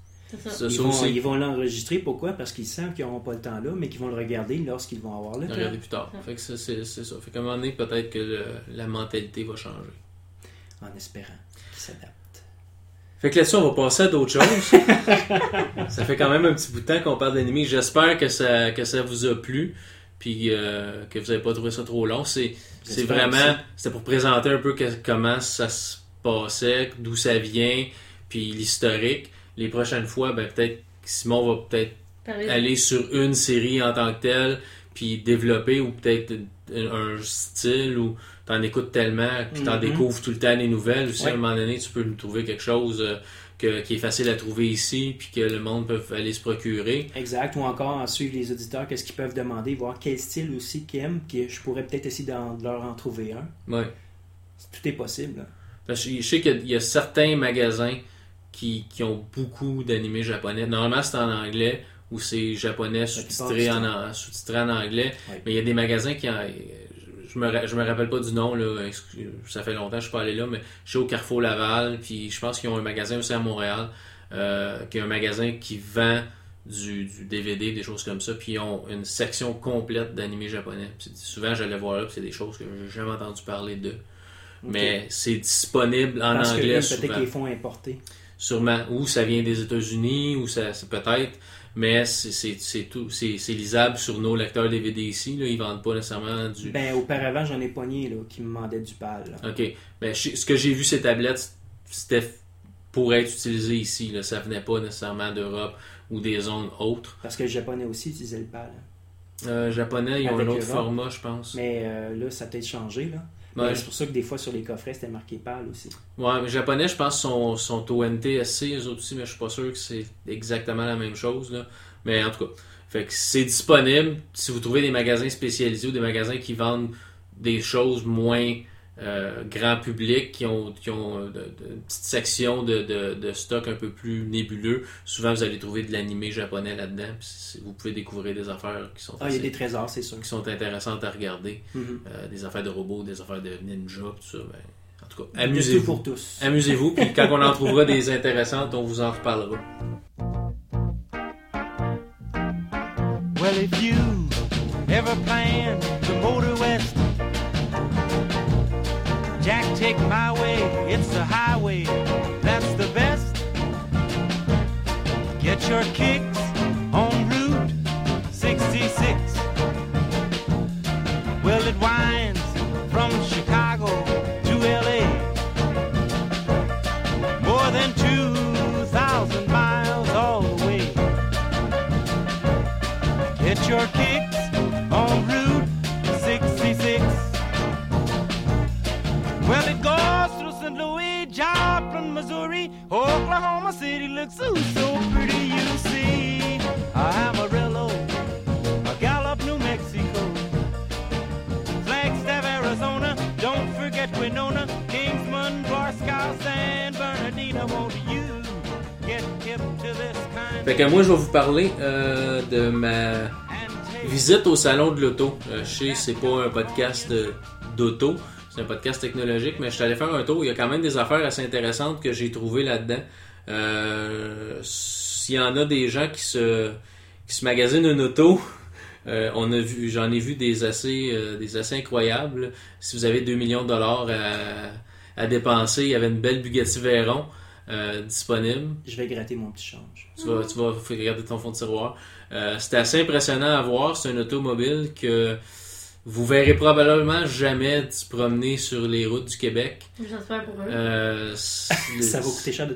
Ça. Ils ça vont, ils vont l'enregistrer, pourquoi? Parce qu'ils savent qu'ils n'auront pas le temps là, mais qu'ils vont le regarder lorsqu'ils vont avoir le temps. regarder plus tard. Fait que ça, c'est, c'est ça. Fait qu'à un moment donné, peut-être que le- la mentalité va changer. En espérant qu'ils s'adaptent. Fait que là-dessus, on va passer à d'autres choses. ça fait quand même un petit bout de temps qu'on parle d'animé. J'espère que ça, que ça vous a plu, puis euh, que vous n'avez pas trouvé ça trop long. C'est, c'est vraiment, c'était pour présenter un peu que- comment ça se passait, d'où ça vient, puis l'historique. Les prochaines fois, ben peut-être Simon va peut-être aller sur une série en tant que telle, puis développer ou peut-être un un style où t'en écoutes tellement, puis t'en Mhm. découvres tout le temps les nouvelles. Aussi, Ouais. à un moment donné, tu peux nous trouver quelque chose euh, que- qui est facile à trouver ici, puis que le monde peut aller se procurer. Exact. Ou encore, suivre les auditeurs, qu'est-ce qu'ils peuvent demander, voir quel style aussi qu'ils aiment, que je pourrais peut-être essayer de leur en trouver un. Ouais. Tout est possible. Parce que je sais qu'il y a- il y a certains magasins qui, qui ont beaucoup d'animés japonais. Normalement, c'est en anglais ou c'est japonais sous-titré en, anglais. Mais il y a des magasins qui en- je me, je me rappelle pas du nom là, ça fait longtemps que je suis pas allé là, mais je suis au Carrefour Laval, puis je pense qu'ils ont un magasin aussi à Montréal, euh, qui est un magasin qui vend du, du DVD, des choses comme ça, puis ils ont une section complète d'animés japonais. Puis souvent j'allais voir là, puis c'est des choses que j'ai jamais entendu parler d'eux. Mais c'est disponible en Parce anglais peut-être qu'ils font importer. Sûrement. Ou ça vient des États-Unis, ou ça c'est peut-être. Mais c'est- tout. C'est lisable sur nos lecteurs DVD ici. Là. Ils vendent pas nécessairement du. Ben, auparavant, j'en ai pogné là, qui me demandaient du PAL. là. OK. Ben, je- ce que j'ai vu, ces tablettes, c'était pour être utilisé ici. Là. Ça venait pas nécessairement d'Europe ou des zones autres. Parce que le japonais aussi utilisait le PAL. Euh, japonais, ils ont Avec un autre format, je pense. Mais euh, là, ça a peut-être changé. Là. Ouais. C'est pour ça que des fois, sur les coffrets, c'était marqué PAL aussi. Ouais, mais japonais, je pense, sont, sont au NTSC, eux autres aussi, mais je suis pas sûr que c'est exactement la même chose. Là. Mais en tout cas, fait que c'est disponible. Si vous trouvez des magasins spécialisés ou des magasins qui vendent des choses moins euh, grand public, qui ont, qui ont euh, de- de- une petite section de, de, de stock un peu plus nébuleux, souvent vous allez trouver de l'animé japonais là-dedans. vous pouvez découvrir des affaires qui sont, Ah, il y a assez- des trésors, c'est sûr. qui sont intéressantes à regarder. Mhm. Euh, des affaires de robots, des affaires de ninja, tout ça. Ben, en tout cas, amusez-vous. pour tous. Amusez-vous, puis quand on en trouvera des intéressantes, on vous en reparlera. Well, if you ever plan to motor west, Jack, take my way. It's the highway. That's the best. Get your kicks on Fait que moi, je vais vous parler euh, de ma visite au salon de l'auto. Euh, je sais, c'est pas un podcast d'auto, c'est un podcast technologique, mais je suis allé faire un tour. Il y a quand même des affaires assez intéressantes que j'ai trouvées là-dedans. Euh, S'il y en a des gens qui se, qui se magasinent une auto, Euh, on a vu, j'en ai vu des assez, euh, des assez incroyables. Si vous avez 2 millions de dollars à, à dépenser, il y avait une belle Bugatti Veyron euh, disponible. Je vais gratter mon petit change. Tu vas, tu vas regarder ton fond de tiroir. Euh, C'était assez impressionnant à voir. C'est un automobile que vous verrez probablement jamais se promener sur les routes du Québec. J'espère pour eux. Euh, Ça va coûter cher de.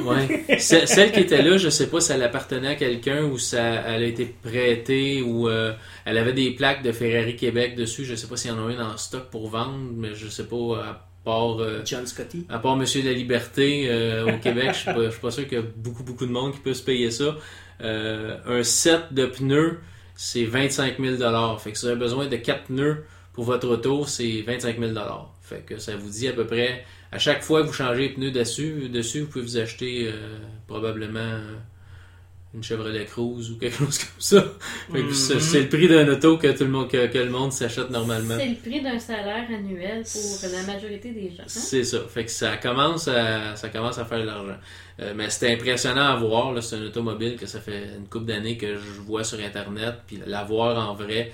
Ouais. Ce- Celle qui était là, je sais pas si elle appartenait à quelqu'un ou si elle a été prêtée ou euh, elle avait des plaques de Ferrari Québec dessus. Je sais pas s'il y en a une en stock pour vendre, mais je sais pas à part euh, John Scotty. à part Monsieur de la Liberté euh, au Québec, je suis pas, je suis pas sûr qu'il y a beaucoup beaucoup de monde qui peut se payer ça. Euh, un set de pneus, c'est 25 000 Fait que si vous avez besoin de 4 pneus pour votre auto, c'est 25 000 Fait que ça vous dit à peu près, à chaque fois que vous changez les pneus dessus, dessus vous pouvez vous acheter euh, probablement une Chevrolet Cruze ou quelque chose comme ça. C'est le prix d'un auto que tout le monde, que, que le monde s'achète normalement. C'est le prix d'un salaire annuel pour la majorité des gens. hein? C'est ça. Fait que ça commence à, ça commence à faire de l'argent. Euh, mais c'était impressionnant à voir. C'est un automobile que ça fait une couple d'années que je vois sur Internet. Puis la voir en vrai,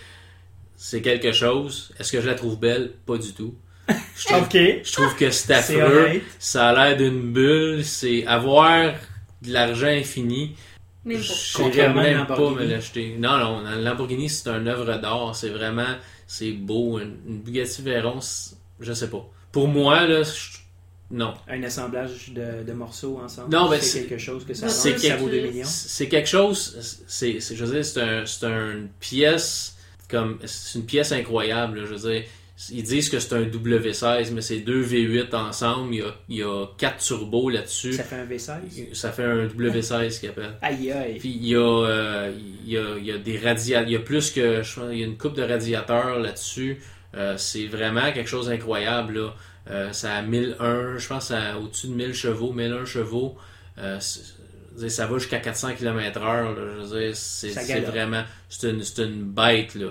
c'est quelque chose. Est-ce que je la trouve belle? Pas du tout. Je trouve, je trouve que c'est affreux. Ça a l'air d'une bulle. C'est avoir de l'argent infini. Même pas. Je à même une pas me l'acheter. Non, non, la Lamborghini, c'est un œuvre d'art. C'est vraiment, c'est beau. Une, une Bugatti Veyron, je sais pas. Pour moi, là, je- non. Un assemblage de, de morceaux ensemble. Non, ben, c'est quelque chose que ça, c'est vaut, ça quelque- vaut 2 millions. C'est quelque chose, c'est, je veux dire, c'est un, c'est une pièce, comme, c'est une pièce incroyable, là, je veux dire. Ils disent que c'est un W16, mais c'est deux V8 ensemble. Il y a, il y a quatre turbos là-dessus. Ça fait un V16. Ça fait un W16 qu'ils appellent. Aïe aïe. Puis il y a, euh, il y a, il y a des radiateurs, il y a plus que, je pense, il y a une coupe de radiateurs là-dessus. Euh, c'est vraiment quelque chose d'incroyable. Là. Euh, ça a 1001, je pense, ça a au-dessus de 1000 chevaux, 1001 chevaux. Dire, ça va jusqu'à 400 km heure. là. Je veux dire, c'est c'est vraiment, c'est une, c'est une bête. Là.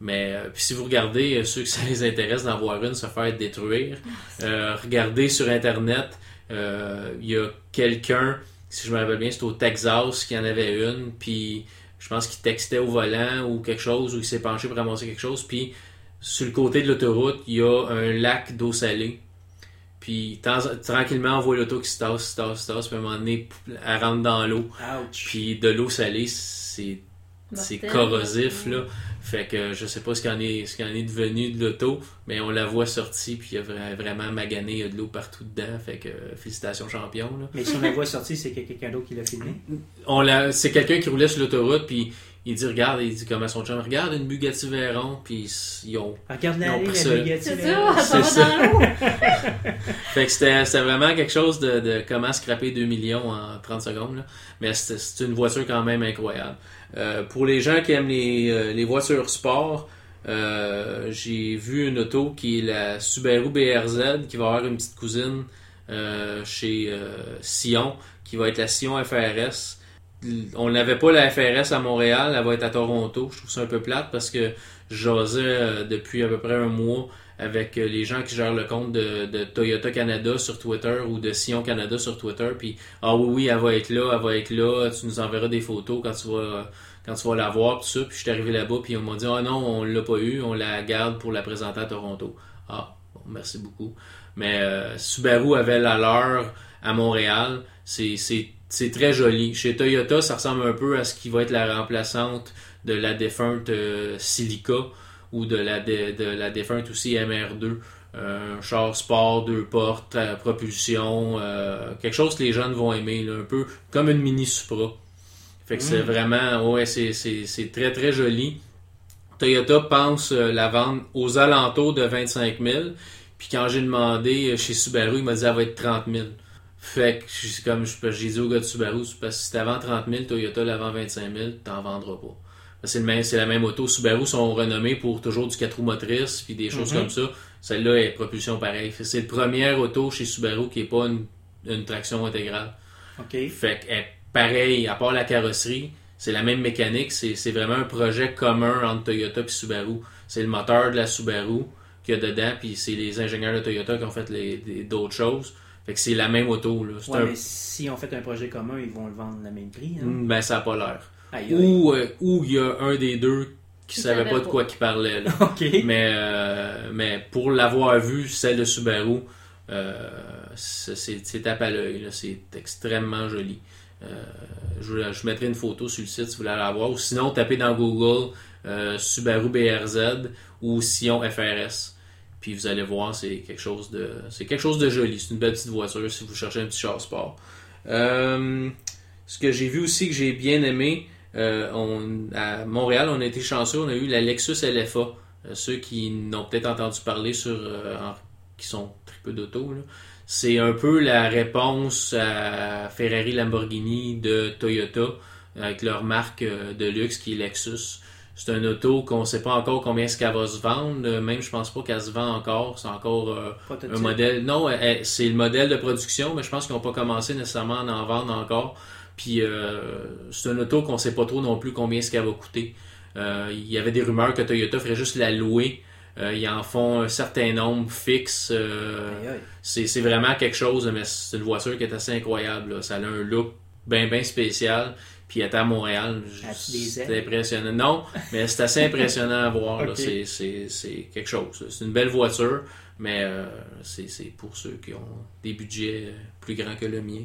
Mais euh, puis si vous regardez, euh, ceux que ça les intéresse d'en voir une se faire détruire, euh, regardez sur Internet, euh, il y a quelqu'un, si je me rappelle bien, c'est au Texas qui en avait une, puis je pense qu'il textait au volant ou quelque chose, ou il s'est penché pour ramasser quelque chose, puis sur le côté de l'autoroute, il y a un lac d'eau salée. Puis tranquillement, on voit l'auto qui se tasse, se tasse, se tasse, puis à un moment donné, elle rentre dans l'eau. Puis de l'eau salée, c'est corrosif là. Fait que je sais pas ce qu'il en est, ce qu'il en est devenu de l'auto, mais on la voit sortie puis il y a vra- vraiment magané, il y a de l'eau partout dedans. Fait que euh, félicitations champion là. Mais si on la voit sortir, c'est que quelqu'un d'autre qui l'a filmé? On l'a, c'est quelqu'un qui roulait sur l'autoroute puis il dit regarde, il dit comme à son chum regarde une Bugatti Veyron puis ils ont Regarde la ça. Bugatti. C'est ça, ça C'est va ça. dans l'eau. Fait que c'était, c'était vraiment quelque chose de, de comment scraper 2 millions en 30 secondes. là. Mais c'est, c'est une voiture quand même incroyable. Euh, pour les gens qui aiment les, euh, voitures sport, euh, j'ai vu une auto qui est la Subaru BRZ qui va avoir une petite cousine chez Sion qui va être la Sion FRS. On n'avait pas la FRS à Montréal, elle va être à Toronto. Je trouve ça un peu plate parce que j'osais depuis à peu près un mois avec euh, les gens qui gèrent le compte de, Toyota Canada sur Twitter ou de Sion Canada sur Twitter. Puis, ah oui, oui, elle va être là, elle va être là, tu nous enverras des photos quand tu vas, quand tu vas la voir, tout ça. Puis, je suis arrivé là-bas, puis on m'a dit, ah non, on l'a pas eu, on la garde pour la présenter à Toronto. Ah, bon, merci beaucoup. Mais euh, Subaru avait la à Montréal. C'est, très joli. Chez Toyota, ça ressemble un peu à ce qui va être la remplaçante de la défunte euh, Celica ou de la, de, de la défunte aussi MR2. Euh, un char sport, deux portes, euh, propulsion, euh, quelque chose que les jeunes vont aimer, là, un peu comme une mini Supra. Fait que c'est vraiment, ouais, c'est, c'est, c'est très très joli. Toyota pense la vendre aux alentours de 25 000. Puis quand j'ai demandé chez Subaru, il m'a dit elle va être 30 000. Fait que comme je- j'ai dit au gars de Subaru, c'est parce que si t'avant 30 000, Toyota la vend 25 000, t'en vendras pas. C'est le même, c'est la même auto. Subaru sont renommés pour toujours du 4 roues motrices puis des choses Mhm. comme ça. Celle-là est propulsion pareille. C'est le premier auto chez Subaru qui est pas une, une traction intégrale. OK. Fait que, eh, pareil, à part la carrosserie, c'est la même mécanique. C'est vraiment un projet commun entre Toyota et Subaru. C'est le moteur de la Subaru qu'il y a dedans, puis c'est les ingénieurs de Toyota qui ont fait d'autres choses. Fait que c'est la même auto. Là. Ouais, un- mais si on fait un projet commun, ils vont le vendre le même prix. Hein? Mm, Ben, ça n'a pas l'air. Aïe, aïe. Ou euh, ou il y a un des deux Qui savait savait pas de quoi qu'il parlait. là. Mais, euh, mais pour l'avoir vu, celle de Subaru, euh, c'est tape à l'œil. C'est extrêmement joli. Euh, je, je mettrai une photo sur le site si vous voulez la voir. Ou sinon, tapez dans Google euh, Subaru BRZ ou Sion FRS. Puis vous allez voir, c'est quelque chose de c'est quelque chose de joli. C'est une belle petite voiture si vous cherchez un petit char sport. Euh, ce que j'ai vu aussi que j'ai bien aimé, euh, on, à Montréal, on a été chanceux, on a eu la Lexus LFA. Euh, ceux qui n'ont peut-être entendu parler sur euh, en- qui sont très peu d'auto, c'est un peu la réponse à Ferrari Lamborghini de Toyota avec leur marque de luxe qui est Lexus. C'est un auto qu'on ne sait pas encore combien est-ce qu'elle va se vendre. Même je pense pas qu'elle se vend encore. C'est encore euh, un modèle. Non, c'est le modèle de production, mais je pense qu'ils n'ont pas commencé nécessairement à en vendre encore. Puis euh, c'est un auto qu'on sait pas trop non plus combien est-ce qu'elle va coûter. Euh, il y avait des rumeurs que Toyota ferait juste la louer. Euh, ils en font un certain nombre fixe. c'est vraiment quelque chose, mais c'est une voiture qui est assez incroyable. là. Ça a un look bien, bien spécial. Puis elle était à Montréal. C'est impressionnant. Non, mais c'est assez impressionnant à voir. C'est- quelque chose. C'est une belle voiture, mais euh, c'est pour ceux qui ont des budgets plus grands que le mien.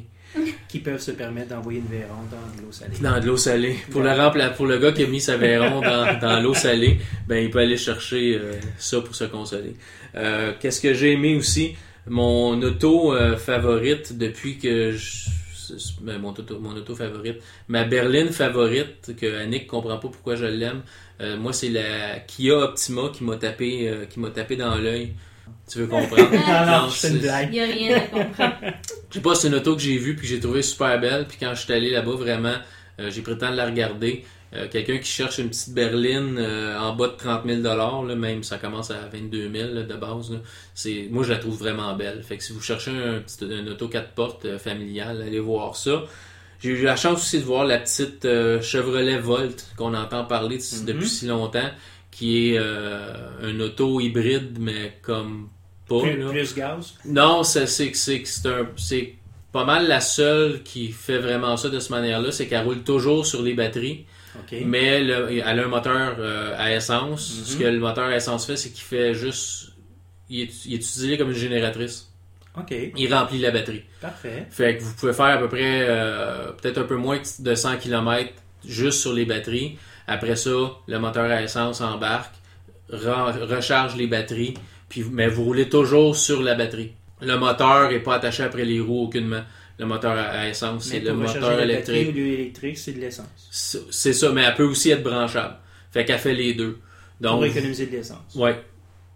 Qui peuvent se permettre d'envoyer une Véron dans de l'eau salée. Dans de l'eau salée. Pour le, pour le gars qui a mis sa Véron dans, dans l'eau salée, ben il peut aller chercher euh, ça pour se consoler. Euh, Qu'est-ce que j'ai aimé aussi? Mon auto euh, favorite depuis que je... ben, mon, auto, mon auto favorite. Ma berline favorite, que Annick comprend pas pourquoi je l'aime, euh, moi c'est la Kia Optima qui m'a tapé, euh, qui m'a tapé dans l'œil. Tu veux comprendre? Non, Non, c'est une blague. Il n'y a rien à comprendre. je sais pas, c'est une auto que j'ai vue puis que j'ai trouvé super belle. Puis quand je suis allé là-bas, vraiment, euh, j'ai pris le temps de la regarder. Euh, Quelqu'un qui cherche une petite berline euh, en bas de 30 000 là, même ça commence à 22 000 là, de base. C'est, moi, je la trouve vraiment belle. Fait que si vous cherchez un petit, une auto 4 portes euh, familiale, allez voir ça. J'ai eu la chance aussi de voir la petite euh, Chevrolet Volt qu'on entend parler de- Mhm. depuis si longtemps, qui est euh, un auto hybride, mais comme pas. Plus, là. plus gaz? Non, c'est c'est pas mal la seule qui fait vraiment ça de cette manière-là, c'est qu'elle roule toujours sur les batteries, mais le- elle a un moteur euh, à essence. Mhm. Ce que le moteur à essence fait, c'est qu'il fait juste il est, il est utilisé comme une génératrice. Il remplit la batterie. Parfait. Fait que vous pouvez faire à peu près euh, peut-être un peu moins de 100 km juste sur les batteries. Après ça, le moteur à essence embarque, re- recharge les batteries, puis mais vous roulez toujours sur la batterie. Le moteur est pas attaché après les roues aucunement. Le moteur à essence, c'est le pour moteur la batterie électrique. ou électrique, c'est de l'essence. C'est ça, mais elle peut aussi être branchable. Fait qu'elle fait les deux. Pour Donc, économiser de l'essence. Ouais.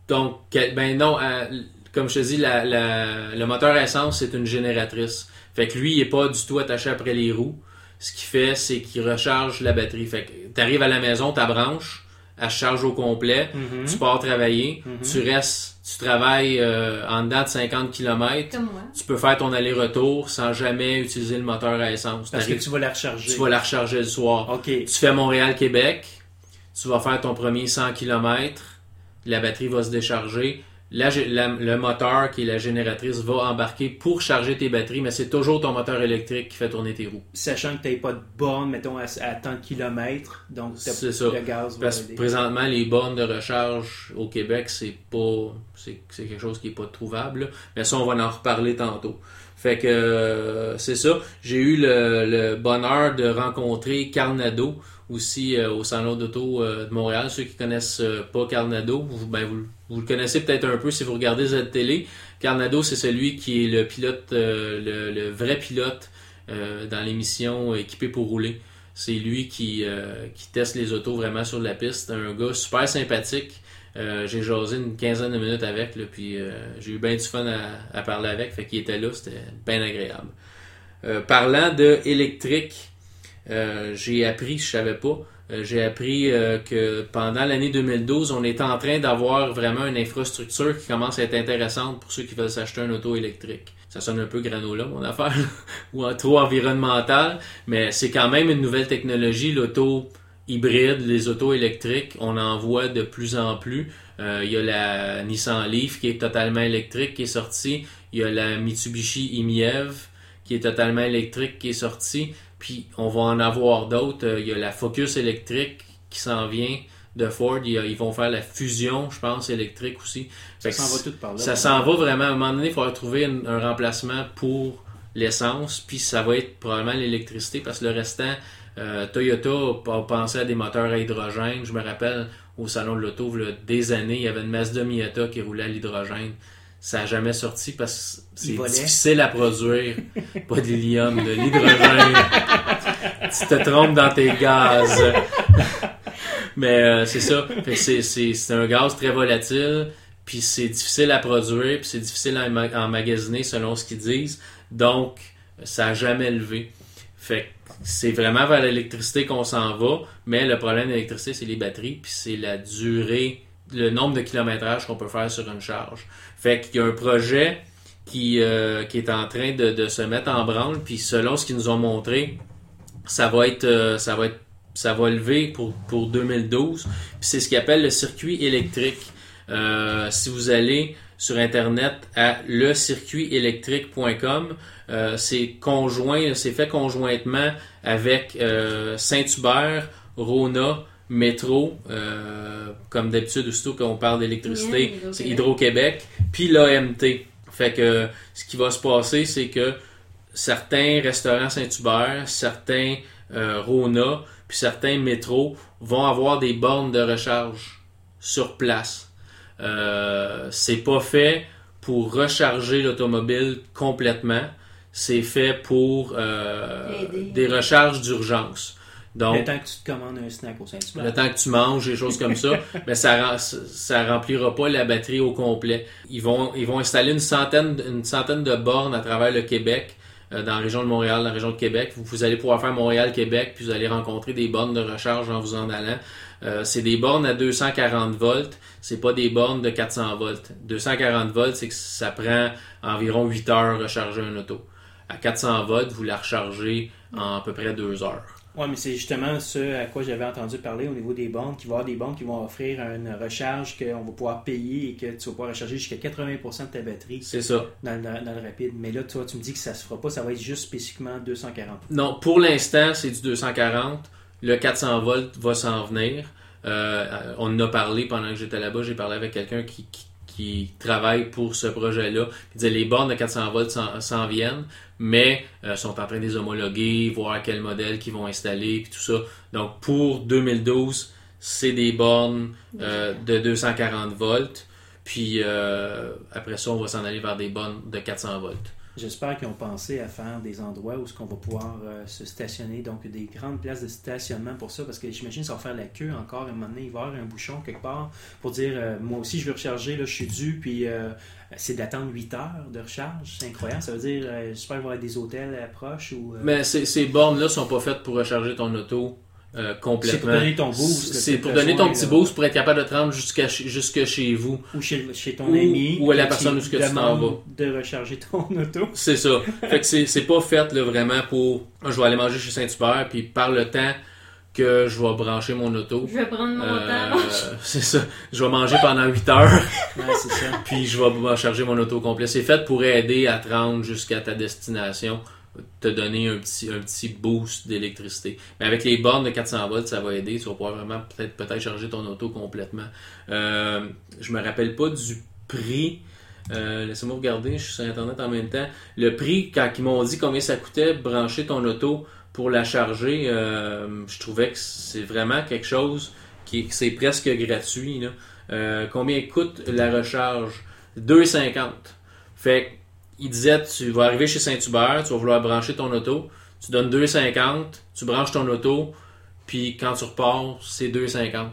Donc, ben non, euh, comme je te dis, la, la- le moteur à essence, c'est une génératrice. Fait que lui, il est pas du tout attaché après les roues. Ce qu'il fait, c'est qu'il recharge la batterie. Fait que t'arrives à la maison, ta branche, elle se charge au complet, Mhm. tu pars travailler, Mhm. tu restes, tu travailles euh, en dedans de 50 km, Comme moi. tu peux faire ton aller-retour sans jamais utiliser le moteur à essence. Parce que tu vas la recharger. tu vas la recharger le soir. Tu fais Montréal-Québec, tu vas faire ton premier 100 km, la batterie va se décharger, la la- le moteur qui est la génératrice va embarquer pour charger tes batteries, mais c'est toujours ton moteur électrique qui fait tourner tes roues. Sachant que tu n'as pas de borne, mettons, à, à tant de kilomètres. Donc, C'est ça. le gaz va Parce aider. présentement, les bornes de recharge au Québec, c'est pas. C'est c'est quelque chose qui est pas trouvable. là. Mais ça, on va en reparler tantôt. Fait que euh, c'est ça. J'ai eu le, le bonheur de rencontrer Carl Nadeau aussi euh, au Salon d'auto euh, de Montréal. Ceux qui connaissent euh, pas Carl Nadeau, vous, ben, vous, le connaissez peut-être un peu si vous regardez Z-Télé. Carl Nadeau, c'est celui qui est le pilote, le, vrai pilote dans l'émission Équipé pour rouler. C'est lui qui, qui teste les autos vraiment sur la piste. Un gars super sympathique. J'ai jasé une quinzaine de minutes avec, là, puis j'ai eu bien du fun à, à parler avec. Fait qu'il était là, c'était bien agréable. Parlant de électrique, j'ai appris, je savais pas, euh, j'ai appris euh, que pendant l'année 2012, on est en train d'avoir vraiment une infrastructure qui commence à être intéressante pour ceux qui veulent s'acheter un auto électrique. Ça sonne un peu granola, mon affaire, ou trop environnemental, mais c'est quand même une nouvelle technologie, l'auto hybride, les autos électriques, on en voit de plus en plus. Euh, il y a la Nissan Leaf qui est totalement électrique qui est sortie. Il y a la Mitsubishi Imiev qui est totalement électrique qui est sortie. Puis on va en avoir d'autres. Euh, Il y a la Focus électrique qui s'en vient de Ford. Ils, vont faire la fusion, je pense, électrique aussi. Ça Fait s'en va tout par là. ça s'en va vraiment. À un moment donné, il faudra trouver un remplacement pour l'essence, puis ça va être probablement l'électricité, parce que le restant, euh, Toyota a, pensé à des moteurs à hydrogène. Je me rappelle, au salon de l'auto, il y a des années, il y avait une Mazda Miata qui roulait à l'hydrogène. Ça n'a jamais sorti parce que c'est difficile à produire. Pas de l'hélium, de l'hydrogène. tu te trompes dans tes gaz. Mais euh, c'est ça. C'est- un gaz très volatile, puis c'est difficile à produire, puis c'est difficile à emma- emmagasiner selon ce qu'ils disent. Donc, ça n'a jamais levé. Fait que c'est vraiment vers l'électricité qu'on s'en va, mais le problème de l'électricité, c'est les batteries, puis c'est la durée, le nombre de kilométrages qu'on peut faire sur une charge. Fait qu'il y a un projet qui, euh, qui est en train de, se mettre en branle, puis selon ce qu'ils nous ont montré, ça va être, euh, ça va être, ça va lever pour, pour 2012. Puis c'est ce qu'ils appelle le circuit électrique. Euh, si vous allez sur internet à lecircuitélectrique.com, c'est conjoint, c'est fait conjointement avec Saint-Hubert, Rona, Métro, euh, comme d'habitude, aussitôt qu'on parle d'électricité, c'est Hydro-Québec. Puis l'AMT. Fait que ce qui va se passer, c'est que certains restaurants Saint-Hubert, certains euh, Rona, puis certains métros vont avoir des bornes de recharge sur place. Euh, c'est pas fait pour recharger l'automobile complètement. C'est fait pour euh, des recharges d'urgence. Donc, Le temps que tu te commandes un snack au Saint-Hubert. le temps que tu manges, des choses comme ça, mais ça, rem- ça remplira pas la batterie au complet. Ils vont, ils vont installer une centaine, une centaine de bornes à travers le Québec, euh, dans la région de Montréal, dans la région de Québec. Vous, vous allez pouvoir faire Montréal-Québec, puis vous allez rencontrer des bornes de recharge en vous en allant. Euh, c'est des bornes à 240 volts, c'est pas des bornes de 400 volts. 240 volts, c'est que ça prend environ 8 heures à recharger un auto. À 400 volts, vous la rechargez en à peu près 2 heures. Oui, mais c'est justement ce à quoi j'avais entendu parler au niveau des banques, qui va y avoir des banques qui vont offrir une recharge qu'on va pouvoir payer et que tu vas pouvoir recharger jusqu'à 80% de ta batterie C'est ça. dans le, dans le rapide. Mais là, toi, tu me dis que ça se fera pas, ça va être juste spécifiquement 240. Non, pour l'instant, c'est du 240. Le 400 volts va s'en venir. Euh, on en a parlé pendant que j'étais là-bas. J'ai parlé avec quelqu'un qui, qui, qui travaille pour ce projet-là. Les bornes de 400 volts s'en, s'en viennent, mais euh, sont en train de les homologuer, voir quel modèle qu'ils vont installer, puis tout ça. Donc pour 2012, c'est des bornes euh, de 240 volts. Puis euh, après ça, on va s'en aller vers des bornes de 400 volts. J'espère qu'ils ont pensé à faire des endroits où ce qu'on va pouvoir euh, se stationner, donc des grandes places de stationnement pour ça, parce que j'imagine ça va faire la queue encore. À un moment donné, il va y avoir un bouchon quelque part pour dire euh, moi aussi je veux recharger, là je suis dû, puis euh, c'est d'attendre 8 heures de recharge, c'est incroyable, ça veut dire j'espère qu'il va y avoir des hôtels approches ou Mais ces, ces bornes-là sont pas faites pour recharger ton auto euh, c'est complètement. pour donner ton boost. C'est pour donner ton petit là. boost pour être capable de te rendre jusqu'à chez- jusque chez vous. ou chez, chez ton Ou- ami ou à la que personne où tu t'en demandes de recharger ton auto. C'est ça. fait que c'est c'est pas fait là, vraiment pour je vais aller manger chez Saint-Hubert puis par le temps que je vais brancher mon auto. Je vais prendre mon euh, temps. c'est ça. Je vais manger pendant 8 heures, Ouais, c'est ça. puis je vais charger mon auto complet. C'est fait pour aider à te rendre jusqu'à ta destination, te donner un petit, un petit boost d'électricité. Mais avec les bornes de 400 volts, ça va aider. Tu vas pouvoir vraiment peut-être peut-être charger ton auto complètement. Euh, je me rappelle pas du prix. Euh, Laissez-moi regarder, je suis sur Internet en même temps. Le prix, quand ils m'ont dit combien ça coûtait brancher ton auto pour la charger, euh, je trouvais que c'est vraiment quelque chose qui est- c'est presque gratuit. là. Euh, combien coûte la recharge? 2,50. Fait que, il disait tu vas arriver chez Saint-Hubert, tu vas vouloir brancher ton auto, tu donnes 2,50, tu branches ton auto, puis quand tu repars, c'est 2,50.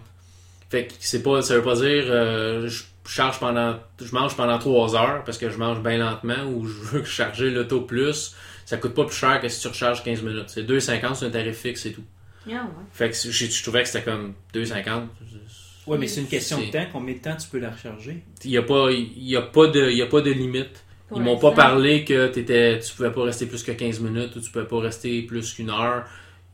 Fait que c'est pas, ça veut pas dire euh, je charge pendant, je mange pendant 3 heures parce que je mange bien lentement ou je veux charger l'auto plus. Ça coûte pas plus cher que si tu recharges 15 minutes. C'est 2,50, c'est un tarif fixe et tout. Ah ouais. Fait que j'ai- je trouvais que c'était comme 2,50. Oui, mais c'est une question de temps. Combien de temps tu peux la recharger? Il y a pas, il y a pas de, il y a pas de limite. Pour Ils m'ont pas parlé que t'étais, tu pouvais pas rester plus que 15 minutes ou tu pouvais pas rester plus qu'une heure.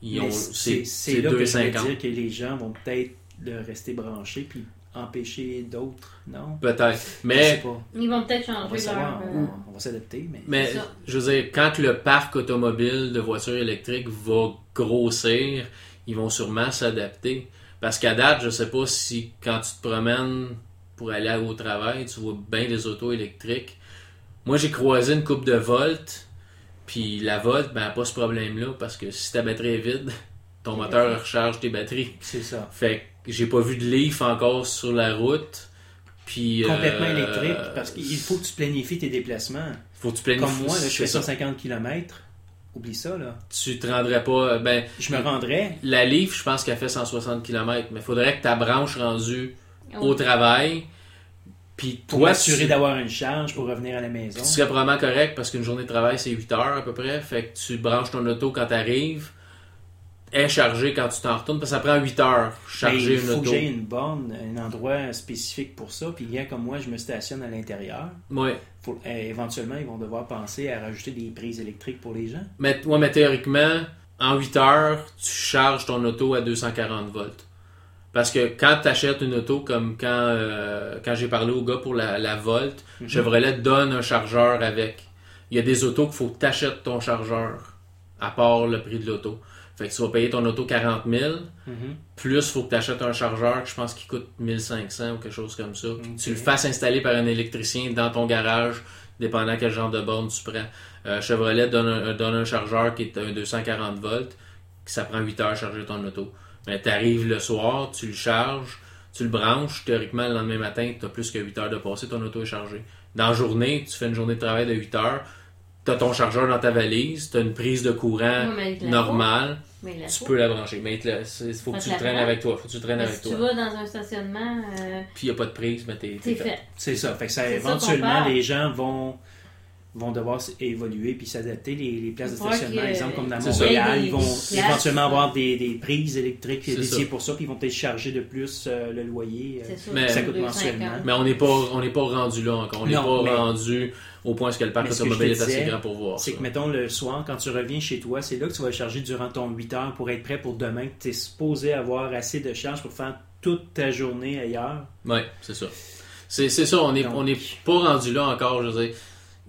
C'est là que je veux 2,50. dire que les gens vont peut-être le rester branchés puis empêcher d'autres, non? Peut-être. Mais. Ils vont peut-être On va changer savoir, leur. on, euh, on va s'adapter, mais... mais, je veux dire, quand le parc automobile de voitures électriques va grossir, ils vont sûrement s'adapter. Parce qu'à date, je sais pas si quand tu te promènes pour aller au travail, tu vois bien des autos électriques. Moi, j'ai croisé une coupe de Volt, puis la Volt, ben, pas ce problème-là, parce que si ta batterie est vide, ton moteur recharge tes batteries. C'est ça. Fait que j'ai pas vu de Leaf encore sur la route. Puis, Complètement euh, électrique, parce qu'il faut que tu planifies tes déplacements. Faut que tu planifies. Comme moi, là, je fais c'est ça. 150 km. Oublie ça, là. Tu te rendrais pas. Ben, Je me rendrais. la Leaf, je pense qu'elle fait 160 km, mais faudrait que ta branche rendue Oh. au travail. Puis Pour toi, m'assurer tu, d'avoir une charge pour revenir à la maison. tu serais probablement correct parce qu'une journée de travail, c'est 8 heures à peu près. Fait que tu branches ton auto quand t'arrives. Est chargée quand tu t'en retournes. Parce que ça prend 8 heures charger il une faut auto. que j'aie une borne, un endroit spécifique pour ça. Puis, bien comme moi, je me stationne à l'intérieur. Faut- euh, éventuellement, ils vont devoir penser à rajouter des prises électriques pour les gens. Mais, ouais, mais théoriquement, en 8 heures, tu charges ton auto à 240 volts. Parce que quand tu achètes une auto, comme quand, euh, quand j'ai parlé au gars pour la, la Volt, Mhm. Chevrolet donne un chargeur avec. Il y a des autos qu'il faut que tu achètes ton chargeur, à part le prix de l'auto. Fait que tu vas payer ton auto 40 000, Mhm. plus il faut que tu achètes un chargeur que je pense qu'il coûte 1500 ou quelque chose comme ça. Tu le fasses installer par un électricien dans ton garage, dépendant quel genre de borne tu prends. Euh, Chevrolet donne un, donne un chargeur qui est un 240 volts, que ça prend 8 heures à charger ton auto. Mais tu arrives le soir, tu le charges, tu le branches, théoriquement le lendemain matin, tu as plus que 8 heures de passé, ton auto est chargée. Dans la journée, tu fais une journée de travail de 8 heures, tu as ton chargeur dans ta valise, tu as une prise de courant normale, tu faut. peux la brancher. Mais il faut que tu le traînes avec toi. Faut que tu le traînes avec si tu vas dans un stationnement, euh, Puis il n'y a pas de prise, mais t'es c'est t'es fait. C'est ça. Fait que ça, ça éventuellement, les gens vont, vont devoir évoluer puis s'adapter. Les, les places de stationnement, que- exemple, comme dans C'est ça. Montréal, ils vont éventuellement euh, avoir des, des prises électriques dédiées ça. pour ça, puis ils vont peut-être charger de plus euh, le loyer. euh. Mais- Ça coûte 250. mensuellement. Mais on n'est pas, on n'est pas rendu là encore. On n'est pas mais- rendu au point où le parc automobile est assez grand pour voir C'est que, mettons, le soir, quand tu reviens chez toi, c'est là que tu vas le charger durant ton 8 heures pour être prêt pour demain, que tu es supposé avoir assez de charge pour faire toute ta journée ailleurs. Ouais, c'est ça. C'est, c'est ça, on n'est Donc- on n'est pas rendu là encore. Je veux dire,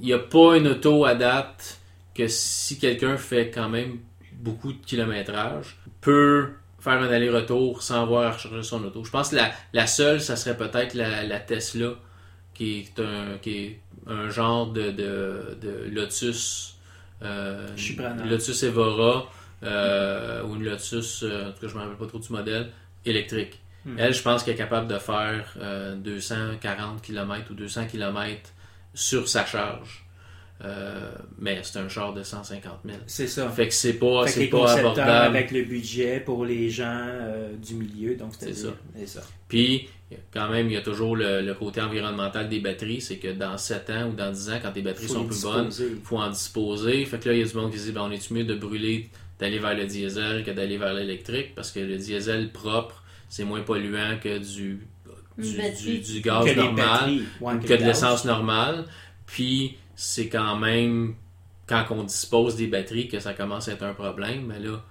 il n'y a pas une auto à date que si quelqu'un fait quand même beaucoup de kilométrage, peut faire un aller-retour sans avoir à recharger son auto. Je pense que la, la seule, ça serait peut-être la, la Tesla, qui est un, qui est un genre de, de, de Lotus, euh. Lotus Evora, euh, ou une Lotus, euh, en tout cas je ne me rappelle pas trop du modèle, électrique. Hmm. Elle, je pense qu'elle est capable de faire euh, 240 km ou 200 km sur sa charge. Euh, mais c'est un char de 150 000. C'est ça. Fait que c'est pas, Fait que c'est les pas abordable. avec le budget pour les gens euh, du milieu, donc c'est ça. C'est ça. Puis, quand même, il y a toujours le, le côté environnemental des batteries. C'est que dans 7 ans ou dans 10 ans, quand tes batteries Faut sont plus bonnes, il faut en disposer. Fait que là, il y a du monde qui dit, ben, on est mieux de brûler, d'aller vers le diesel que d'aller vers l'électrique? Parce que le diesel propre, c'est moins polluant que du, du, batterie. du, du gaz que normal. Ouais, que de l'essence normale. Puis c'est quand même quand on dispose des batteries que ça commence à être un problème. Mais là,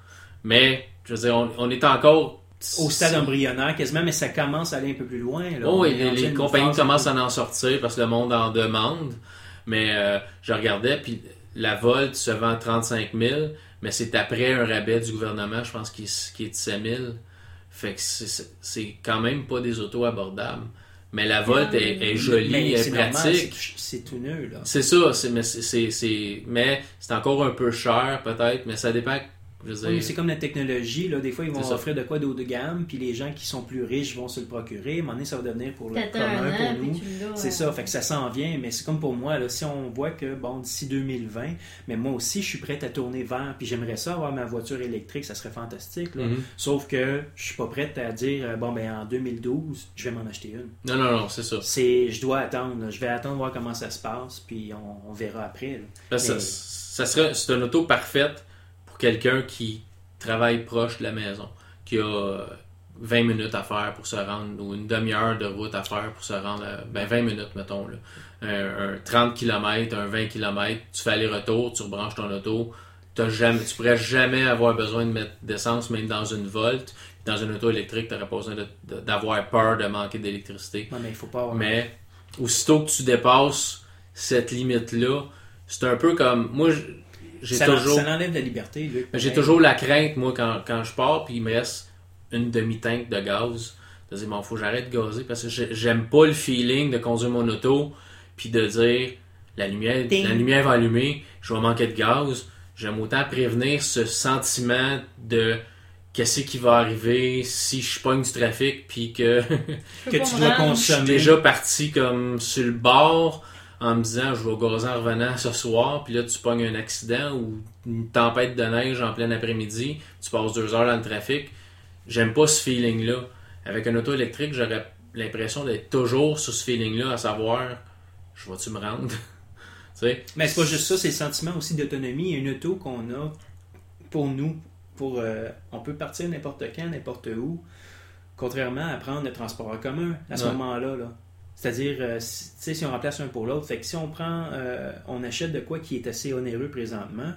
mais je veux dire, on, on est encore Au stade embryonnaire quasiment, mais ça commence à aller un peu plus loin. Là. Oh, les, compagnies commencent à en sortir parce que le monde en demande. Mais euh, je regardais, puis la Volt se vend 35 000, mais c'est après un rabais du gouvernement, je pense, qui, est- qui est de 7 000. Fait que c'est- quand même pas des autos abordables. Mais la Volt est, jolie, Mais est pratique. c'est- tout nul. Là. C'est ça, c'est, mais c'est, c'est, c'est- mais c'est encore un peu cher peut-être, mais ça dépend. Oui, c'est comme la technologie. Là. Des fois, ils vont offrir de quoi d'eau de gamme, puis les gens qui sont plus riches vont se le procurer. À un moment donné, ça va devenir pour le commun, an, pour nous. C'est ça, fait que ça s'en vient, mais c'est comme pour moi, là, si on voit que, bon, d'ici 2020, mais moi aussi, je suis prêt à tourner vers, puis j'aimerais ça avoir ma voiture électrique, ça serait fantastique, là. Mhm. Sauf que je suis pas prêt à dire, euh, bon, ben, en 2012, je vais m'en acheter une. Non, non, non, c'est ça. C'est, je dois attendre, là. je vais attendre voir comment ça se passe, puis on, on verra après, là. Mais- ça, ça serait, c'est une auto parfaite quelqu'un qui travaille proche de la maison, qui a euh, 20 minutes à faire pour se rendre, ou une demi-heure de route à faire pour se rendre, à- ben 20 minutes, mettons, là. Un, un 30 km, un 20 km, tu fais aller-retour, tu rebranches ton auto, t'as jamais, tu pourrais jamais avoir besoin de mettre d'essence, même dans une Volt. Dans une auto électrique, tu n'aurais pas besoin d'avoir peur de manquer d'électricité. Ouais, mais il faut pas avoir... Mais aussitôt que tu dépasses cette limite-là, c'est un peu comme. Moi, j'ai ça, toujours. ça enlève de la liberté, J'ai toujours la crainte, moi, quand, quand je pars, puis il me reste une demi-tank de gaz. De dire, bon, faut que j'arrête de gazer parce que j'ai- j'aime pas le feeling de conduire mon auto puis de dire, la lumière, Ding. la lumière va allumer, je vais manquer de gaz. J'aime autant prévenir ce sentiment de qu'est-ce qui va arriver si je pogne du trafic puis que Que tu me dois rendre. je suis consommer. déjà parti comme sur le bord en me disant je vais gazer en revenant ce soir, puis là tu pognes un accident ou une tempête de neige en plein après-midi, tu passes deux heures dans le trafic. J'aime pas ce feeling-là. Avec un auto électrique, j'aurais l'impression d'être toujours sur ce feeling-là, à savoir je vais-tu me rendre? tu sais? Mais c'est pas juste ça, c'est le sentiment aussi d'autonomie. Une auto qu'on a pour nous, pour euh, on peut partir n'importe quand, n'importe où, contrairement à prendre le transport en commun à ce Ouais. moment-là. Là. C'est-à-dire, euh, si, tu sais, si on remplace un pour l'autre, fait que si on prend, euh, on achète de quoi qui est assez onéreux présentement,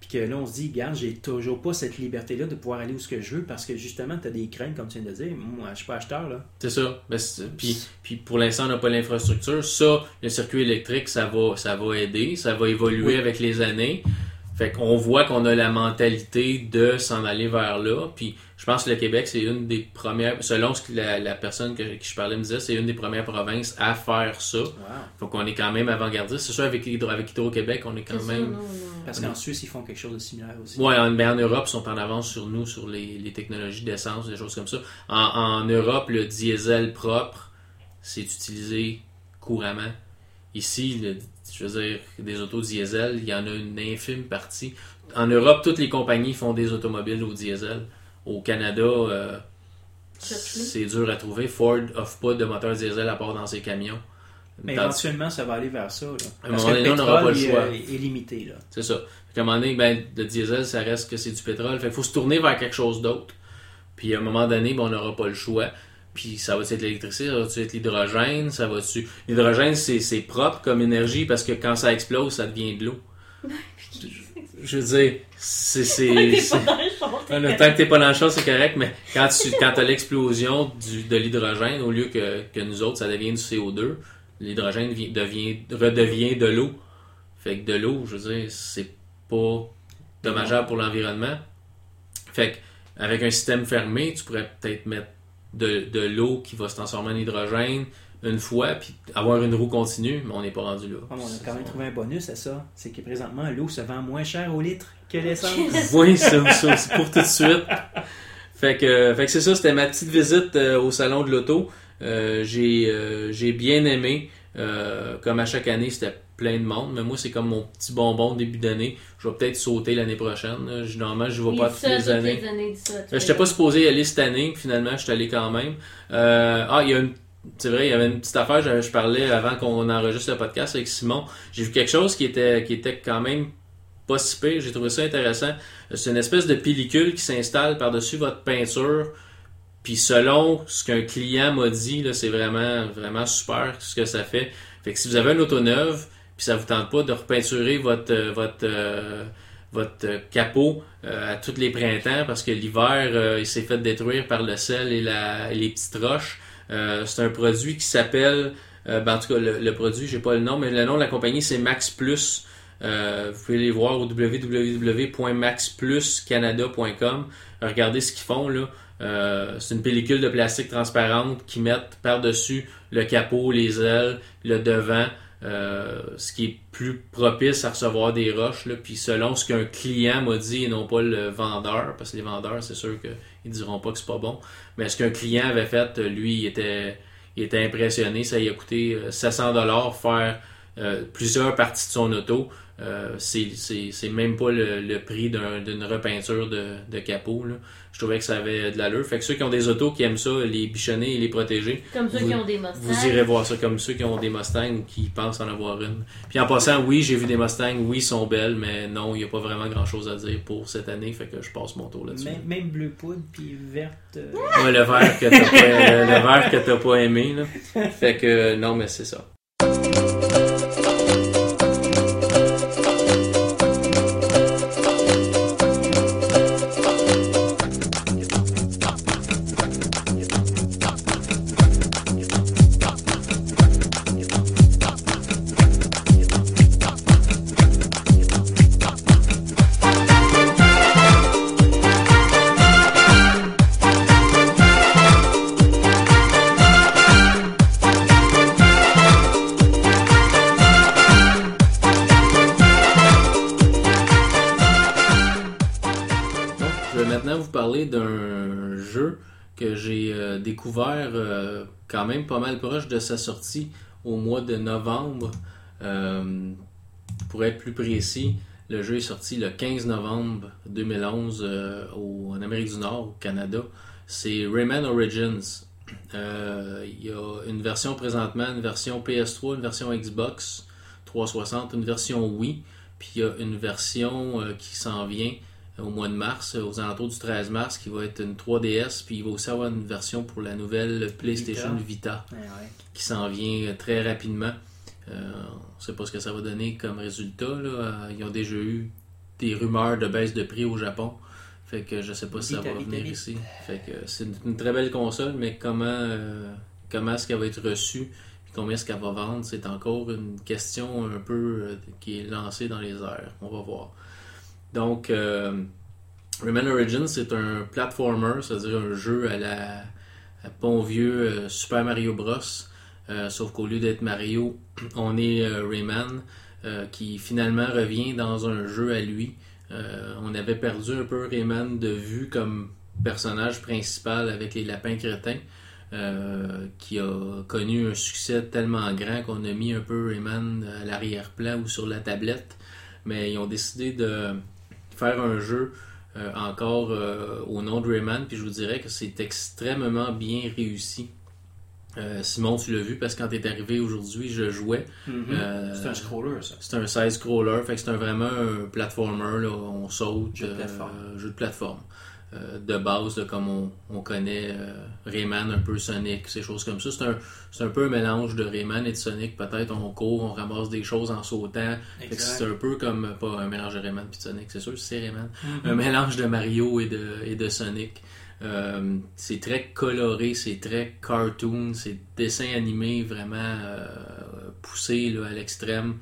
puis que là on se dit, regarde, j'ai toujours pas cette liberté-là de pouvoir aller où ce que je veux parce que justement, tu as des craintes, comme tu viens de dire. Moi, je suis pas acheteur, là. C'est ça. Ben, c'est- puis, puis pour l'instant, on n'a pas l'infrastructure. Ça, le circuit électrique, ça va, ça va aider, ça va évoluer Oui. avec les années. Fait qu'on voit qu'on a la mentalité de s'en aller vers là. Puis je pense que le Québec, c'est une des premières, selon ce que la, la personne que, qui je parlais me disait, c'est une des premières provinces à faire ça. Wow. Faut qu'on est quand même avant-gardiste. C'est sûr, avec, avec Hydro-Québec, on est quand même... non, non. Parce qu'en Suisse, ils font quelque chose de similaire aussi. Ouais, en, ben en Europe, ils sont en avance sur nous, sur les, les technologies d'essence, des choses comme ça. En, en Europe, le diesel propre, c'est utilisé couramment. Ici, le- je veux dire, des autos diesel, il y en a une infime partie. En Europe, toutes les compagnies font des automobiles au diesel. Au Canada, euh, c'est dur à trouver. Ford offre pas de moteur diesel à part dans ses camions. Mais éventuellement, ça va aller vers ça. Là. À un Parce moment donné, on n'aura pas le est, choix. euh, est limité. Là. C'est ça. Qu'à un moment donné, ben, le diesel, ça reste que c'est du pétrole. Fait qu'il faut se tourner vers quelque chose d'autre. Puis à un moment donné, ben, on n'aura pas le choix. Puis ça va être l'électricité, ça va être l'hydrogène, ça va tu L'hydrogène, c'est c'est propre comme énergie parce que quand ça explose, ça devient de l'eau. Je veux dire, c'est. Le temps que t'es pas dans le champ, c'est correct, mais quand tu quand as l'explosion du- de l'hydrogène, au lieu que, que nous autres, ça devient du CO2, l'hydrogène vi- devient, redevient de l'eau. Fait que de l'eau, je veux dire, c'est pas dommageable pour l'environnement. Fait que avec un système fermé, tu pourrais peut-être mettre de, de l'eau qui va se transformer en hydrogène une fois, puis avoir une roue continue, mais on n'est pas rendu là. Ah, on a quand même trouvé un bonus à ça. C'est que présentement, l'eau se vend moins cher au litre que l'essence. Oui, c'est pour tout de suite. Fait que, fait que c'est ça, c'était ma petite visite euh, au salon de l'auto. Euh, j'ai, euh, j'ai bien aimé. Euh, comme à chaque année, c'était plein de monde, mais moi, c'est comme mon petit bonbon début d'année. Je vais peut-être sauter l'année prochaine. Je- Normalement, je ne vais pas toutes les années. Euh, fais J'étais pas supposé y aller cette année, puis finalement, je suis allé quand même. Euh, ah, il y a une. C'est vrai, il y avait une petite affaire, je, je parlais avant qu'on enregistre le podcast avec Simon. J'ai vu quelque chose qui était, qui était quand même pas si pire. J'ai trouvé ça intéressant. C'est une espèce de pellicule qui s'installe par-dessus votre peinture. Puis selon ce qu'un client m'a dit, c'est vraiment, vraiment super ce que ça fait. Fait que si vous avez une auto neuve, puis ça vous tente pas de repeinturer votre, euh, votre, euh, votre euh, capot à tous les printemps parce que l'hiver, il s'est fait détruire par le sel et, la, les petites roches. C'est un produit qui s'appelle, ben, en tout cas le, le produit, j'ai pas le nom, mais le nom de la compagnie c'est Max Plus. Euh, vous pouvez les voir au www.maxpluscanada.com. Regardez ce qu'ils font là. Euh, c'est une pellicule de plastique transparente qui mettent par-dessus le capot, les ailes, le devant, euh, ce qui est plus propice à recevoir des roches. Là. Puis selon ce qu'un client m'a dit et non pas le vendeur, parce que les vendeurs, c'est sûr qu'ils diront pas que c'est pas bon. Mais ce qu'un client avait fait, lui, il était, il était impressionné. Ça lui a coûté euh, 700 dollars faire euh, plusieurs parties de son auto. Euh, c'est c'est- c'est même pas le, le prix d'un- d'une repeinture de, de capot. Là. Je trouvais que ça avait de l'allure. Fait que ceux qui ont des autos qui aiment ça, les bichonner et les protéger, Comme ceux Vous- qui ont des Mustangs. vous irez voir ça comme ceux qui ont des Mustangs ou qui pensent en avoir une. Puis en passant, oui, j'ai vu des Mustangs, oui, ils sont belles, mais non, il n'y a pas vraiment grand chose à dire pour cette année, fait que je passe mon tour là-dessus. Même, même bleu poudre puis verte. euh, Ouais, le vert que t'as pas, le, le vert que t'as pas aimé, là. Fait que non, mais c'est ça. D'un jeu que j'ai euh, découvert euh, quand même pas mal proche de sa sortie au mois de novembre. Euh, pour être plus précis, le jeu est sorti le 15 novembre 2011 euh, au- en Amérique du Nord, au Canada. C'est Rayman Origins. Il y a une version présentement, une version PS3, une version Xbox 360, une version Wii, puis il y a une version qui s'en vient au mois de mars, euh, aux alentours du 13 mars, qui va être une 3DS, puis il va aussi avoir une version pour la nouvelle PlayStation Vita, Ouais, ouais. qui s'en vient euh, très rapidement. Euh, on ne sait pas ce que ça va donner comme résultat. Là. Ils ont déjà eu des rumeurs de baisse de prix au Japon. Fait que je sais pas si ça va Vita, venir ici. Fait que c'est une, très belle console, mais comment, euh, comment est-ce qu'elle va être reçue? Puis combien est-ce qu'elle va vendre, c'est encore une question un peu euh, qui est lancée dans les airs. On va voir. Donc, euh, Rayman Origins, c'est un platformer, c'est-à-dire un jeu à la à bon vieux euh, Super Mario Bros. Euh, sauf qu'au lieu d'être Mario, on est Rayman qui finalement revient dans un jeu à lui. On avait perdu un peu Rayman de vue comme personnage principal avec les lapins crétins, qui a connu un succès tellement grand qu'on a mis un peu Rayman à l'arrière-plan ou sur la tablette. Mais ils ont décidé de faire un jeu euh, encore euh, au nom de Rayman, puis je vous dirais que c'est extrêmement bien réussi. Euh, Simon, tu l'as vu parce que quand t'es arrivé aujourd'hui, je jouais. Mhm. Euh, C'est un scroller, ça. c'est un side scroller, fait que c'est un- vraiment un platformer, là, on saute, Jeu de plateforme. jeu de plateforme. Euh, de base, là, comme on, on connaît euh, Rayman, un peu Sonic, ces choses comme ça. C'est un, un peu un mélange de Rayman et de Sonic. Peut-être on court, on ramasse des choses en sautant. C'est un peu comme, pas un mélange de Rayman et de Sonic, c'est sûr, c'est Rayman. Mhm. Un mélange de Mario et de, et de Sonic. Euh, c'est très coloré, c'est très cartoon, c'est dessin animé vraiment poussé là, à l'extrême.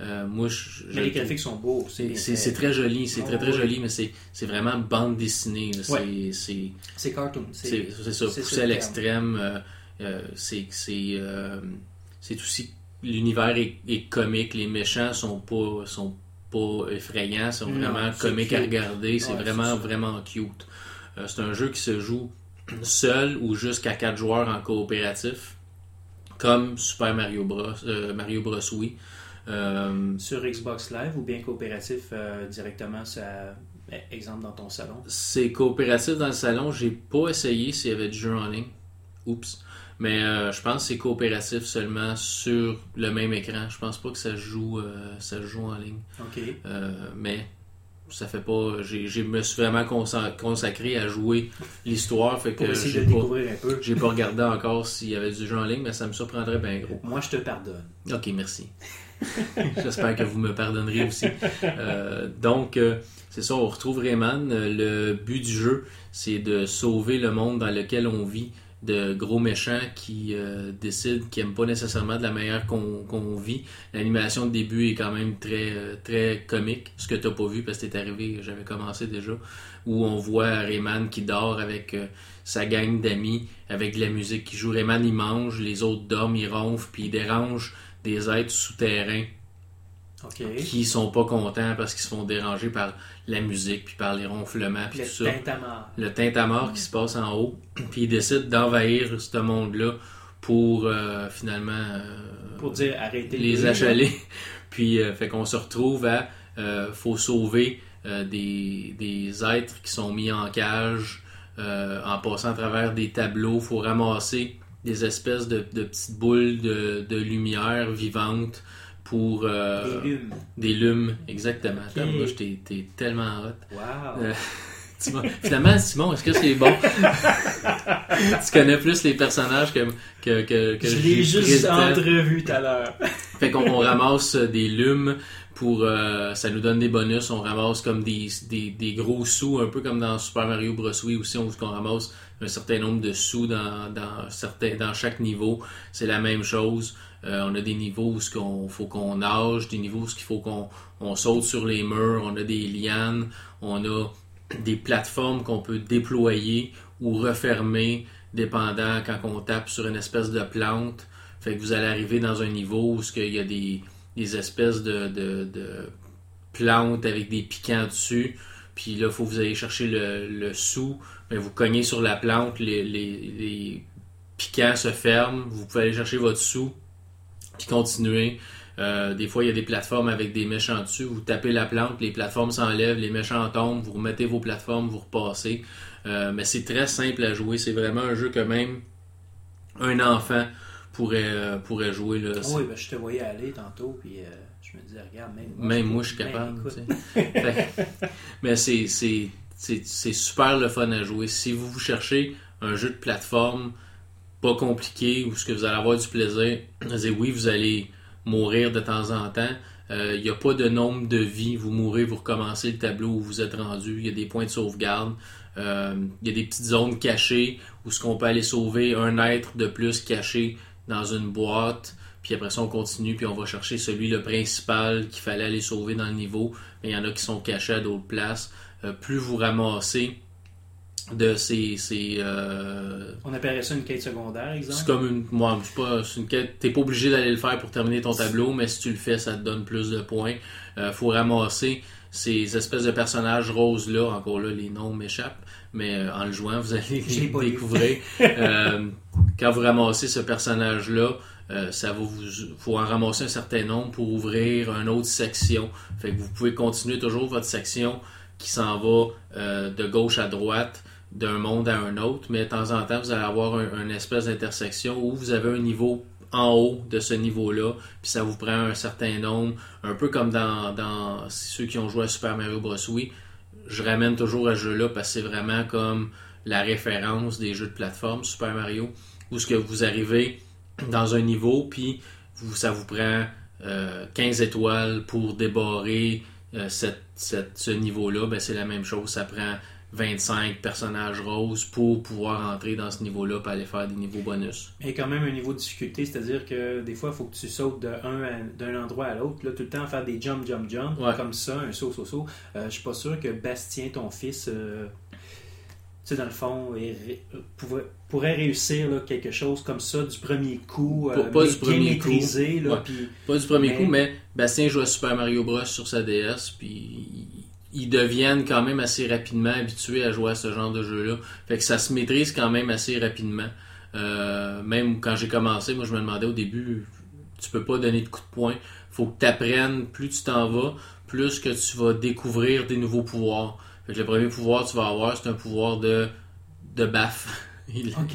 Euh, moi, je, je- Mais les graphiques sont beaux. c'est, très joli, c'est Oh, très très oui. joli, mais c'est, vraiment bande dessinée. Ouais. c'est, cartoon. c'est, ça, poussé à le l'extrême. euh, euh, c'est, euh, c'est aussi l'univers est, est comique, les méchants sont pas sont pas effrayants, sont Non, vraiment comiques à regarder, c'est Ouais, vraiment vraiment cute. Euh, c'est un jeu qui se joue seul ou jusqu'à quatre joueurs en coopératif, comme Super Mario Bros, euh, Mario Bros Wii. Euh, Sur Xbox Live ou bien coopératif euh, directement, ça, eh, exemple dans ton salon? C'est coopératif dans le salon. J'ai pas essayé s'il y avait du jeu en ligne. Oups. Mais euh, je pense que c'est coopératif seulement sur le même écran. Je pense pas que ça joue, euh, ça joue en ligne. OK. Euh, mais ça fait pas. J'ai, j'ai- me suis vraiment consa- consacré à jouer l'histoire. Fait que j'ai pas, découvrir un peu. j'ai pas regardé encore s'il y avait du jeu en ligne, mais ça me surprendrait bien gros. Moi, je te pardonne. Ok, merci. J'espère que vous me pardonnerez aussi. Euh, donc, euh, c'est ça, on retrouve Rayman. Euh, Le but du jeu, c'est de sauver le monde dans lequel on vit de gros méchants qui décident, qui n'aiment pas nécessairement de la manière qu'on vit. L'animation de début est quand même très, très comique, ce que tu pas vu parce que t'es arrivé, j'avais commencé déjà, où on voit Rayman qui dort avec sa gang d'amis, avec de la musique qui joue. Rayman, il mange, les autres dorment, ils ronflent, puis ils dérangent des êtres souterrains qui sont pas contents parce qu'ils se font déranger par la musique, puis par les ronflements, puis Le tout ça tintamarre. le tintamarre qui se passe en haut, puis il décide d'envahir ce monde-là pour euh, finalement euh, Pour dire arrêtez le les achaler. puis euh, fait qu'on se retrouve à faut sauver des, des êtres qui sont mis en cage en passant à travers des tableaux. faut ramasser des espèces de, de petites boules de, de lumière vivantes pour euh. Des lumes. des lumes, exactement. Ok. Tabarnouche, t'es t'es tellement hot. Wow. Euh, Finalement, Simon, est-ce que c'est bon? tu connais plus les personnages que, que, que, que je l'ai juste entrevu tout à l'heure. Fait qu'on on ramasse euh, des lumes pour... euh, ça nous donne des bonus. On ramasse comme des, des, des gros sous, un peu comme dans Super Mario Bros. Wii aussi, où on ramasse un certain nombre de sous dans, dans, certains, dans chaque niveau. C'est la même chose. Euh, on a des niveaux où il faut qu'on nage, des niveaux où il faut qu'on on saute sur les murs, on a des lianes, on a des plateformes qu'on peut déployer ou refermer, dépendant quand on tape sur une espèce de plante. Fait que vous allez arriver dans un niveau où il y a des, des espèces de, de, de plantes avec des piquants dessus. Puis là, il faut que vous ayez chercher le, le sou, mais vous cognez sur la plante, les, les, piquants se ferment, vous pouvez aller chercher votre sou, puis continuer. Euh, des fois, il y a des plateformes avec des méchants dessus. Vous tapez la plante, les plateformes s'enlèvent, les méchants tombent, vous remettez vos plateformes, vous repassez. Euh, mais c'est très simple à jouer. C'est vraiment un jeu que même un enfant pourrait, euh, jouer. Là. Oui, ben, je te voyais aller tantôt, puis je me disais, regarde, même moi, Même je- moi, je suis capable. mais c'est, super le fun à jouer. Si vous vous cherchez un jeu de plateforme pas compliqué où ce que vous allez avoir du plaisir, c'est oui, vous allez mourir de temps en temps. Il n'y a pas de nombre de vies. Vous mourrez, vous recommencez le tableau où vous êtes rendu. Il y a des points de sauvegarde. Euh, Il y a des petites zones cachées où ce qu'on peut aller sauver un être de plus caché dans une boîte. Puis après ça, on continue, puis on va chercher celui le principal qu'il fallait aller sauver dans le niveau. Mais il y en a qui sont cachés à d'autres places. Euh, plus vous ramassez de ces... ces euh, On appellerait ça une quête secondaire, exemple? c'est comme une... Moi, c'est pas une quête... T'es pas obligé d'aller le faire pour terminer ton tableau, mais si tu le fais, ça te donne plus de points. Euh, faut ramasser ces espèces de personnages roses-là. Encore là, les noms m'échappent. Mais euh, en le jouant, vous allez les découvrir. Quand vous ramassez ce personnage-là, euh, ça vous faut en ramasser un certain nombre pour ouvrir une autre section. Fait que vous pouvez continuer toujours votre section qui s'en va euh, de gauche à droite d'un monde à un autre, mais de temps en temps, vous allez avoir un, une espèce d'intersection où vous avez un niveau en haut de ce niveau-là, puis ça vous prend un certain nombre, un peu comme dans, dans ceux qui ont joué à Super Mario Bros. Wii. Je ramène toujours à ce jeu-là parce que c'est vraiment comme la référence des jeux de plateforme Super Mario, où ce que vous arrivez dans un niveau, puis vous, ça vous prend euh, 15 étoiles pour débarrer euh, cette, cette- ce niveau-là, ben c'est la même chose. Ça prend 25 personnages roses pour pouvoir entrer dans ce niveau-là pour aller faire des niveaux bonus. Mais quand même un niveau de difficulté, c'est-à-dire que des fois, il faut que tu sautes d'un endroit à l'autre, là, tout le temps faire des jump, jump, jump, Ouais. comme ça, un saut, saut, saut. Euh, je suis pas sûr que Bastien, ton fils, euh, sais, dans le fond, pourrait, pourrait réussir là, quelque chose comme ça du premier coup, Pas- euh, pas du premier coup. maîtrisé, là, Ouais. puis Pas du premier Mais- coup, mais Bastien joue à Super Mario Bros sur sa DS, puis ils- deviennent quand même assez rapidement habitués à jouer à ce genre de jeu-là. Fait que ça se maîtrise quand même assez rapidement. Euh, même quand j'ai commencé, moi je me demandais au début, tu peux pas donner de coups de poing. Faut que tu apprennes, plus tu t'en vas, plus que tu vas découvrir des nouveaux pouvoirs. Fait que le premier pouvoir que tu vas avoir, c'est un pouvoir de, de baffe. Il- OK.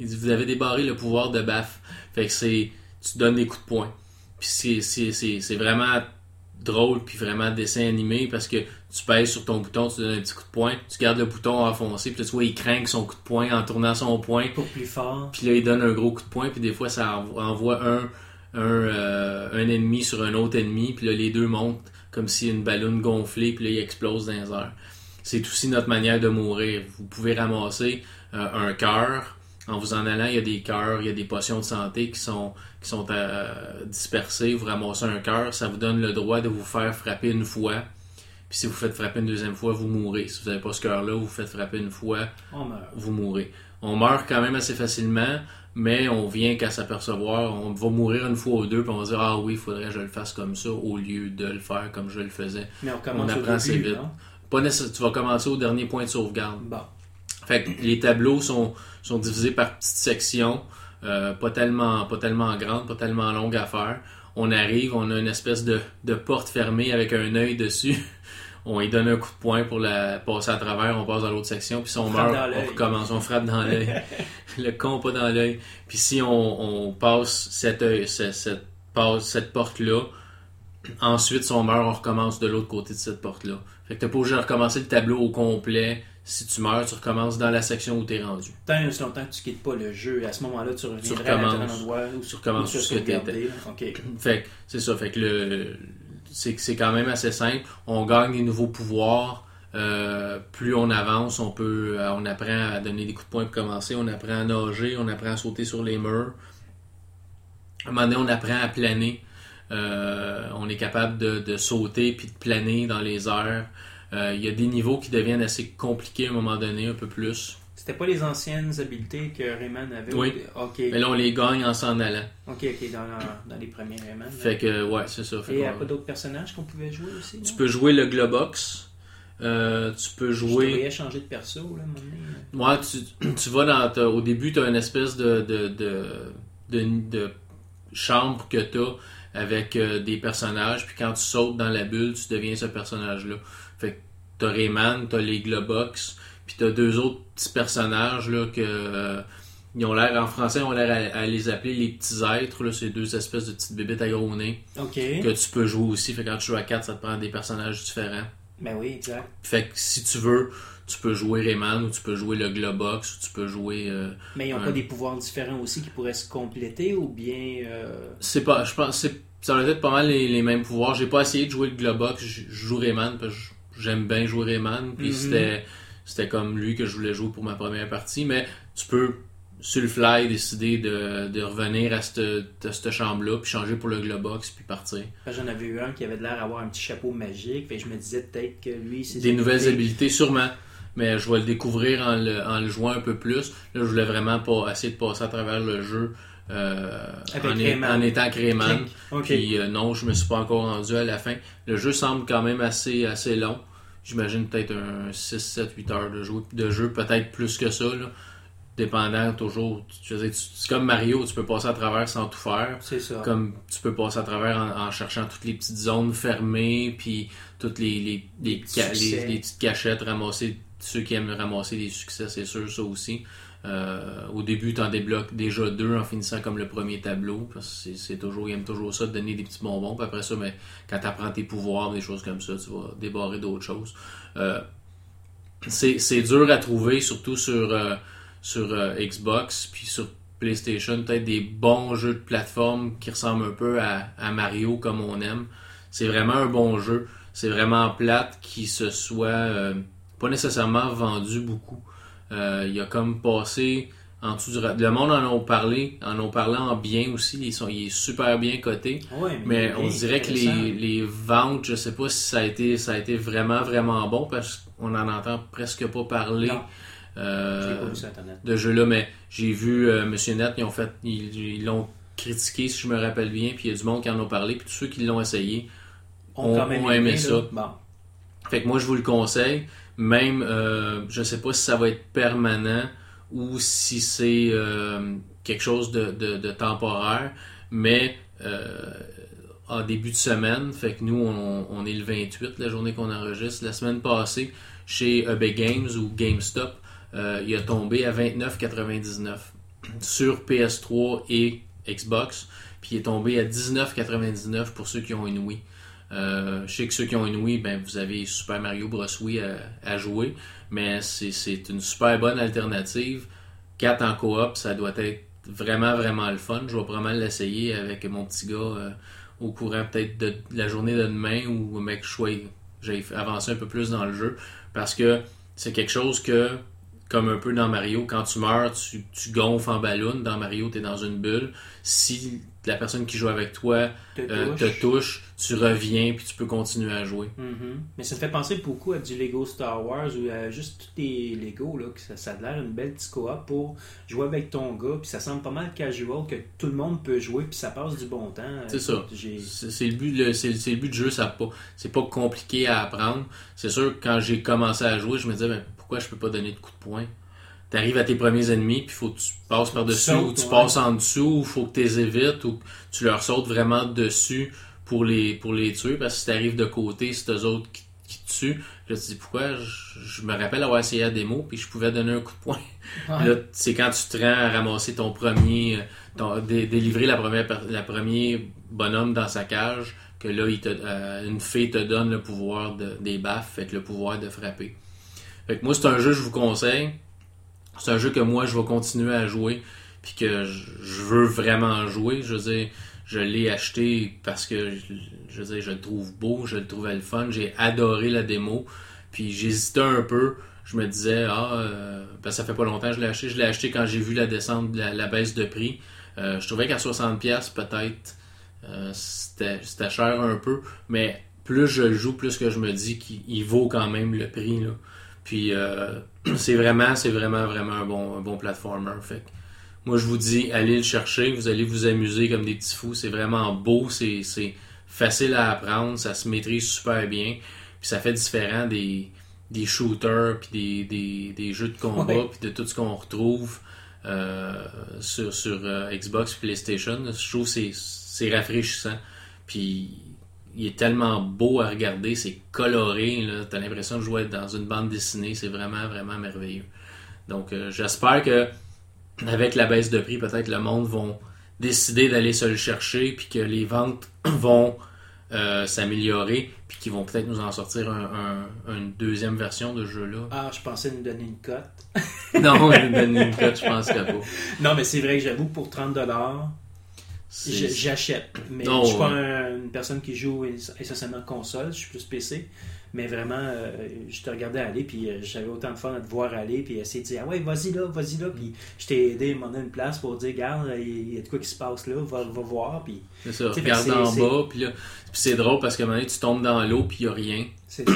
il dit, vous avez débarré le pouvoir de baffe. Fait que c'est, tu donnes des coups de poing. Puis c'est, c'est, c'est, c'est vraiment drôle, puis vraiment dessin animé, parce que tu pèses sur ton bouton, tu donnes un petit coup de poing, tu gardes le bouton enfoncé, puis là, tu vois, il craint son coup de poing en tournant son poing, Pour plus fort. puis là, il donne un gros coup de poing, puis des fois, ça envo- envoie un, un, euh, un ennemi sur un autre ennemi, puis là, les deux montent comme si une ballonne gonflée, puis là, il explose dans les airs. C'est aussi notre manière de mourir. Vous pouvez ramasser euh, un cœur. En vous en allant, il y a des cœurs, il y a des potions de santé qui sont, qui sont euh, dispersées. Vous ramassez un cœur, ça vous donne le droit de vous faire frapper une fois. Puis si vous faites frapper une deuxième fois, vous mourrez. Si vous n'avez pas ce cœur-là, vous faites frapper une fois, On meurt. vous mourrez. On meurt quand même assez facilement, mais on vient qu'à s'apercevoir, on va mourir une fois ou deux, puis on va dire Ah oui, il faudrait que je le fasse comme ça, au lieu de le faire comme je le faisais. Mais on apprend assez vite. Pas tu vas commencer au dernier point de sauvegarde. Bon. Fait que les tableaux sont, sont divisés par petites sections, euh, pas tellement pas tellement grandes, pas tellement longues à faire. On arrive, on a une espèce de, de porte fermée avec un œil dessus. On lui donne un coup de poing pour la passer à travers, on passe dans l'autre section, puis si on, On meurt, on recommence, on frappe dans l'œil. le con pas dans l'œil. Puis si on, on passe cette, cette, cette porte-là, ensuite si on meurt, on recommence de l'autre côté de cette porte-là. Fait que t'as pas obligé de recommencer le tableau au complet. Si tu meurs, tu recommences dans la section où t'es rendu. Tant aussi longtemps que tu quittes pas le jeu, à ce moment-là, tu reviendrais à recommences. un endroit où Tu recommences tu où ce que t'étais. Fait que c'est ça, fait que le c'est c'est quand même assez simple. On gagne des nouveaux pouvoirs. Euh, plus on avance, on peut euh, on apprend à donner des coups de poing pour commencer, on apprend à nager, on apprend à sauter sur les murs. À un moment donné, on apprend à planer. Euh, on est capable de, de sauter puis de planer dans les airs. Euh, Il y a des niveaux qui deviennent assez compliqués à un moment donné, un peu plus. C'était pas les anciennes habiletés que Rayman avait? Oui. OK. Mais là, on les gagne en s'en allant. OK, OK, dans, les premiers Rayman. là. Fait que, ouais, c'est ça. Fait Et qu'on- à quoi d'autres personnages qu'on pouvait jouer aussi? Tu peux jouer le Globox. Euh, tu peux Je jouer. voyais changer de perso, là, à un moment donné. Moi, tu, tu vas dans. au début, tu as une espèce de, de, de, de, de chambre que tu as avec euh, des personnages, puis quand tu sautes dans la bulle, tu deviens ce personnage-là. Fait que tu as Rayman, tu as les Globox, puis tu as deux autres petits personnages là, que. euh, ils ont l'air, en français, ils ont l'air à, à les appeler les petits êtres, là, c'est deux espèces de petites bébites à gros nez, Ok. que tu peux jouer aussi. Fait que quand tu joues à 4, ça te prend des personnages différents. Ben oui, exact. Fait que si tu veux, tu peux jouer Rayman, ou tu peux jouer le Globox, ou tu peux jouer. euh, Mais ils n'ont pas des pouvoirs différents aussi qui pourraient se compléter ou bien. euh, C'est pas, je pense, ça doit être pas mal les, les mêmes pouvoirs. J'ai pas essayé de jouer le Globox, je, joue Rayman parce que j'aime bien jouer Rayman, puis Mhm. c'était, c'était comme lui que je voulais jouer pour ma première partie, mais tu peux sur le fly décider de, de revenir à cette, à cette chambre-là, puis changer pour le Globox, puis partir. J'en avais eu un qui avait l'air d'avoir un petit chapeau magique. Fait que je me disais peut-être que lui. Des nouvelles habilités, sûrement. Mais je vais le découvrir en le, en le jouant un peu plus. Là, je voulais vraiment pas essayer de passer à travers le jeu euh, en, est- Rayman. en étant. Ok. Puis euh, non, je me suis pas encore rendu à la fin. Le jeu semble quand même assez, assez long. J'imagine peut-être un 6, 7, 8 heures de jeu, de jeu peut-être plus que ça. Là. Dépendant toujours. C'est comme Mario, tu peux passer à travers sans tout faire. C'est ça. Comme tu peux passer à travers en, en cherchant toutes les petites zones fermées, puis toutes les, les, les, les- les petites cachettes, ramasser ceux qui aiment ramasser des succès, c'est sûr, ça aussi. Euh, au début, tu en débloques déjà deux en finissant comme le premier tableau, parce que c'est- toujours, ils aiment toujours ça, de donner des petits bonbons, puis après ça, mais quand tu apprends tes pouvoirs, des choses comme ça, tu vas débarrer d'autres choses. Euh, c'est dur à trouver, surtout sur, euh, sur Xbox, puis sur PlayStation, peut-être des bons jeux de plateforme qui ressemblent un peu à, à Mario comme on aime. C'est vraiment un bon jeu. C'est vraiment plate qui se soit pas nécessairement vendu beaucoup. Euh, il a comme passé en dessous du Le monde en a parlé, en ont parlé en bien aussi. Ils sont, il est super bien coté. Ouais, Mais on dirait que les, les ventes, je sais pas si ça a été ça a été vraiment vraiment bon parce qu'on en entend presque pas parler Non, euh, pas de jeu-là, mais j'ai vu euh, Monsieur Net, ils ont fait ils l'ont critiqué si je me rappelle bien, puis il y a du monde qui en a parlé, puis tous ceux qui l'ont essayé ont, ont aimé ça. Bon. Fait que moi je vous le conseille, même euh, je sais pas si ça va être permanent ou si c'est euh, quelque chose de, temporaire, mais euh, en début de semaine, fait que nous on, on est le 28, la journée qu'on enregistre, la semaine passée, chez EB Games ou GameStop, il a tombé à 29,99 sur PS3 et Xbox, puis il est tombé à 19,99 pour ceux qui ont une Wii. Euh, je sais que ceux qui ont une Wii, ben, vous avez Super Mario Bros. Wii à, jouer, mais c'est une super bonne alternative. 4 en coop, ça doit être vraiment, vraiment le fun. Je vais probablement l'essayer avec mon petit gars euh, au courant peut-être de, la journée de demain ou mec, je sois- j'ai avancé un peu plus dans le jeu parce que c'est quelque chose que, comme un peu dans Mario, quand tu meurs, tu, tu gonfles en ballon. Dans Mario, tu es dans une bulle. Si la personne qui joue avec toi Te euh, touche. te touche, tu reviens puis tu peux continuer à jouer. Mhm. Mais ça me fait penser beaucoup à du Lego Star Wars ou à juste tous les Lego, là, que ça, ça a l'air une belle petite coop pour jouer avec ton gars, puis ça semble pas mal casual, que tout le monde peut jouer, puis ça passe du bon temps. C'est ça. C'est le but, le- c'est c'est le but du jeu, c'est pas compliqué à apprendre. C'est sûr que quand j'ai commencé à jouer, je me disais ben, pourquoi je peux pas donner de coups de poing? T'arrives à tes premiers ennemis, puis faut que tu passes par dessus, sautes, ou tu ouais. passes en dessous, ou faut que tu les évites, ou tu leur sautes vraiment dessus pour les pour les tuer, parce que si t'arrives de côté, c'est eux autres qui, qui te tuent. Je me dis pourquoi? Je, je me rappelle avoir essayé la démo, puis je pouvais donner un coup de poing. Ouais. Là, c'est quand tu te rends à ramasser ton premier, euh, ton- dé- délivrer la première, la premier bonhomme dans sa cage, que là, il te, euh, une fée te donne le pouvoir de- des baffes, fait que le pouvoir de frapper. Fait que moi, c'est un jeu que je vous conseille. C'est un jeu que moi, je vais continuer à jouer, puis que je, veux vraiment jouer. Je veux dire, je l'ai acheté parce que, je, je le trouve beau, je le trouvais le fun. J'ai adoré la démo, puis j'hésitais un peu. Je me disais, ah, euh, ben, ça fait pas longtemps que je l'ai acheté. Je l'ai acheté quand j'ai vu la descente, la, baisse de prix. Euh, je trouvais qu'à 60$ peut-être, euh, c'était cher un peu, mais plus je joue, plus que je me dis qu'il il vaut quand même le prix. Là. Puis euh, c'est vraiment, c'est vraiment, vraiment un bon, un bon platformer. Fait que moi, je vous dis, allez le chercher, vous allez vous amuser comme des petits fous. C'est vraiment beau, c'est facile à apprendre, ça se maîtrise super bien. Puis ça fait différent des, des shooters, puis des, des, des jeux de combat, Ouais. puis de tout ce qu'on retrouve euh, sur, sur euh, Xbox PlayStation. Je trouve que c'est, c'est rafraîchissant. Puis il est tellement beau à regarder, c'est coloré. Là, t'as l'impression de jouer dans une bande dessinée. C'est vraiment, vraiment merveilleux. Donc euh, j'espère que avec la baisse de prix, peut-être le monde vont décider d'aller se le chercher, puis que les ventes vont euh, s'améliorer, puis qu'ils vont peut-être nous en sortir un- un- une deuxième version de ce jeu-là. Ah, je pensais nous donner une cote. non, une donner une cote, je pense que pas. Non, mais c'est vrai que j'avoue, pour 30$, C'est- j- j'achète. Mais Non, je suis pas un- une personne qui joue ess- essentiellement console, je suis plus PC. Mais vraiment, euh, je te regardais aller, puis euh, j'avais autant de fun à te voir aller, puis essayer de dire, ah ouais, vas-y là, vas-y là, puis je t'ai aidé, m'en une place pour dire, regarde, il y a de quoi qui se passe là, va, va voir, puis C'est ça, regarde que en bas, puis là, c'est drôle parce moment donné, tu tombes dans l'eau, puis il n'y a rien.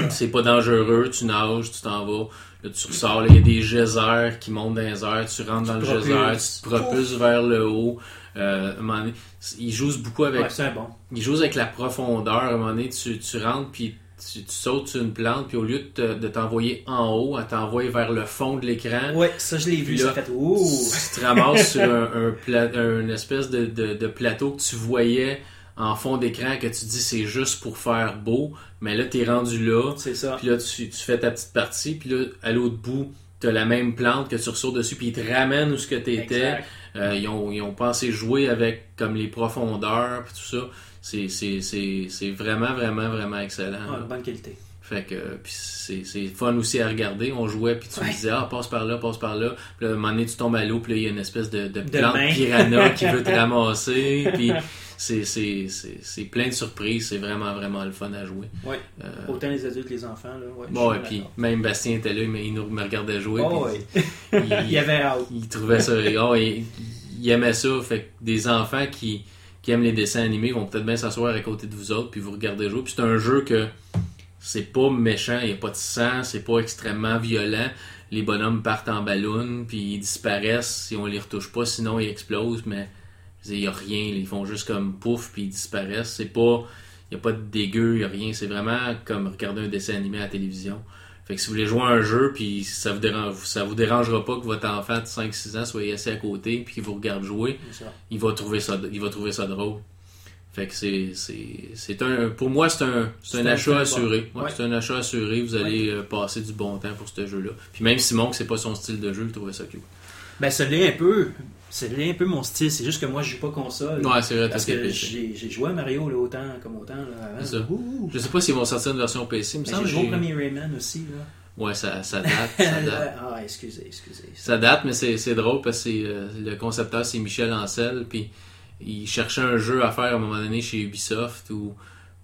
c'est pas dangereux, tu nages, tu t'en vas, là tu ressors, il y a des geysers qui montent dans les airs, tu rentres dans le geyser, tu te propulses vers le haut. Euh, à un moment donné, ils jouent beaucoup avec Ouais, c'est un bon. il joue avec la profondeur. À un moment donné, tu, tu rentres, puis tu, tu sautes sur une plante, puis au lieu de, te- de t'envoyer en haut, elle t'envoie vers le fond de l'écran. Ouais, ça je l'ai vu, ça là, fait ouh! Tu te ramasses sur un, un pla- une espèce de, de- de plateau que tu voyais en fond d'écran, que tu dis c'est juste pour faire beau, mais là, t'es rendu là, C'est ça. puis là, tu, tu fais ta petite partie, puis là, à l'autre bout, t'as la même plante que tu ressors dessus, puis ils te ramènent où ce que t'étais. Exact. Euh, ils, ont, ils ont pensé jouer avec comme les profondeurs puis tout ça. C'est, vraiment, vraiment, vraiment excellent. Ouais, bonne qualité. Fait que c'est, fun aussi à regarder. On jouait puis tu me disais ah passe par là, passe par là. Puis à un moment donné tu tombes à l'eau puis là il y a une espèce de, de plante piranha qui veut te ramasser. Puis c'est, c'est, c'est, c'est plein de surprises. C'est vraiment, vraiment le fun à jouer. Ouais. Euh, Autant les adultes que les enfants, là. Ouais, bon et puis même Bastien était là, mais il nous me regardait jouer. Oh, ouais. il- avait hâte. il trouvait ça. oh, il, il aimait ça. Fait que des enfants qui, qui aiment les dessins animés vont peut-être bien s'asseoir à côté de vous autres puis vous regarder jouer. Puis c'est un jeu que c'est pas méchant, il n'y a pas de sang, c'est pas extrêmement violent. Les bonhommes partent en ballon puis ils disparaissent si on les retouche pas, sinon ils explosent, mais il n'y a rien. Ils font juste comme pouf puis ils disparaissent. C'est pas. Il n'y a pas de dégueu, il n'y a rien. C'est vraiment comme regarder un dessin animé à la télévision. Fait que si vous voulez jouer à un jeu, puis ça vous dérange, ça vous dérangera pas que votre enfant de 5-6 ans soit assis à côté, puis qu'il vous regarde jouer, il va trouver ça, il va trouver ça drôle. Fait que c'est, c'est, un, pour moi, c'est un, c'est un achat assuré. bon. Ouais, Ouais. C'est un achat assuré. Vous allez euh, passer du bon temps pour ce jeu-là. Puis même Simon, que c'est pas son style de jeu, il trouvait ça cute. Ben, ça l'est un peu. Ça l'est un peu mon style. C'est juste que moi, je joue pas console. Ouais, c'est vrai, Parce que j'ai joué à Mario là, autant comme autant là, avant. C'est ça. Je sais pas s'ils vont sortir une version PC, Mais semble. Ben, j'ai joué au premier Rayman aussi. Là. Ouais, ça, ça date, ça date. ah, excusez, excusez. Ça date, mais c'est c'est drôle parce que c'est, euh, le concepteur, c'est Michel Ancel, puis il cherchait un jeu à faire à un moment donné chez Ubisoft, où,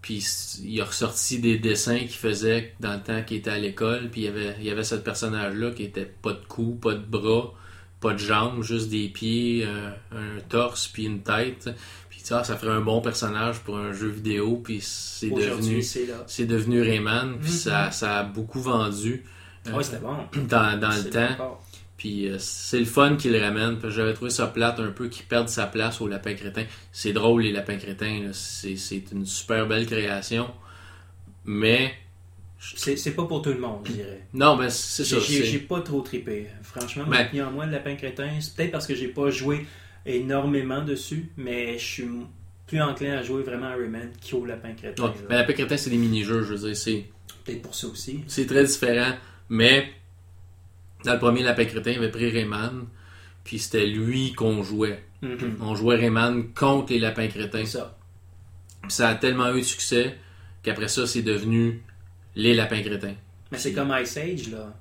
puis il a ressorti des dessins qu'il faisait dans le temps qu'il était à l'école, puis il y avait, il y avait ce personnage-là qui était pas de cou, pas de bras, pas de jambes, juste des pieds, euh, un torse, puis une tête. Puis ça, ça ferait un bon personnage pour un jeu vidéo, puis c'est devenu... C'est devenu Rayman, puis Mhm. ça, ça a beaucoup vendu euh, Ouais, c'était bon. dans, dans le temps. bon. Puis euh, c'est le fun qu'il ramène. J'avais trouvé ça plate un peu qu'il perde sa place au lapin crétin. C'est drôle les lapins crétins. c'est une super belle création. Mais C'est c'est pas pour tout le monde, je dirais. non, ben c'est ça. J'ai- pas trop trippé. Franchement, Ben- maintenu en moi le lapin crétin, c'est peut-être parce que j'ai pas joué énormément dessus, mais je suis plus enclin à jouer vraiment à Rayman qu'au lapin crétin. Ouais. Mais lapin crétin, c'est des mini-jeux. Je veux dire, c'est Peut-être pour ça aussi. c'est très différent. Mais dans le premier lapin crétin, il avait pris Rayman. Puis c'était lui qu'on jouait. Mhm. On jouait Rayman contre les lapins crétins. C'est ça. Ça a tellement eu de succès qu'après ça, c'est devenu les lapins crétins. Mais c'est comme Ice Age, là.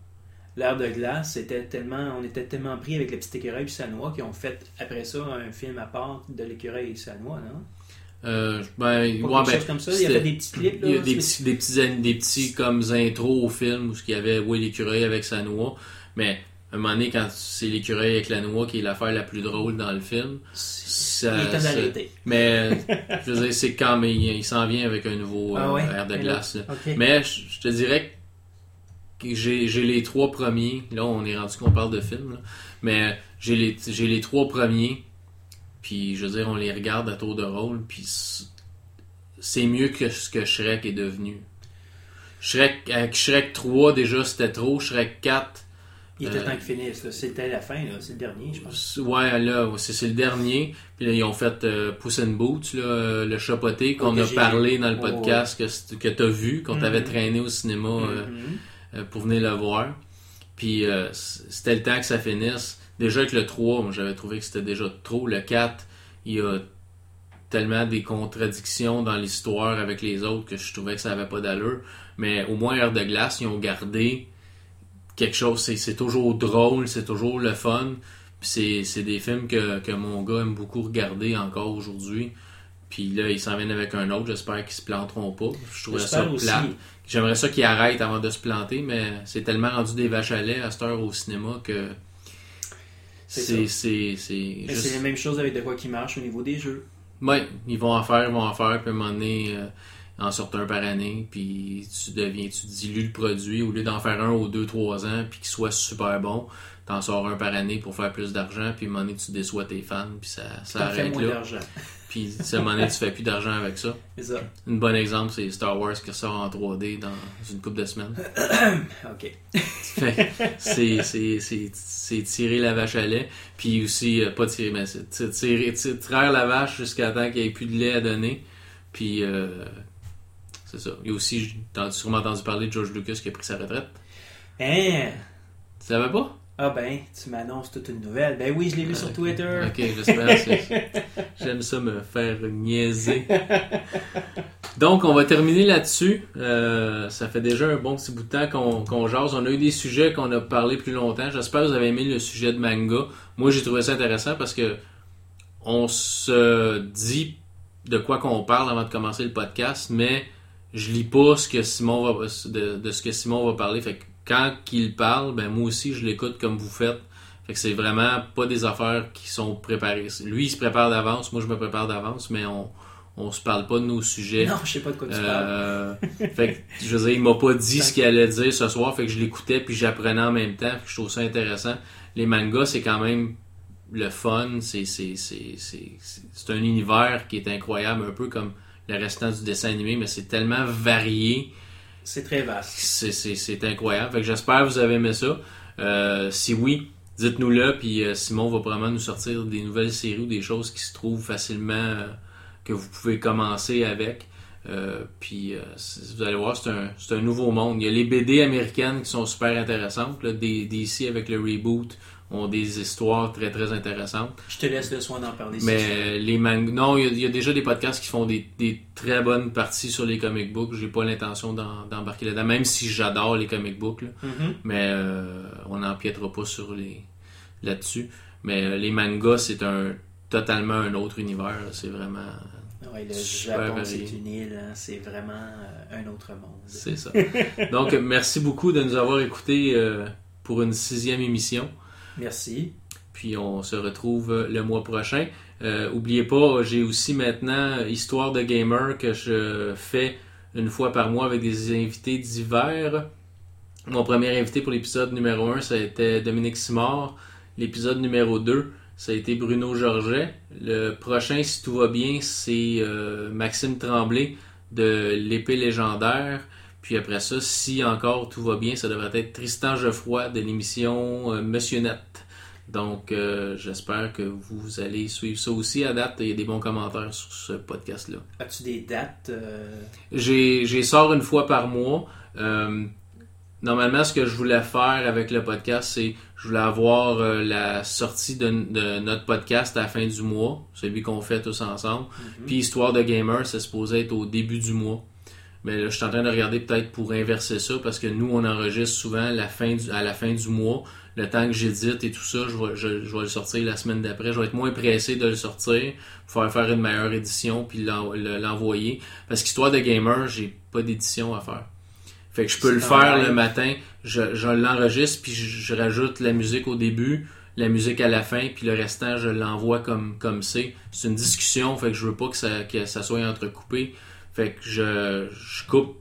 L'ère de glace, c'était tellement, on était tellement pris avec le petit écureuil et sa noix qu'ils ont fait après ça un film à part de l'écureuil et sa noix, non? Euh, ben, ouais, ben, chose comme ça. Il y avait des petits clips, là. Il y a des petits, des petits, des petits comme intros au film où il y avait oui, l'écureuil avec sa noix. Mais un moment donné, quand c'est l'écureuil avec la noix qui est l'affaire la plus drôle dans le film, ça, Il est temps ça- d'arrêter. mais je veux dire, c'est quand mais il, il s'en vient avec un nouveau Ah euh, air de glace. là. Mais je, je te dirais que j'ai j'ai les trois premiers. Là, on est rendu qu'on parle de film. là. Mais j'ai les, j'ai les trois premiers. Puis, je veux dire, on les regarde à tour de rôle. Puis, c'est mieux que ce que Shrek est devenu. Shrek, avec Shrek 3, déjà, c'était trop. Shrek 4, Il était Euh, temps qu'ils finissent. C'était la fin, c'est le dernier, je pense. ouais, là, c'est le dernier. Puis là, ils ont fait euh, Puss in Boots, là, euh, le chapoté qu'on a parlé dans le Oh, podcast que, que t'as vu, qu'on t'avait Mhm. traîné au cinéma euh, Mhm. euh, pour venir le voir. Puis euh, c'était le temps que ça finisse. Déjà avec le 3, moi j'avais trouvé que c'était déjà trop. Le 4, il y a tellement des contradictions dans l'histoire avec les autres que je trouvais que ça avait pas d'allure. Mais au moins Air de glace, ils ont gardé quelque chose. C'est, toujours drôle, c'est toujours le fun. Puis c'est, des films que, que mon gars aime beaucoup regarder encore aujourd'hui. Puis là, ils s'en viennent avec un autre. J'espère qu'ils se planteront pas. Je trouverais ça plat. J'aimerais ça qu'ils arrêtent avant de se planter, mais c'est tellement rendu des vaches à lait à cette heure au cinéma que C'est c'est, juste- C'est la même chose avec de quoi qui marche au niveau des jeux. Ouais, ils vont en faire, ils vont en faire, puis à un moment donné, euh, en sortent un par année, puis tu deviens, tu dilues le produit, au lieu d'en faire un aux deux, trois ans, puis qu'il soit super bon, t'en sors un par année pour faire plus d'argent, puis à un moment donné, tu déçois tes fans, puis ça, ça arrête là. d'argent. Puis à un moment donné, tu fais plus d'argent avec ça. C'est ça. Un bon exemple, c'est Star Wars qui sort en 3D dans une couple de semaines. OK. C'est, tirer la vache à lait. Puis aussi, euh, pas tirer, mais c'est ti- tirer, ti- traire la vache jusqu'à temps qu'il n'y ait plus de lait à donner. Puis, euh, c'est ça. Et aussi, t'as sûrement entendu parler de George Lucas qui a pris sa retraite. Hein? Tu savais pas? Ah ben, tu m'annonces toute une nouvelle. Ben oui, je l'ai vu sur Twitter. Ok, j'espère. J'aime ça me faire niaiser. Donc, on va terminer là-dessus. Euh, ça fait déjà un bon petit bout de temps qu'on qu'on jase. On a eu des sujets qu'on a parlé plus longtemps. J'espère que vous avez aimé le sujet de manga. Moi, j'ai trouvé ça intéressant parce que on se dit de quoi qu'on parle avant de commencer le podcast, mais je lis pas ce que Simon va, de, de ce que Simon va parler. Fait que quand il parle, ben moi aussi je l'écoute comme vous faites. Fait que c'est vraiment pas des affaires qui sont préparées. Lui, il se prépare d'avance, moi je me prépare d'avance, mais on, on se parle pas de nos sujets. Non, je sais pas de quoi tu parles. Euh, fait que, je veux dire, il m'a pas dit ce qu'il allait dire ce soir, fait que je l'écoutais puis j'apprenais en même temps, fait que je trouve ça intéressant. Les mangas, c'est quand même le fun, c'est c'est c'est c'est c'est- c'est un univers qui est incroyable, un peu comme le restant du dessin animé, mais c'est tellement varié, C'est très vaste. c'est incroyable. Fait que j'espère que vous avez aimé ça. Euh, si oui, dites-nous-le, puis euh, Simon va probablement nous sortir des nouvelles séries ou des choses qui se trouvent facilement euh, que vous pouvez commencer avec. Euh, puis vous allez voir, c'est un, nouveau monde. Il y a les BD américaines qui sont super intéressantes. Là, DC avec le reboot ont des histoires très très intéressantes. Je te laisse le soin d'en parler. si. Mais les mangas. Non, il y, a, il y a déjà des podcasts qui font des, des très bonnes parties sur les comic books. J'ai pas l'intention d'embarquer là-dedans, même si j'adore les comic books. là. Mhm. Mais euh, on n'empiètera pas sur les là-dessus. Mais euh, les mangas, c'est un totalement un autre univers. C'est vraiment. Ouais, le Japon, c'est une île. hein. C'est vraiment euh, un autre monde. C'est ça. Donc, merci beaucoup de nous avoir écoutés pour une sixième émission. Merci. Puis on se retrouve le mois prochain. Euh, oubliez pas, j'ai aussi maintenant Histoire de Gamer que je fais une fois par mois avec des invités divers. Mon premier invité pour l'épisode numéro 1, ça a été Dominique Simard. L'épisode numéro 2, ça a été Bruno Georget. Le prochain, si tout va bien, c'est euh, Maxime Tremblay de l'épée légendaire. Puis après ça, si encore tout va bien, ça devrait être Tristan Geoffroy de l'émission euh, Monsieur Net. Donc, euh, j'espère que vous allez suivre ça aussi. À date, il y a des bons commentaires sur ce podcast-là. As-tu des dates euh, J'ai sort une fois par mois. Euh, normalement, ce que je voulais faire avec le podcast, c'est je voulais avoir euh, la sortie de, de notre podcast à la fin du mois, celui qu'on fait tous ensemble. Puis Histoire de Gamer, c'est supposé être au début du mois. Mais là, je suis en train de regarder peut-être pour inverser ça parce que nous, on enregistre souvent la fin du- à la fin du mois. Le temps que j'édite et tout ça, je vais, je, je vais le sortir la semaine d'après. Je vais être moins pressé de le sortir pour faire faire une meilleure édition puis l'en- le- l'envoyer. Parce qu'Histoire de Gamer, j'ai pas d'édition à faire. Fait que je peux le faire le matin, je, je l'enregistre puis je, je rajoute la musique au début, la musique à la fin, puis le restant je l'envoie comme comme c'est. C'est une discussion, fait que je veux pas que ça, que ça soit entrecoupé. Fait que je, je coupe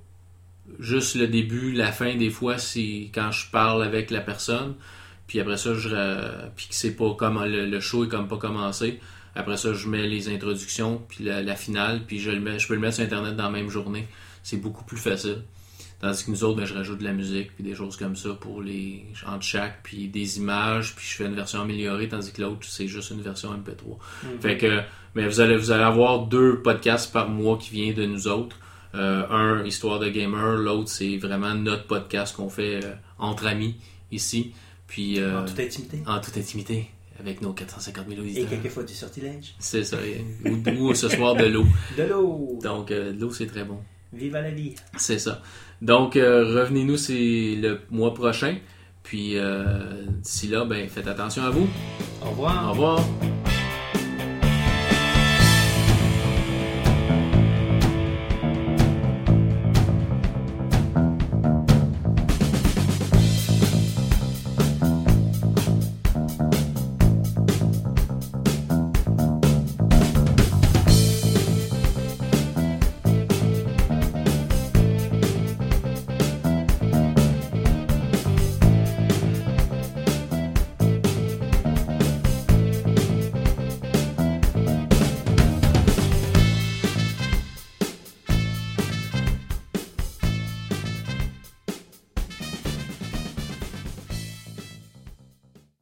juste le début, la fin des fois si quand je parle avec la personne. Puis après ça, je puis que c'est pas comme le, le show est comme pas commencé. Après ça, je mets les introductions puis la, la finale, puis je le mets, je peux le mettre sur internet dans la même journée. C'est beaucoup plus facile. Tandis que nous autres, ben, je rajoute de la musique, puis des choses comme ça pour les entre chaque, puis des images, puis je fais une version améliorée, tandis que l'autre, c'est juste une version MP3. Mhm. Fait que, mais vous allez, vous allez avoir deux podcasts par mois qui viennent de nous autres. Euh, un, Histoire de Gamer, l'autre, c'est vraiment notre podcast qu'on fait euh, entre amis ici. Puis, euh, En toute intimité. en toute intimité, avec nos 450 000 Et auditeurs. quelquefois du sortilège. C'est ça. et- Ou, ou ce soir de l'eau. De l'eau. Donc, euh, de l'eau, c'est très bon. Vive à la vie. C'est ça. Donc, euh, revenez-nous c'est le mois prochain. Puis, d'ici là, ben, faites attention à vous. Au revoir. Au revoir.